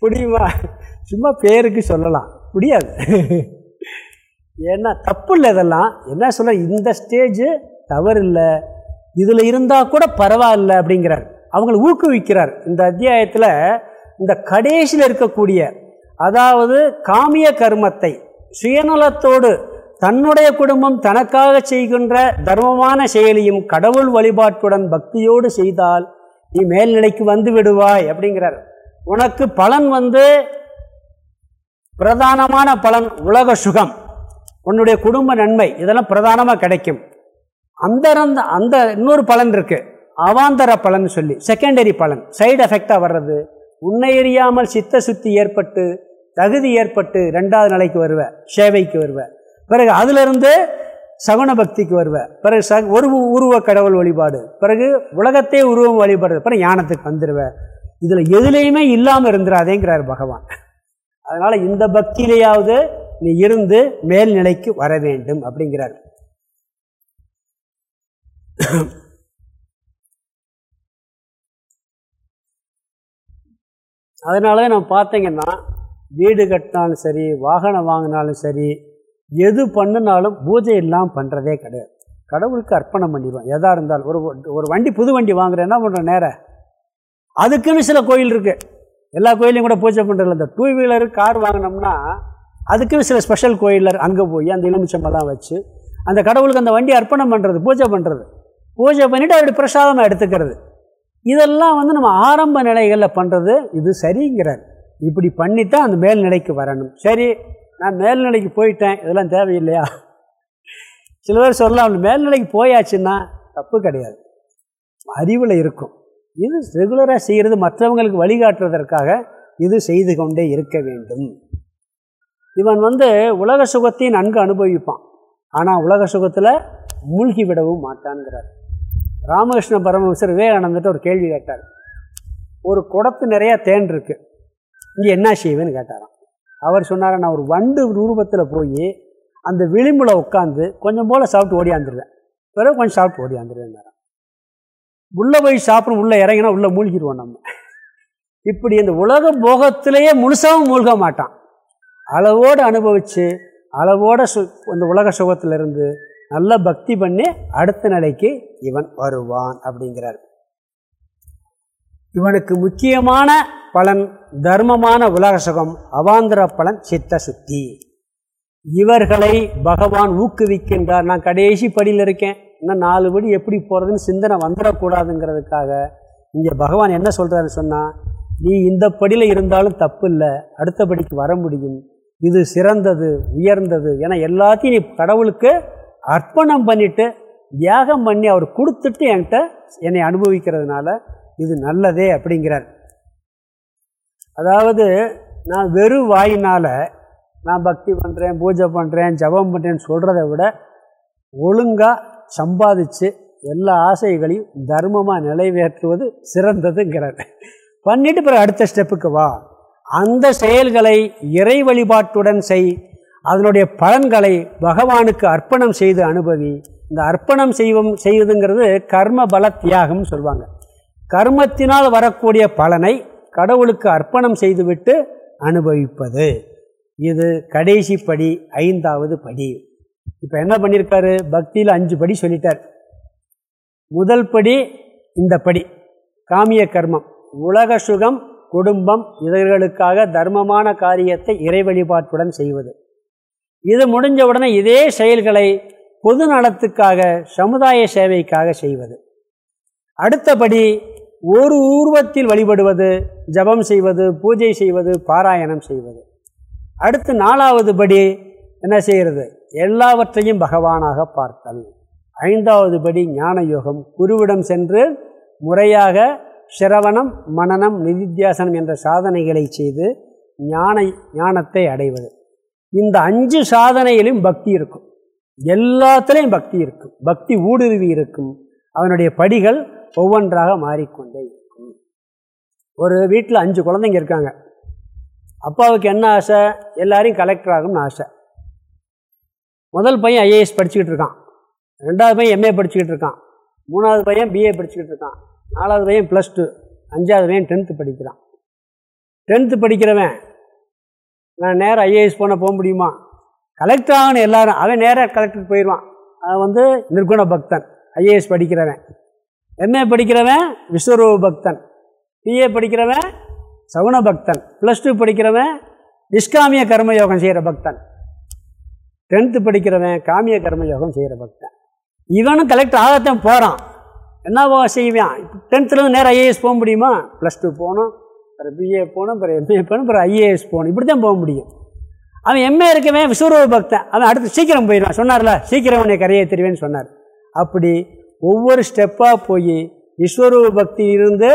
முடியுமா <laughs> சும்மா பேருக்கு சொல்லலாம். முடியாது. <laughs> ஏன்னா தப்பு இல்லை இதெல்லாம். என்ன சொல்ல இந்த ஸ்டேஜு தவறு இல்லை. இதில் இருந்தால் கூட பரவாயில்ல அப்படிங்கிறார். அவங்களை ஊக்குவிக்கிறார். இந்த அத்தியாயத்தில் இந்த கடைசியில் இருக்கக்கூடிய அதாவது காமிய கர்மத்தை சுயநலத்தோடு தன்னுடைய குடும்பம் தனக்காக செய்கின்ற தர்மமான செயலியும் கடவுள் வழிபாட்டுடன் பக்தியோடு செய்தால் நீ மேல்நிலைக்கு வந்து விடுவாய் அப்படிங்கிறார். உனக்கு பலன் வந்து பிரதானமான பலன் உலக சுகம் உன்னுடைய குடும்ப நன்மை இதெல்லாம் பிரதானமாக கிடைக்கும். அந்த அந்த இன்னொரு பலன் இருக்குது அவாந்தர பலன் சொல்லி செகண்டரி பலன். சைடு எஃபெக்டாக வர்றது உன்னை எறியாமல் சித்த சுத்தி ஏற்பட்டு தகுதி ஏற்பட்டு ரெண்டாவது நிலைக்கு வருவ சேவைக்கு வருவ. பிறகு அதிலிருந்து சகுன பக்திக்கு வருவ. பிறகு ச ஒரு உருவ கடவுள் வழிபாடு. பிறகு உலகத்தே உருவம் வழிபாடு பிறகு ஞானத்துக்கு வந்துடுவேன் இதில் எதுலேயுமே இல்லாமல் இருந்துடாதேங்கிறார் பகவான். அதனால் இந்த பக்தியிலேயாவது நீ இருந்து மேல்நிலைக்கு வர வேண்டும் அப்படிங்கிறார். அதனால நம்ம பார்த்தீங்கன்னா வீடு கட்டினாலும் சரி வாகனம் வாங்கினாலும் சரி எது பண்ணினாலும் பூஜை இல்லாமல் பண்ணுறதே கிடையாது. கடவுளுக்கு அர்ப்பணம் பண்ணிடுவோம். எதாக இருந்தாலும். ஒரு ஒரு வண்டி புது வண்டி வாங்குறேன்னா என்ன பண்ணுறோம் நேரம் அதுக்குன்னு சில கோயில் இருக்குது எல்லா கோயிலையும் கூட பூஜை பண்ணுறதில்ல இந்த டூ வீலரு கார் வாங்கினோம்னா அதுக்குன்னு சில ஸ்பெஷல் கோயிலில் அங்கே போய் அந்த எலுமிச்சம்பெல்லாம் வச்சு அந்த கடவுளுக்கு அந்த வண்டி அர்ப்பணம் பண்ணுறது பூஜை பண்ணுறது பூஜை பண்ணிவிட்டு அப்படி பிரசாதமாக எடுத்துக்கிறது. இதெல்லாம் வந்து நம்ம ஆரம்ப நிலைகளில் பண்ணுறது இது சரிங்கிறார். இப்படி பண்ணித்தான் அந்த மேல்நிலைக்கு வரணும். சரி நான் மேல்நிலைக்கு போயிட்டேன் இதெல்லாம் தேவையில்லையா? சில பேர் சொல்லலாம் மேல்நிலைக்கு போயாச்சுன்னா தப்பு கிடையாது. அறிவில் இருக்கும். இது ரெகுலராக செய்கிறது மற்றவங்களுக்கு வழிகாட்டுவதற்காக இது செய்து கொண்டே இருக்க வேண்டும். இவன் வந்து உலக சுகத்தையும் நன்கு அனுபவிப்பான். ஆனால் உலக சுகத்தில் மூழ்கி விடவும் மாட்டான்கிறார். ராமகிருஷ்ண பரமஹம்சர் விவேகானந்தர்கிட்ட ஒரு கேள்வி கேட்டார். ஒரு குடத்து நிறையா தேன் இருக்குது இங்கே என்ன செய்வேன்னு கேட்டாராம். அவர் சொன்னார் நான் ஒரு வண்டு ரூபத்தில் போய் அந்த விளிம்பில் உட்காந்து கொஞ்சம் போல் சாப்பிட்டு ஓடியாந்துருவேன் பிறகு கொஞ்சம் சாப்பிட்டு ஓடியாந்துருவேன் உள்ளே போய் சாப்பிடும் உள்ளே இறங்கினா உள்ளே மூழ்கிடுவோம் நம்ம. இப்படி இந்த உலக போகத்திலேயே முழுசாகவும் மூழ்க மாட்டான். அளவோடு அனுபவித்து அளவோட சு அந்த உலக சுகத்திலிருந்து நல்ல பக்தி பண்ணி அடுத்த நிலைக்கு இவன் வருவான் அப்படிங்கிறார். இவனுக்கு முக்கியமான பலன் தர்மமான உலக சுகம் அவாந்திர பலன் சித்த சுத்தி. இவர்களை பகவான் ஊக்குவிக்கின்றார். நான் கடைசி படியில் இருக்கேன். இன்னும் நாலு படி எப்படி போகிறதுன்னு சிந்தனை வந்துடக்கூடாதுங்கிறதுக்காக இங்கே பகவான் என்ன சொல்கிறாருன்னு சொன்னால் நீ இந்த படியில் இருந்தாலும் தப்பு இல்லை. அடுத்த படிக்கு வர முடியும். இது சிறந்தது உயர்ந்தது. ஏன்னா எல்லாத்தையும் நீ கடவுளுக்கு அர்ப்பணம் பண்ணிவிட்டு தியாகம் பண்ணி அவர் கொடுத்துட்டு என்கிட்ட என்னை அனுபவிக்கிறதுனால இது நல்லதே அப்படிங்கிறார். அதாவது நான் வெறும் வாயினால் நான் பக்தி பண்ணுறேன் பூஜை பண்ணுறேன் ஜபம் பண்ணுறேன்னு சொல்கிறத விட ஒழுங்காக சம்பாதிச்சு எல்லா ஆசைகளையும் தர்மமாக நிறைவேற்றுவது சிறந்ததுங்கிறார். பண்ணிட்டு பிறகு அடுத்த ஸ்டெப்புக்கு வா. அந்த செயல்களை இறை வழிபாட்டுடன் செய். அதனுடைய பலன்களை பகவானுக்கு அர்ப்பணம் செய்து அனுபவி இந்த அர்ப்பணம் செய்வோம் செய்வதுங்கிறது கர்ம பல தியாகம்னு சொல்லுவாங்க கர்மத்தினால் வரக்கூடிய பலனை கடவுளுக்கு அர்ப்பணம் செய்துவிட்டு அனுபவிப்பது. இது கடைசி படி ஐந்தாவது படி. இப்போ என்ன பண்ணியிருக்காரு பக்தியில் அஞ்சு படி சொல்லிட்டார். முதல் படி இந்த படி காமிய கர்மம். உலக சுகம் குடும்பம் இவர்களுக்காக தர்மமான காரியத்தை இறை வழிபாட்டுடன் செய்வது. இது முடிஞ்ச உடனே இதே செயல்களை பொது நலத்துக்காக சமுதாய சேவைக்காக செய்வது. அடுத்தபடி ஒரு உருவத்தில் வழிபடுவது ஜபம் செய்வது பூஜை செய்வது பாராயணம் செய்வது. அடுத்து நாலாவது படி என்ன செய்கிறது? எல்லாவற்றையும் பகவானாக பார்த்தல். ஐந்தாவது படி ஞான யோகம் குருவிடம் சென்று முறையாக சிரவணம் மனநம் நிதித்தியாசனம் என்ற சாதனைகளை செய்து ஞான ஞானத்தை அடைவது. இந்த அஞ்சு சாதனையிலும் பக்தி இருக்கும். எல்லாத்துலேயும் பக்தி இருக்கும். பக்தி ஊடுருவி இருக்கும். அவனுடைய படிகள் ஒவ்வொன்றாக மாறிக்கொண்டே இருக்கும். ஒரு வீட்டில் அஞ்சு குழந்தைங்க இருக்காங்க. அப்பாவுக்கு என்ன ஆசை? எல்லாரையும் கலெக்டர் ஆகும்னு ஆசை. முதல் பையன் ஐஏஎஸ் படிச்சுக்கிட்டு இருக்கான். ரெண்டாவது பையன் எம்ஏ படிச்சுக்கிட்டு இருக்கான். மூணாவது பையன் பிஏ படிச்சுக்கிட்டு இருக்கான். நாலாவது பையன் ப்ளஸ் டூ அஞ்சாவது பையன் டென்த்து படிக்கிறான். டென்த்து படிக்கிறவன் நான் நேராக ஐஏஎஸ் போனால் போக முடியுமா? கலெக்டர் ஆகணும் எல்லாரும். அவன் நேராக கலெக்டருக்கு போயிடுவான் அவன் வந்து நிர்குண பக்தன். ஐஏஎஸ் படிக்கிறவன். எம்ஏ படிக்கிறவன் விஸ்வரூப பக்தன். பிஏ படிக்கிறவன் சகுன பக்தன். ப்ளஸ் டூ படிக்கிறவன் நிஷ்காமிய கர்மயோகம் செய்கிற பக்தன். டென்த்து படிக்கிறவன் காமிய கர்மயோகம் செய்கிற பக்தன். இவனும் கலெக்டர் ஆகத்தான் போகிறான் என்னவோ செய்வான்? டென்த்துலேருந்து நேரம் ஐஏஎஸ் போக முடியுமா? ப்ளஸ் டூ போகணும். அப்புறம் பிஏ போனோம் அப்புறம் எம்ஏ போனோம் அப்புறம் ஐஏஎஸ் போகணும் இப்படி தான் போக முடியும். அவன் எம்ஏ இருக்கவே விஸ்வரூப பக்தன். அவன் அடுத்து சீக்கிரம் போயிடுவான். சொன்னார்ல சீக்கிரம் உன்னை கரையை தெரிவேன்னு சொன்னார். அப்படி ஒவ்வொரு ஸ்டெப்பாக போய் விஸ்வரூப பக்தியிலிருந்து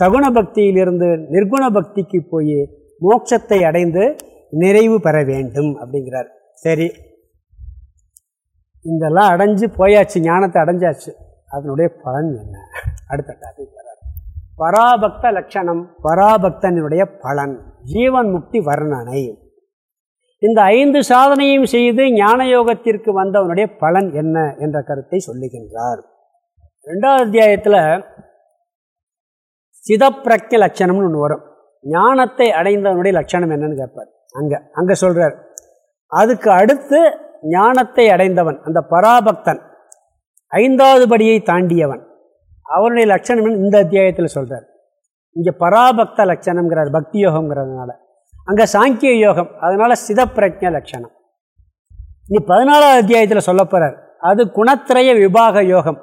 சகுண பக்தியிலிருந்து நிர்குண பக்திக்கு போய் மோட்சத்தை அடைந்து நிறைவு பெற வேண்டும் அப்படிங்கிறார். சரி. இதெல்லாம் அடைஞ்சு போயாச்சு ஞானத்தை அடைஞ்சாச்சு. அதனுடைய பலன் என்ன? அடுத்த டாபிக் பராபக்த லட்சணம் பராபக்தனுடைய பலன் ஜீவன் முக்தி வர்ணனை. இந்த ஐந்து சாதனையும் செய்து ஞான யோகத்திற்கு வந்தவனுடைய பலன் என்ன என்ற கருத்தை சொல்லுகின்றார். ரெண்டாவது அத்தியாயத்தில் சிதப்பிரக்ய லட்சணம்னு ஒன்று வரும். ஞானத்தை அடைந்தவனுடைய லட்சணம் என்னன்னு கேட்பார். அங்கே அங்கே சொல்கிறார் அதுக்கு அடுத்து ஞானத்தை அடைந்தவன் அந்த பராபக்தன் ஐந்தாவது படியை தாண்டியவன். அவருடைய லட்சணம் இந்த அத்தியாயத்தில் சொல்கிறார் இங்கே பராபக்த லட்சணம்ங்கிறார் பக்தி யோகம்ங்கிறதுனால. அங்கே சாங்கிய யோகம் அதனால் சிதப்பிரஜ லட்சணம். இனி பதினாலாவது அத்தியாயத்தில் சொல்ல போகிறார் அது குணத்திரய விபாக யோகம்.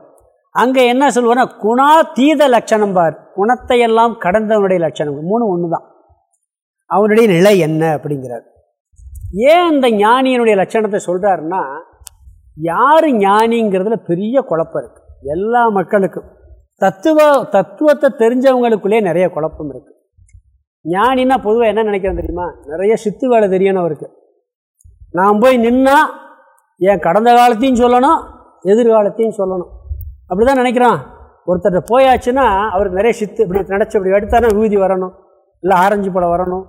அங்கே என்ன சொல்லுவோன்னா குணாதீத லட்சணம் பார். குணத்தை எல்லாம் கடந்தவனுடைய லட்சணம். மூணு ஒன்று தான் அவனுடைய நிலை என்ன அப்படிங்கிறார். ஏன் அந்த ஞானியனுடைய லட்சணத்தை சொல்கிறாருன்னா யார் ஞானிங்கிறதுல பெரிய குழப்பம் இருக்குது எல்லா மக்களுக்கும். தத்துவ தத்துவத்தை தெரிஞ்சவங்களுக்குள்ளே நிறைய குழப்பம் இருக்குது ஞானின்னா பொதுவாக என்ன நினைக்கிறேன் தெரியுமா? நிறைய சித்து வேலை தெரியணும் அவருக்கு. நான் போய் நின்னா என் கடந்த காலத்தையும் சொல்லணும் எதிர்காலத்தையும் சொல்லணும். அப்படி தான் நினைக்கிறான். ஒருத்தர் போயாச்சுன்னா அவருக்கு நிறைய சித்து இப்படி நினச்சி இப்படி எடுத்தானா ஊதி வரணும் இல்லை ஆரஞ்சு பழம் வரணும்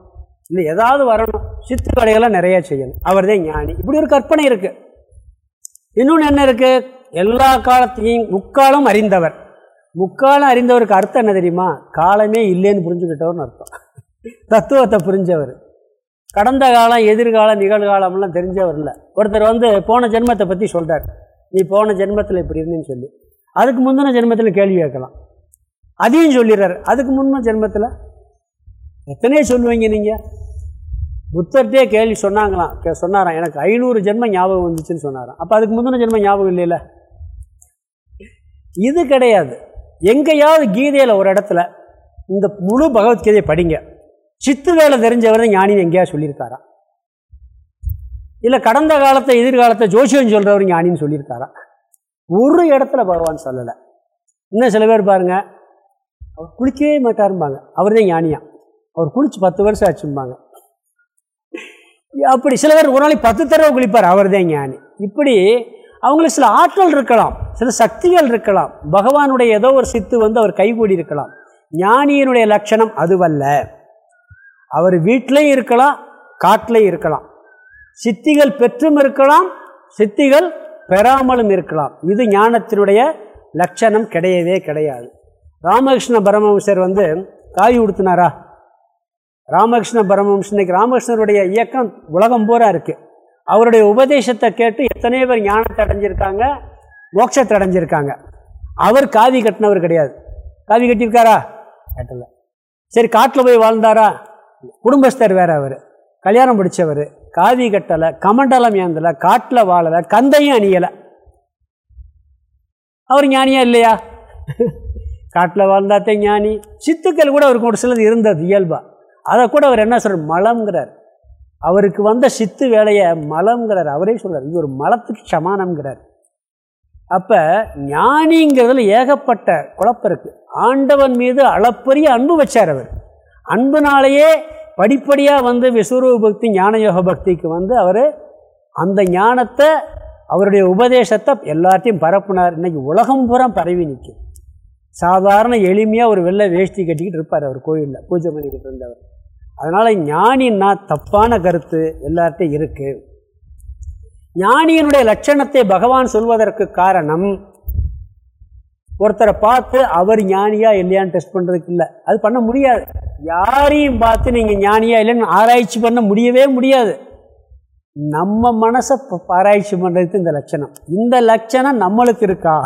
இல்லை ஏதாவது வரணும். சித்து வேலைகள்லாம் நிறைய செய்யணும். அவர் தான் ஞானி. இப்படி ஒரு கற்பனை இருக்குது இன்னொன்று என்ன இருக்குது எல்லா காலத்தையும் முக்காலும் அறிந்தவர். முக்காலம் அறிந்தவருக்கு அர்த்தம் என்ன தெரியுமா? காலமே இல்லைன்னு புரிஞ்சுக்கிட்டவர்னு அர்த்தம். தத்துவத்தை புரிஞ்சவர். கடந்த காலம் எதிர்காலம் நிகழ்காலம்லாம் தெரிஞ்சவர் இல்லை. ஒருத்தர் வந்து போன ஜென்மத்தை பற்றி சொல்கிறார் நீ போன ஜென்மத்தில் இப்படி இருந்தேன்னு சொல்லி. அதுக்கு முந்தின ஜென்மத்தில் கேள்வி கேட்கலாம். அதையும் சொல்லிடுறாரு. அதுக்கு முன்ன ஜென்மத்தில்? எத்தனையோ சொல்லுவீங்க நீங்கள் புத்தர்கிட்டே கேள்வி சொன்னாங்களாம். கே சொன்னாராம். எனக்கு ஐநூறு ஜென்மம் ஞாபகம் வந்துச்சுன்னு சொன்னாராம். அப்போ அதுக்கு முந்தின ஜென்மம் ஞாபகம் இல்லைல்ல இது கிடையாது. எங்கேயாவது கீதையில் ஒரு இடத்துல இந்த முழு பகவத்கீதையை படிங்க. சித்து வேலை தெரிஞ்சவர் தான் ஞானின்னு எங்கேயாவது சொல்லியிருக்காரா? இல்லை கடந்த காலத்தை எதிர்காலத்தை ஜோசியம் சொல்கிறவர் ஞானின்னு சொல்லியிருக்காரா? ஒரு இடத்துல பகவான் சொல்லலை. இன்னும் சில பேர் பாருங்க அவர் குளிக்கவே மாட்டாரும்பாங்க. அவர் தான் ஞானியா? அவர் குளிச்சு பத்து வருஷம் ஆச்சும்பாங்க. அப்படி சில பேர் ஒரு நாளைக்கு பத்து தடவை குளிப்பார் அவர் தான் ஞானி. இப்படி அவங்களுக்கு சில ஆற்றல் இருக்கலாம் சில சக்திகள் இருக்கலாம். பகவானுடைய ஏதோ ஒரு சித்து வந்து அவர் கைகூடி இருக்கலாம். ஞானியினுடைய லட்சணம் அதுவல்ல. அவர் வீட்டிலையும் இருக்கலாம் காட்டிலையும் இருக்கலாம். சித்திகள் பெற்றும் இருக்கலாம் சித்திகள் பெறாமலும் இருக்கலாம். இது ஞானத்தினுடைய லட்சணம் கிடையவே கிடையாது. ராமகிருஷ்ண பரமஹம்சர் வந்து காய் உடுத்தினாரா? ராமகிருஷ்ண பரமஹம்சர் இன்னைக்கு ராமகிருஷ்ணருடைய இயக்கம் உலகம் பூரா இருக்குது அவருடைய உபதேசத்தை கேட்டு எத்தனையோ பேர் ஞானத்தை அடைஞ்சிருக்காங்க மோட்சத்தை அடைஞ்சிருக்காங்க. அவர் காவி கட்டினவர் கிடையாது. காவி கட்டியிருக்காரா? கட்டல. சரி காட்டில் போய் வாழ்ந்தாரா? குடும்பஸ்தர் வேற அவர். கல்யாணம் பிடிச்சவர் காவி கட்டலை கமண்டலம் ஏந்தலை காட்டில் வாழலை கந்தையும் அணியலை. அவர் ஞானியா இல்லையா? காட்டில் வாழ்ந்தாத்தே ஞானி. சித்துக்கள் கூட அவருக்கு ஒரு சிலது இருந்தது இயல்பா. அதை கூட அவர் என்ன சொல்கிறார் மலம்ங்கிறார். அவருக்கு வந்த சித்து வேலையை மலம்ங்கிறார். அவரே சொல்கிறார் இது ஒரு மலத்துக்கு சமானம்ங்கிறார். அப்போ ஞானிங்கிறதுல ஏகப்பட்ட குழப்பம் இருக்குது ஆண்டவன் மீது அளப்பரிய அன்பு வச்சார் அவர். அன்புனாலேயே படிப்படியாக வந்து விஸ்வரூப பக்தி ஞானயோக பக்திக்கு வந்து அவர் அந்த ஞானத்தை அவருடைய உபதேசத்தை எல்லாத்தையும் பரப்புனார். இன்னைக்கு உலகம் பூரா பரவி நிற்கும் சாதாரண எளிமையாக ஒரு வெள்ளை வேஷ்டி கட்டிக்கிட்டு இருப்பார் அவர் கோயிலில் பூஜை பண்ணிக்கிட்டு இருந்தவர். அதனால் ஞானின்னா தப்பான கருத்து எல்லார்ட்டையும் இருக்குது ஞானியினுடைய லட்சணத்தை பகவான் சொல்வதற்கு காரணம் ஒருத்தரை பார்த்து அவர் ஞானியா இல்லையான்னு டெஸ்ட் பண்ணுறதுக்கு இல்லை. அது பண்ண முடியாது. யாரையும் பார்த்து நீங்கள் ஞானியா இல்லைன்னு ஆராய்ச்சி பண்ண முடியவே முடியாது. நம்ம மனசை ஆராய்ச்சி பண்ணுறதுக்கு இந்த லட்சணம். இந்த லட்சணம் நம்மளுக்கு இருக்கா?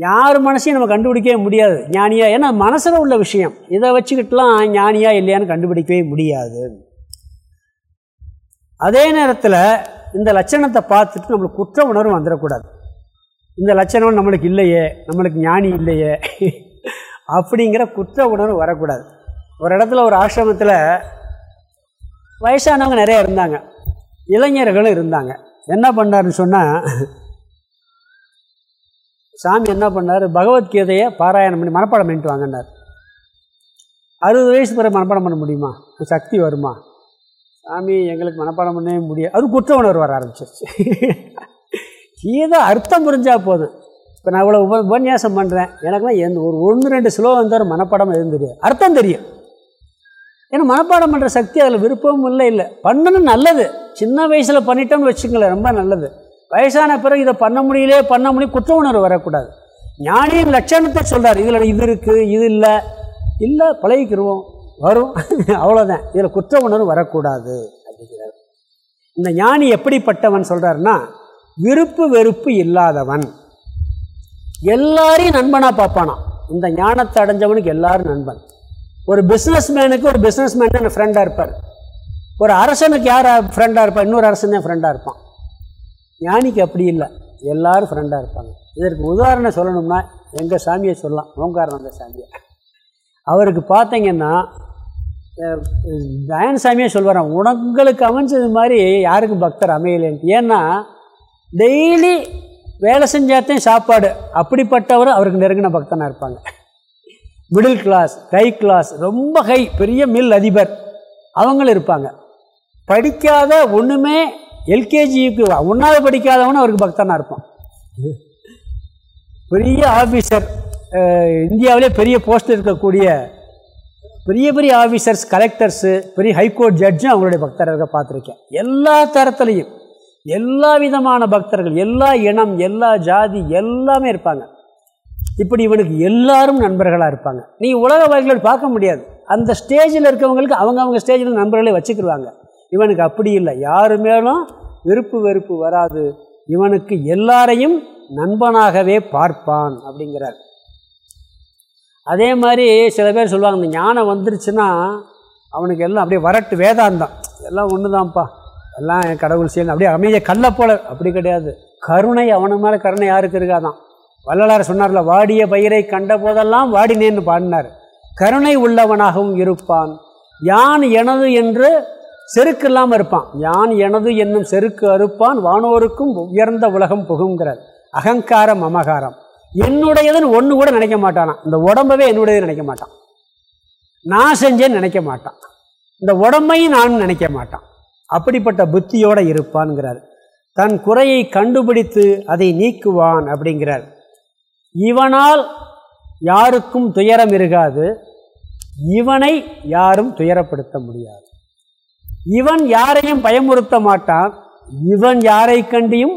யார் மனசையும் நம்ம கண்டுபிடிக்கவே முடியாது. ஞானியா? ஏன்னா மனசில் உள்ள விஷயம். இதை வச்சுக்கிட்டுலாம் ஞானியா இல்லையான்னு கண்டுபிடிக்கவே முடியாது. அதே நேரத்தில் இந்த லட்சணத்தை பார்த்துட்டு நம்மளுக்கு குற்ற உணர்வு வந்துடக்கூடாது. இந்த லட்சணம் நம்மளுக்கு இல்லையே நம்மளுக்கு ஞானி இல்லையே <laughs> அப்படிங்கிற குற்ற உணர்வு வரக்கூடாது. ஒரு இடத்துல ஒரு ஆசிரமத்தில் வயசானவங்க நிறைய இருந்தாங்க. இளைஞர்களும் இருந்தாங்க. என்ன பண்ணாருன்னு சொன்னால் சாமி என்ன பண்ணார்? பகவத்கீதையை பாராயணம் பண்ணி மனப்பாடம் பண்ணிட்டு வாங்கினார் அறுபது வயசு பிறகு மனப்பாடம் பண்ண முடியுமா? சக்தி வருமா? சாமி எங்களுக்கு மனப்பாடம் பண்ணவே முடியாது. அது குற்ற உணர்வு வர ஆரம்பிச்சிருச்சு. கீதை அர்த்தம் புரிஞ்சால் போதும். இப்போ நான் இவ்வளோ உப உபன்யாசம் பண்ணுறேன் எனக்குலாம் எந்த ஒரு ஒன்று ரெண்டு ஸ்லோகம் வந்தாலும் மனப்பாடம் எதுவும் தெரியாது. அர்த்தம் தெரியும். ஏன்னா மனப்பாடம் பண்ணுற சக்தி அதில் விருப்பமும் இல்லை இல்லை. பண்ணணும் நல்லது. சின்ன வயசில் பண்ணிட்டோம்னு வச்சுங்களேன் ரொம்ப நல்லது. வயசான பிறகு இதை பண்ண முடியலே பண்ண முடியும் குற்ற உணர்வு வரக்கூடாது. ஞானியின் லட்சணத்தை சொல்கிறார் இதில் இது இருக்குது இது இல்லை. இல்லை பழகிக்கிருவோம். வரும். <laughs> அவ்வளோதான் இதில் குற்ற உணர்வு வரக்கூடாது. அப்படிங்கிறார். இந்த ஞானி எப்படிப்பட்டவன் சொல்கிறாருன்னா விருப்பு வெறுப்பு இல்லாதவன். எல்லாரையும் நண்பனாக பார்ப்பானான் இந்த ஞானத்தை அடைஞ்சவனுக்கு எல்லாரும் நண்பன். ஒரு பிஸ்னஸ் மேனுக்கு ஒரு பிஸ்னஸ் மேன் ஃப்ரெண்டாக இருப்பார். ஒரு அரசனுக்கு யார் ஃப்ரெண்டாக இருப்பான் இன்னொரு அரசன் தான் ஃப்ரெண்டாக இருப்பான். ஞானிக்கு அப்படி இல்லை. எல்லாரும் ஃப்ரெண்டாக இருப்பாங்க. இதற்கு உதாரணம் சொல்லணும்னா எங்கள் சாமியை சொல்லலாம். ஓங்காரநந்த சாமியை. அவருக்கு பார்த்தீங்கன்னா தயன் சாமியே சொல்வாரான் உனங்களுக்கு அமைஞ்சது மாதிரி யாருக்கும் பக்தர் அமையலைன்ட்டு. ஏன்னா டெய்லி வேலை செஞ்சாத்தையும் சாப்பாடு. அப்படிப்பட்டவர் அவருக்கு நெருங்கின பக்தனாக இருப்பாங்க. மிடில் கிளாஸ் ஹை கிளாஸ் ரொம்ப ஹை பெரிய மில் அதிபர். அவங்களும் இருப்பாங்க. படிக்காத ஒன்றுமே எல்கேஜிக்கு ஒன்றாவது படிக்காதவனும் அவருக்கு பக்தனாக இருப்பான். பெரிய ஆஃபீஸர் இந்தியாவிலே பெரிய போஸ்ட் இருக்கக்கூடிய பெரிய பெரிய ஆஃபீஸர்ஸ் கலெக்டர்ஸு பெரிய ஹைகோர்ட் ஜட்ஜும் அவங்களுடைய பக்தர்கள் பார்த்துருக்கேன். எல்லா தரத்துலையும் எல்லா விதமான பக்தர்கள் எல்லா இனம் எல்லா ஜாதி எல்லாமே இருப்பாங்க. இப்படி இவனுக்கு எல்லாரும் நண்பர்களாக இருப்பாங்க. நீ உலக வாழ்க்கையில் பார்க்க முடியாது. அந்த ஸ்டேஜில் இருக்கவங்களுக்கு அவங்கவுங்க ஸ்டேஜில் நண்பர்களே வச்சுக்கிடுவாங்க இவனுக்கு அப்படி இல்லை. யாரு மேலும் விருப்பு வெறுப்பு வராது. இவனுக்கு எல்லாரையும் நண்பனாகவே பார்ப்பான் அப்படிங்கிறார். அதே மாதிரி சில பேர் சொல்லுவாங்க இந்த ஞானம் வந்துருச்சுன்னா அவனுக்கு எல்லாம் அப்படியே வரட்டு வேதாந்தம். எல்லாம் ஒன்று தான்ப்பா எல்லாம் என் கடவுள் செய்யணும் அப்படியே அமைதியை கல்ல போல. அப்படி கிடையாது. கருணை அவனு மேலே கருணை யாருக்கு இருக்காதான். வள்ளலார் சொன்னார்ல வாடிய பயிரை கண்ட போதெல்லாம் வாடினேன்னு பாடினார். கருணை உள்ளவனாகவும் இருப்பான். யான் எனது என்று செருக்கு இல்லாமல் இருப்பான். யான் எனது என்னும் செருக்கு அறுப்பான் வானோருக்கும் உயர்ந்த உலகம் புகுங்கிறார் அகங்காரம் அமகாரம். என்னுடையதுன்னு ஒன்று கூட நினைக்க மாட்டானா. இந்த உடம்பவே என்னுடையது நினைக்க மாட்டான். நான் செஞ்சேன்னு நினைக்க மாட்டான். இந்த உடம்பையும் நான் நினைக்க மாட்டான். அப்படிப்பட்ட புத்தியோடு இருப்பான்ங்கிறார். தன் குறையை கண்டுபிடித்து அதை நீக்குவான் அப்படிங்கிறார். இவனால் யாருக்கும் துயரம் இருக்காது. இவனை யாரும் துயரப்படுத்த முடியாது. இவன் யாரையும் பயமுறுத்த மாட்டான் இவன் யாரை கண்டியும்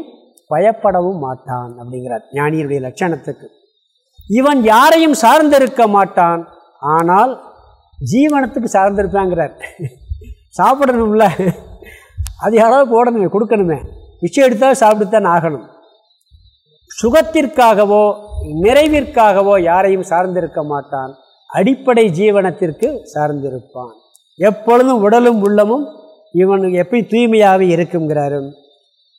பயப்படவும் மாட்டான் அப்படிங்கிறார் ஞானியருடைய லட்சணத்துக்கு. இவன் யாரையும் சார்ந்திருக்க மாட்டான் ஆனால் ஜீவனத்துக்கு சார்ந்திருப்பாங்கிறார். சாப்பிடணும்ல அது யாராவது போடணுமே கொடுக்கணுமே. விஷயம் எடுத்தால் சாப்பிட்டுத்தான் ஆகணும். சுகத்திற்காகவோ நிறைவிற்காகவோ யாரையும் சார்ந்திருக்க மாட்டான் அடிப்படை ஜீவனத்திற்கு சார்ந்திருப்பான். எப்பொழுதும் உடலும் உள்ளமும் இவனுக்கு எப்படி தூய்மையாகவே இருக்குங்கிறாரு.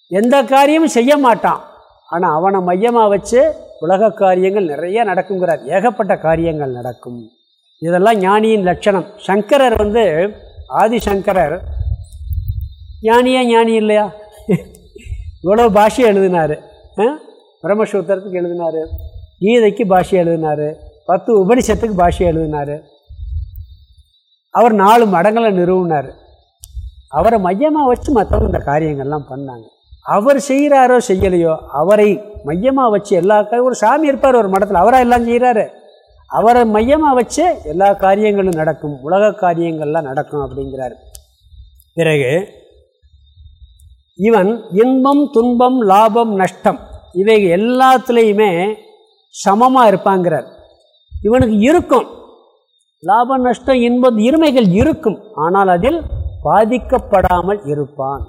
எந்த காரியமும் செய்ய மாட்டான். ஆனால் அவனை மையமாக வச்சு உலக காரியங்கள் நிறைய நடக்குங்கிறார். ஏகப்பட்ட காரியங்கள் நடக்கும். இதெல்லாம் ஞானியின் லட்சணம். சங்கரர் வந்து ஆதிசங்கரர். ஞானியா ஞானி இல்லையா? இவ்வளோ பாஷை எழுதினார். பிரம்மசூத்திரத்துக்கு எழுதினார். கீதைக்கு பாஷை எழுதினார். பத்து உபனிஷத்துக்கு பாஷை எழுதினார். அவர் நாலு மடங்களை நிறுவினார். அவரை மையமாக வச்சு மற்றவங்க இந்த காரியங்கள்லாம் பண்ணாங்க. அவர் செய்கிறாரோ செய்யலையோ அவரை மையமாக வச்சு எல்லா ஒரு சாமி இருப்பார் ஒரு மடத்தில் அவராக எல்லாம் செய்கிறாரு அவரை மையமாக வச்சு எல்லா காரியங்களும் நடக்கும் உலக காரியங்கள்லாம் நடக்கும் அப்படிங்கிறார். பிறகு இவன் இன்பம் துன்பம் லாபம் நஷ்டம் இவை எல்லாத்துலேயுமே சமமாக இருப்பாங்கிறார். இவனுக்கு இருக்கும். லாப நஷ்டம் இன்பம் இருமைகள் இருக்கும். ஆனால் அதில் பாதிக்கப்படாமல் இருப்பான்.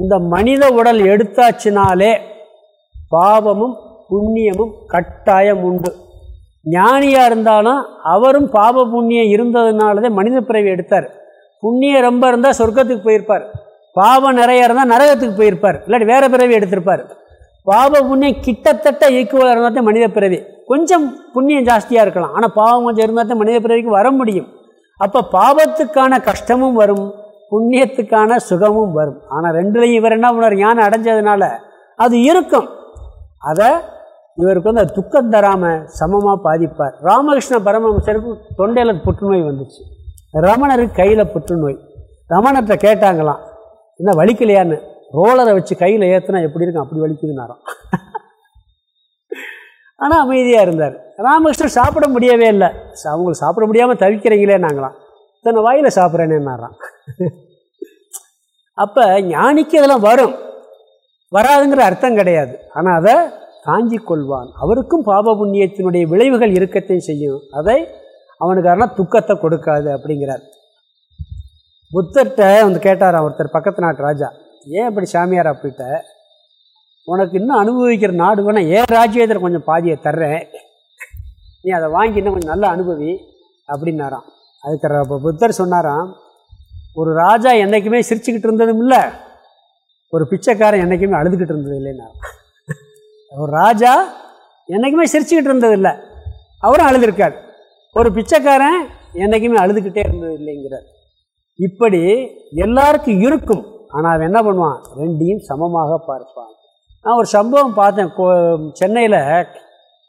இந்த மனித உடல் எடுத்தாச்சினாலே பாவமும் புண்ணியமும் கட்டாயம் உண்டு. ஞானியாக இருந்தாலும் அவரும் பாப புண்ணியம் இருந்ததுனாலதே மனித பிறவி எடுத்தார். புண்ணியம் ரொம்ப இருந்தால் சொர்க்கத்துக்கு போயிருப்பார். பாவம் நிறைய இருந்தால் நரகத்துக்கு போயிருப்பார். இல்லாட்டி வேறு பிறவி எடுத்திருப்பார். பாப புண்ணியம் கிட்டத்தட்ட ஈக்குவலாக இருந்தால் மனித பிறவி. கொஞ்சம் புண்ணியம் ஜாஸ்தியாக இருக்கலாம். ஆனால் பாவம் கொஞ்சம் இருந்தால் தான் மனித பிறவிக்கு வர முடியும். அப்போ பாவத்துக்கான கஷ்டமும் வரும் புண்ணியத்துக்கான சுகமும் வரும். ஆனால் ரெண்டுலையும் இவர் என்ன பண்ணார் ஞானம் அடைஞ்சதுனால அது இருக்கும். அதை இவருக்கு வந்து துக்கம் தராமல் சமமாக பாதிப்பார். ராமகிருஷ்ண பரமஹம்சருக்கு தொண்டையில் புற்றுநோய் வந்துச்சு. ரமணருக்கு கையில் புற்றுநோய். ரமணத்தை கேட்டாங்களாம் என்ன வலிக்கலையான்னு? ரோலரை வச்சு கையில் ஏற்றுனா எப்படி இருக்கும்? அப்படி வலிக்குதுன்னாராம். ஆனால் அமைதியாக இருந்தார். ராமகிருஷ்ணன் சாப்பிட முடியவே இல்லை. அவங்களுக்கு சாப்பிட முடியாமல் தவிக்கிறீங்களே நாங்களாம். தன்னை வாயில் சாப்பிட்றேனேன்னாராம் அப்போ ஞானிக்கு இதெல்லாம் வரும். வராதுங்கிற அர்த்தம் கிடையாது. ஆனால் அதை தாங்கி கொள்வான். அவருக்கும் பாப புண்ணியத்தினுடைய விளைவுகள் இருக்கத்தையும் செய்யும். அதை அவனுக்கு ஆனால் துக்கத்தை கொடுக்காது அப்படிங்கிறார். புத்தர்கிட்ட வந்து கேட்டார் ஒருத்தர் பக்கத்து நாட்டு ராஜா. ஏன் அப்படி சாமியார் அப்படிட்ட உனக்கு இன்னும் அனுபவிக்கிற நாடு வேணால் ஏ ராஜ்யத்தில் கொஞ்சம் பாதியை தர்றேன். நீ அதை வாங்கி இன்னும் கொஞ்சம் நல்லா அனுபவி அப்படின்னாராம். அதுக்கு புத்தர் சொன்னாராம் ஒரு ராஜா என்றைக்குமே சிரிச்சுக்கிட்டு இருந்ததும் இல்லை ஒரு பிச்சைக்காரன் என்றைக்குமே அழுதுகிட்டு இருந்தது இல்லைன்னா ஒரு ராஜா என்றைக்குமே சிரிச்சுக்கிட்டு இருந்தது இல்லை அவரும் அழுதுருக்கார். ஒரு பிச்சைக்காரன் என்றைக்குமே அழுதுகிட்டே இருந்தது இல்லைங்கிறார். இப்படி எல்லாருக்கும் இருக்கும் ஆனால் அவன் என்ன பண்ணுவான்? ரெண்டையும் சமமாக பார்ப்பான். நான் ஒரு சம்பவம் பார்த்தேன். கோ சென்னையில்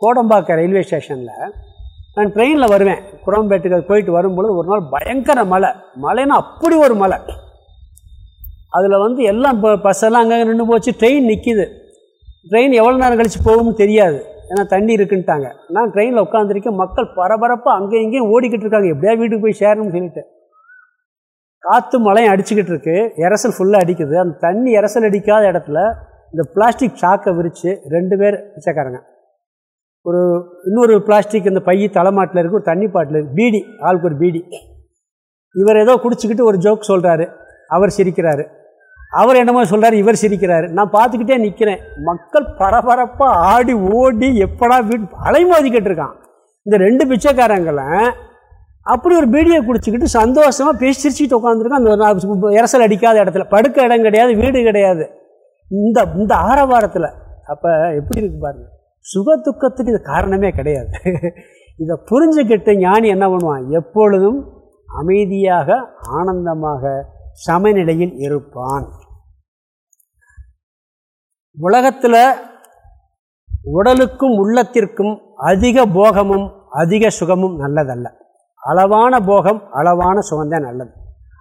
கோடம்பாக்க ரயில்வே ஸ்டேஷனில் நான் ட்ரெயினில் வருவேன். குரம்பேட்டுக்கு போயிட்டு வரும்பொழுது ஒரு நாள் பயங்கர மழை. மழைன்னா அப்படி ஒரு மழை. அதில் வந்து எல்லாம் இப்போ பஸ்ஸெல்லாம் அங்கே நின்று போச்சு. ட்ரெயின் நிற்கிது ட்ரெயின் எவ்வளோ நேரம் கழித்து போகும்னு தெரியாது. ஏன்னா தண்ணி இருக்குன்ட்டாங்க. நான் ட்ரெயினில் உட்காந்துருக்கேன் மக்கள் பரபரப்பாக அங்கேயும் இங்கேயும் ஓடிக்கிட்டு இருக்காங்க. எப்படியா வீட்டுக்கு போய் சேரணும்னு சொல்லிட்டு. காற்று மழையும் அடிச்சுக்கிட்டு இருக்கு. இரசல் ஃபுல்லாக அடிக்குது. அந்த தண்ணி இரசல் அடிக்காத இடத்துல இந்த பிளாஸ்டிக் சாக்கை விரித்து ரெண்டு பேர் பிச்சைக்காரங்க. ஒரு இன்னொரு பிளாஸ்டிக் இந்த பைய தலைமாட்டில் இருக்குது ஒரு தண்ணி பாட்டில் இருக்குது பீடி ஆளுக்கு ஒரு பீடி. இவர் ஏதோ குடிச்சிக்கிட்டு ஒரு ஜோக் சொல்கிறாரு அவர் சிரிக்கிறாரு. அவர் என்னமோ சொல்கிறார் இவர் சிரிக்கிறாரு. நான் பார்த்துக்கிட்டே நிற்கிறேன் மக்கள் பரபரப்பாக ஆடி ஓடி எப்படா வீடு அலைமோதிக்கிட்டு இருக்கான் இந்த ரெண்டு பிச்சைக்காரங்களை அப்படி ஒரு பீடியை குடிச்சிக்கிட்டு சந்தோஷமாக பேசி சிரிச்சுட்டு உட்காந்துருக்கான் அந்த இரசல் அடிக்காத இடத்துல. படுக்க இடம் கிடையாது வீடு கிடையாது. இந்த இந்த ஆரவாரத்தில் அப்போ எப்படி இருக்கு பாருங்க. சுக துக்கத்துக்கு இது காரணமே கிடையாது. <laughs> இதை புரிஞ்சுக்கிட்டு ஞானி என்ன பண்ணுவான்? எப்பொழுதும் அமைதியாக ஆனந்தமாக சமநிலையில் இருப்பான். உலகத்தில் உடலுக்கும் உள்ளத்திற்கும் அதிக போகமும் அதிக சுகமும் நல்லதல்ல. அளவான போகம் அளவான சுகம்தான் நல்லது.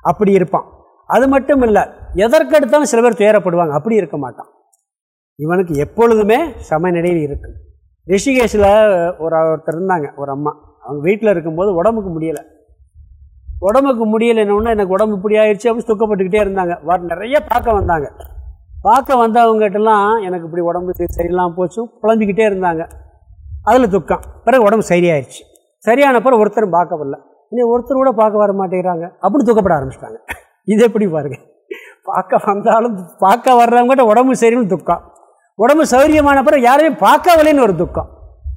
அப்படி இருப்பான். அது மட்டும் இல்லை எதற்கெடுத்தாலும் சில பேர் துயரப்படுவாங்க. அப்படி இருக்க மாட்டான். இவனுக்கு எப்பொழுதுமே சமநிலையில் இருக்கு. ரிஷிகேஷில் ஒரு ஒருத்தர் இருந்தாங்க ஒரு அம்மா. அவங்க வீட்டில் இருக்கும்போது உடம்புக்கு முடியலை. உடம்புக்கு முடியலைன்னு எனக்கு உடம்பு இப்படி ஆயிடுச்சு அப்படின்னு துக்கப்பட்டுக்கிட்டே இருந்தாங்க. வர நிறைய பார்க்க வந்தாங்க. பார்க்க வந்தவங்ககிட்டலாம் எனக்கு இப்படி உடம்பு சரி சரியில்லாமல் போச்சு புலம்பிக்கிட்டே இருந்தாங்க. அதில் துக்கம். பிறகு உடம்பு சரியாயிடுச்சு சரியான பிறகு ஒருத்தரும் பார்க்க வரல இனி ஒருத்தர் கூட பார்க்க வர மாட்டேங்கிறாங்க. அப்படி துக்கப்பட ஆரம்பிச்சிட்டாங்க. இது எப்படி பாருங்கள் பார்க்க வந்தாலும் பார்க்க வர்றவங்ககிட்ட உடம்பு சரின்னு துக்கம். உடம்பு சௌரியமான பிறகு யாரையும் பார்க்கவில்லைன்னு ஒரு துக்கம்.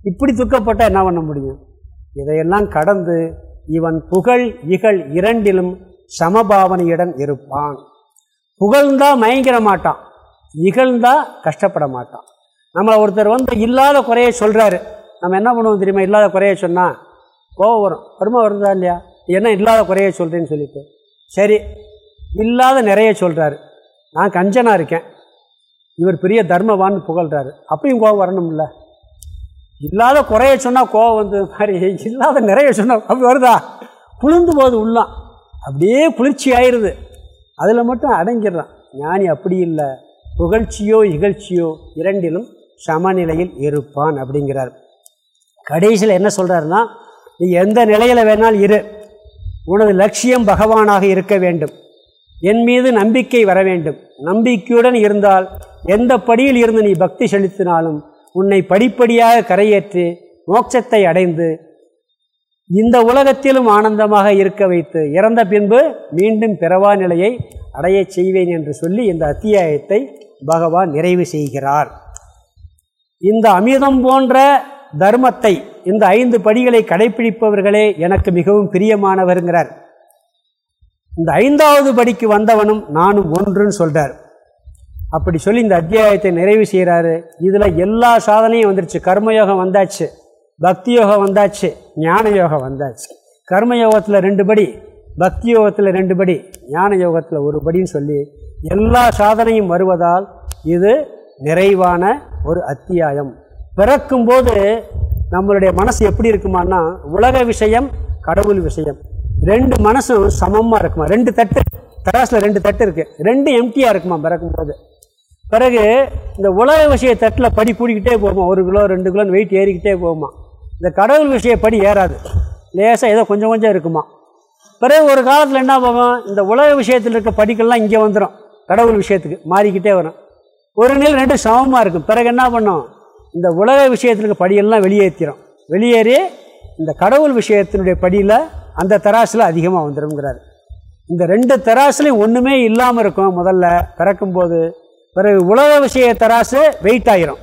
இப்படி துக்கப்பட்டால் என்ன பண்ண முடியும்? இதையெல்லாம் கடந்து இவன் புகழ் இகழ் இரண்டிலும் சமபாவனையுடன் இருப்பான். புகழ்ந்தா மயங்கிட மாட்டான். இகழ்ந்தா கஷ்டப்பட மாட்டான். நம்மளை ஒருத்தர் வந்து இல்லாத குறைய சொல்கிறாரு நம்ம என்ன பண்ணுவோம் தெரியுமா? இல்லாத குறைய சொன்னால் கோவம் வரும். வருமா வருதா இல்லையா? என்ன இல்லாத குறைய சொல்கிறேன்னு சொல்லிட்டு. சரி இல்லாத நிறைய சொல்கிறாரு நான் கஞ்சனாக இருக்கேன். இவர் பெரிய தர்மவான்னு புகழ்கிறாரு அப்பயும் கோவம் வரணும்ல? இல்லாத குறைய சொன்னால் கோவம் வந்து மாதிரி இல்லாத நிறைய சொன்னால் அப்படி வருதா? புழுந்து போகுது உள்ளாம். அப்படியே குளிர்ச்சி ஆயிடுது. அதில் மட்டும் அடங்கிடுறான். ஞானி அப்படி இல்லை. புகழ்ச்சியோ இகழ்ச்சியோ இரண்டிலும் சமநிலையில் இருப்பான் அப்படிங்கிறார். கடைசியில் என்ன சொல்கிறாருன்னா நீ எந்த நிலையில் வேணாலும் இரு. உனது லட்சியம் பகவானாக இருக்க வேண்டும். என் மீது நம்பிக்கை வர வேண்டும். நம்பிக்கையுடன் இருந்தால் எந்த படியில் இருந்து நீ பக்தி செலுத்தினாலும் உன்னை படிப்படியாக கரையேற்றி மோட்சத்தை அடைந்து இந்த உலகத்திலும் ஆனந்தமாக இருக்க வைத்து இறந்த பின்பு மீண்டும் பிறவா நிலையை அடையச் செய்வேன் என்று சொல்லி இந்த அத்தியாயத்தை பகவான் நிறைவு செய்கிறார். இந்த அமிர்தம் போன்ற தர்மத்தை இந்த ஐந்து படிகளை கடைபிடிப்பவர்களே எனக்கு மிகவும் பிரியமானவருங்கிறார். இந்த ஐந்தாவது படிக்கு வந்தவனும் நானும் ஒன்றுன்னு சொல்கிறார் அப்படி சொல்லி இந்த அத்தியாயத்தை நிறைவு செய்கிறாரு இதில் எல்லா சாதனையும் வந்துருச்சு. கர்மயோகம் வந்தாச்சு பக்தி யோகம் வந்தாச்சு ஞான யோகம் வந்தாச்சு. கர்மயோகத்தில் ரெண்டு படி பக்தி யோகத்தில் ரெண்டு படி ஞான யோகத்தில் ஒரு படின்னு சொல்லி எல்லா சாதனையும் வருவதால் இது நிறைவான ஒரு அத்தியாயம். பிறக்கும்போது நம்மளுடைய மனசு எப்படி இருக்குமான்னா உலக விஷயம் கடவுள் விஷயம். ரெண்டு மனசும் சமமாக இருக்குமா? ரெண்டு தட்டு. தராசில் ரெண்டு தட்டு இருக்குது ரெண்டு எம்டியாக இருக்குமா பிறக்கும்போது? பிறகு இந்த உலக விஷய தட்டில் படி பிடிக்கிட்டே போகுமா? ஒரு கிலோ ரெண்டு கிலோன்னு வெயிட் ஏறிக்கிட்டே போகுமா? இந்த கடவுள் விஷய படி ஏறாது. லேசாக ஏதோ கொஞ்சம் கொஞ்சம் இருக்குமா? பிறகு ஒரு காலத்தில் என்ன போகும் இந்த உலக விஷயத்தில் இருக்க படிக்கெல்லாம் இங்கே வந்துடும் கடவுள் விஷயத்துக்கு மாறிக்கிட்டே வரும். ஒரு நிலை ரெண்டு சமமாக இருக்கும். பிறகு என்ன பண்ணும்? இந்த உலக விஷயத்தில் படியெல்லாம் வெளியேற்றிடும் வெளியேறி இந்த கடவுள் விஷயத்தினுடைய படியில் அந்த தராசில் அதிகமாக வந்துடும்ங்கிறார் இந்த ரெண்டு தராசுலையும் ஒன்றுமே இல்லாமல் இருக்கும் முதல்ல. பிறக்கும்போது பிறகு உலக விஷய தராசு வெயிட் ஆகிரும்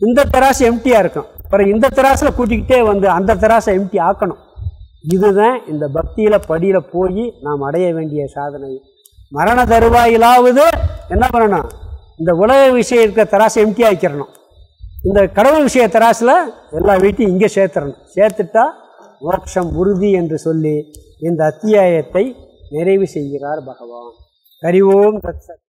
இந்த தராசு எம்டியாக இருக்கும். பிறகு இந்த தராசில் கூட்டிக்கிட்டே வந்து அந்த தராசை எம்டி ஆக்கணும். இதுதான் இந்த பக்தியில் படியில் போய் நாம் அடைய வேண்டிய சாதனை. மரண தருவாயிலாவது என்ன பண்ணணும்? இந்த உலக விஷயம் இருக்கிற தராசை எம்டி ஆக்கிடணும் இந்த கடவுள் விஷய தராசில் எல்லா வீட்டையும் இங்கே சேர்த்துடணும் சேர்த்துட்டா மோட்சம் உறுதி என்று சொல்லி இந்த அத்தியாயத்தை நிறைவு செய்கிறார் பகவான். ஹரி ஓம் தத்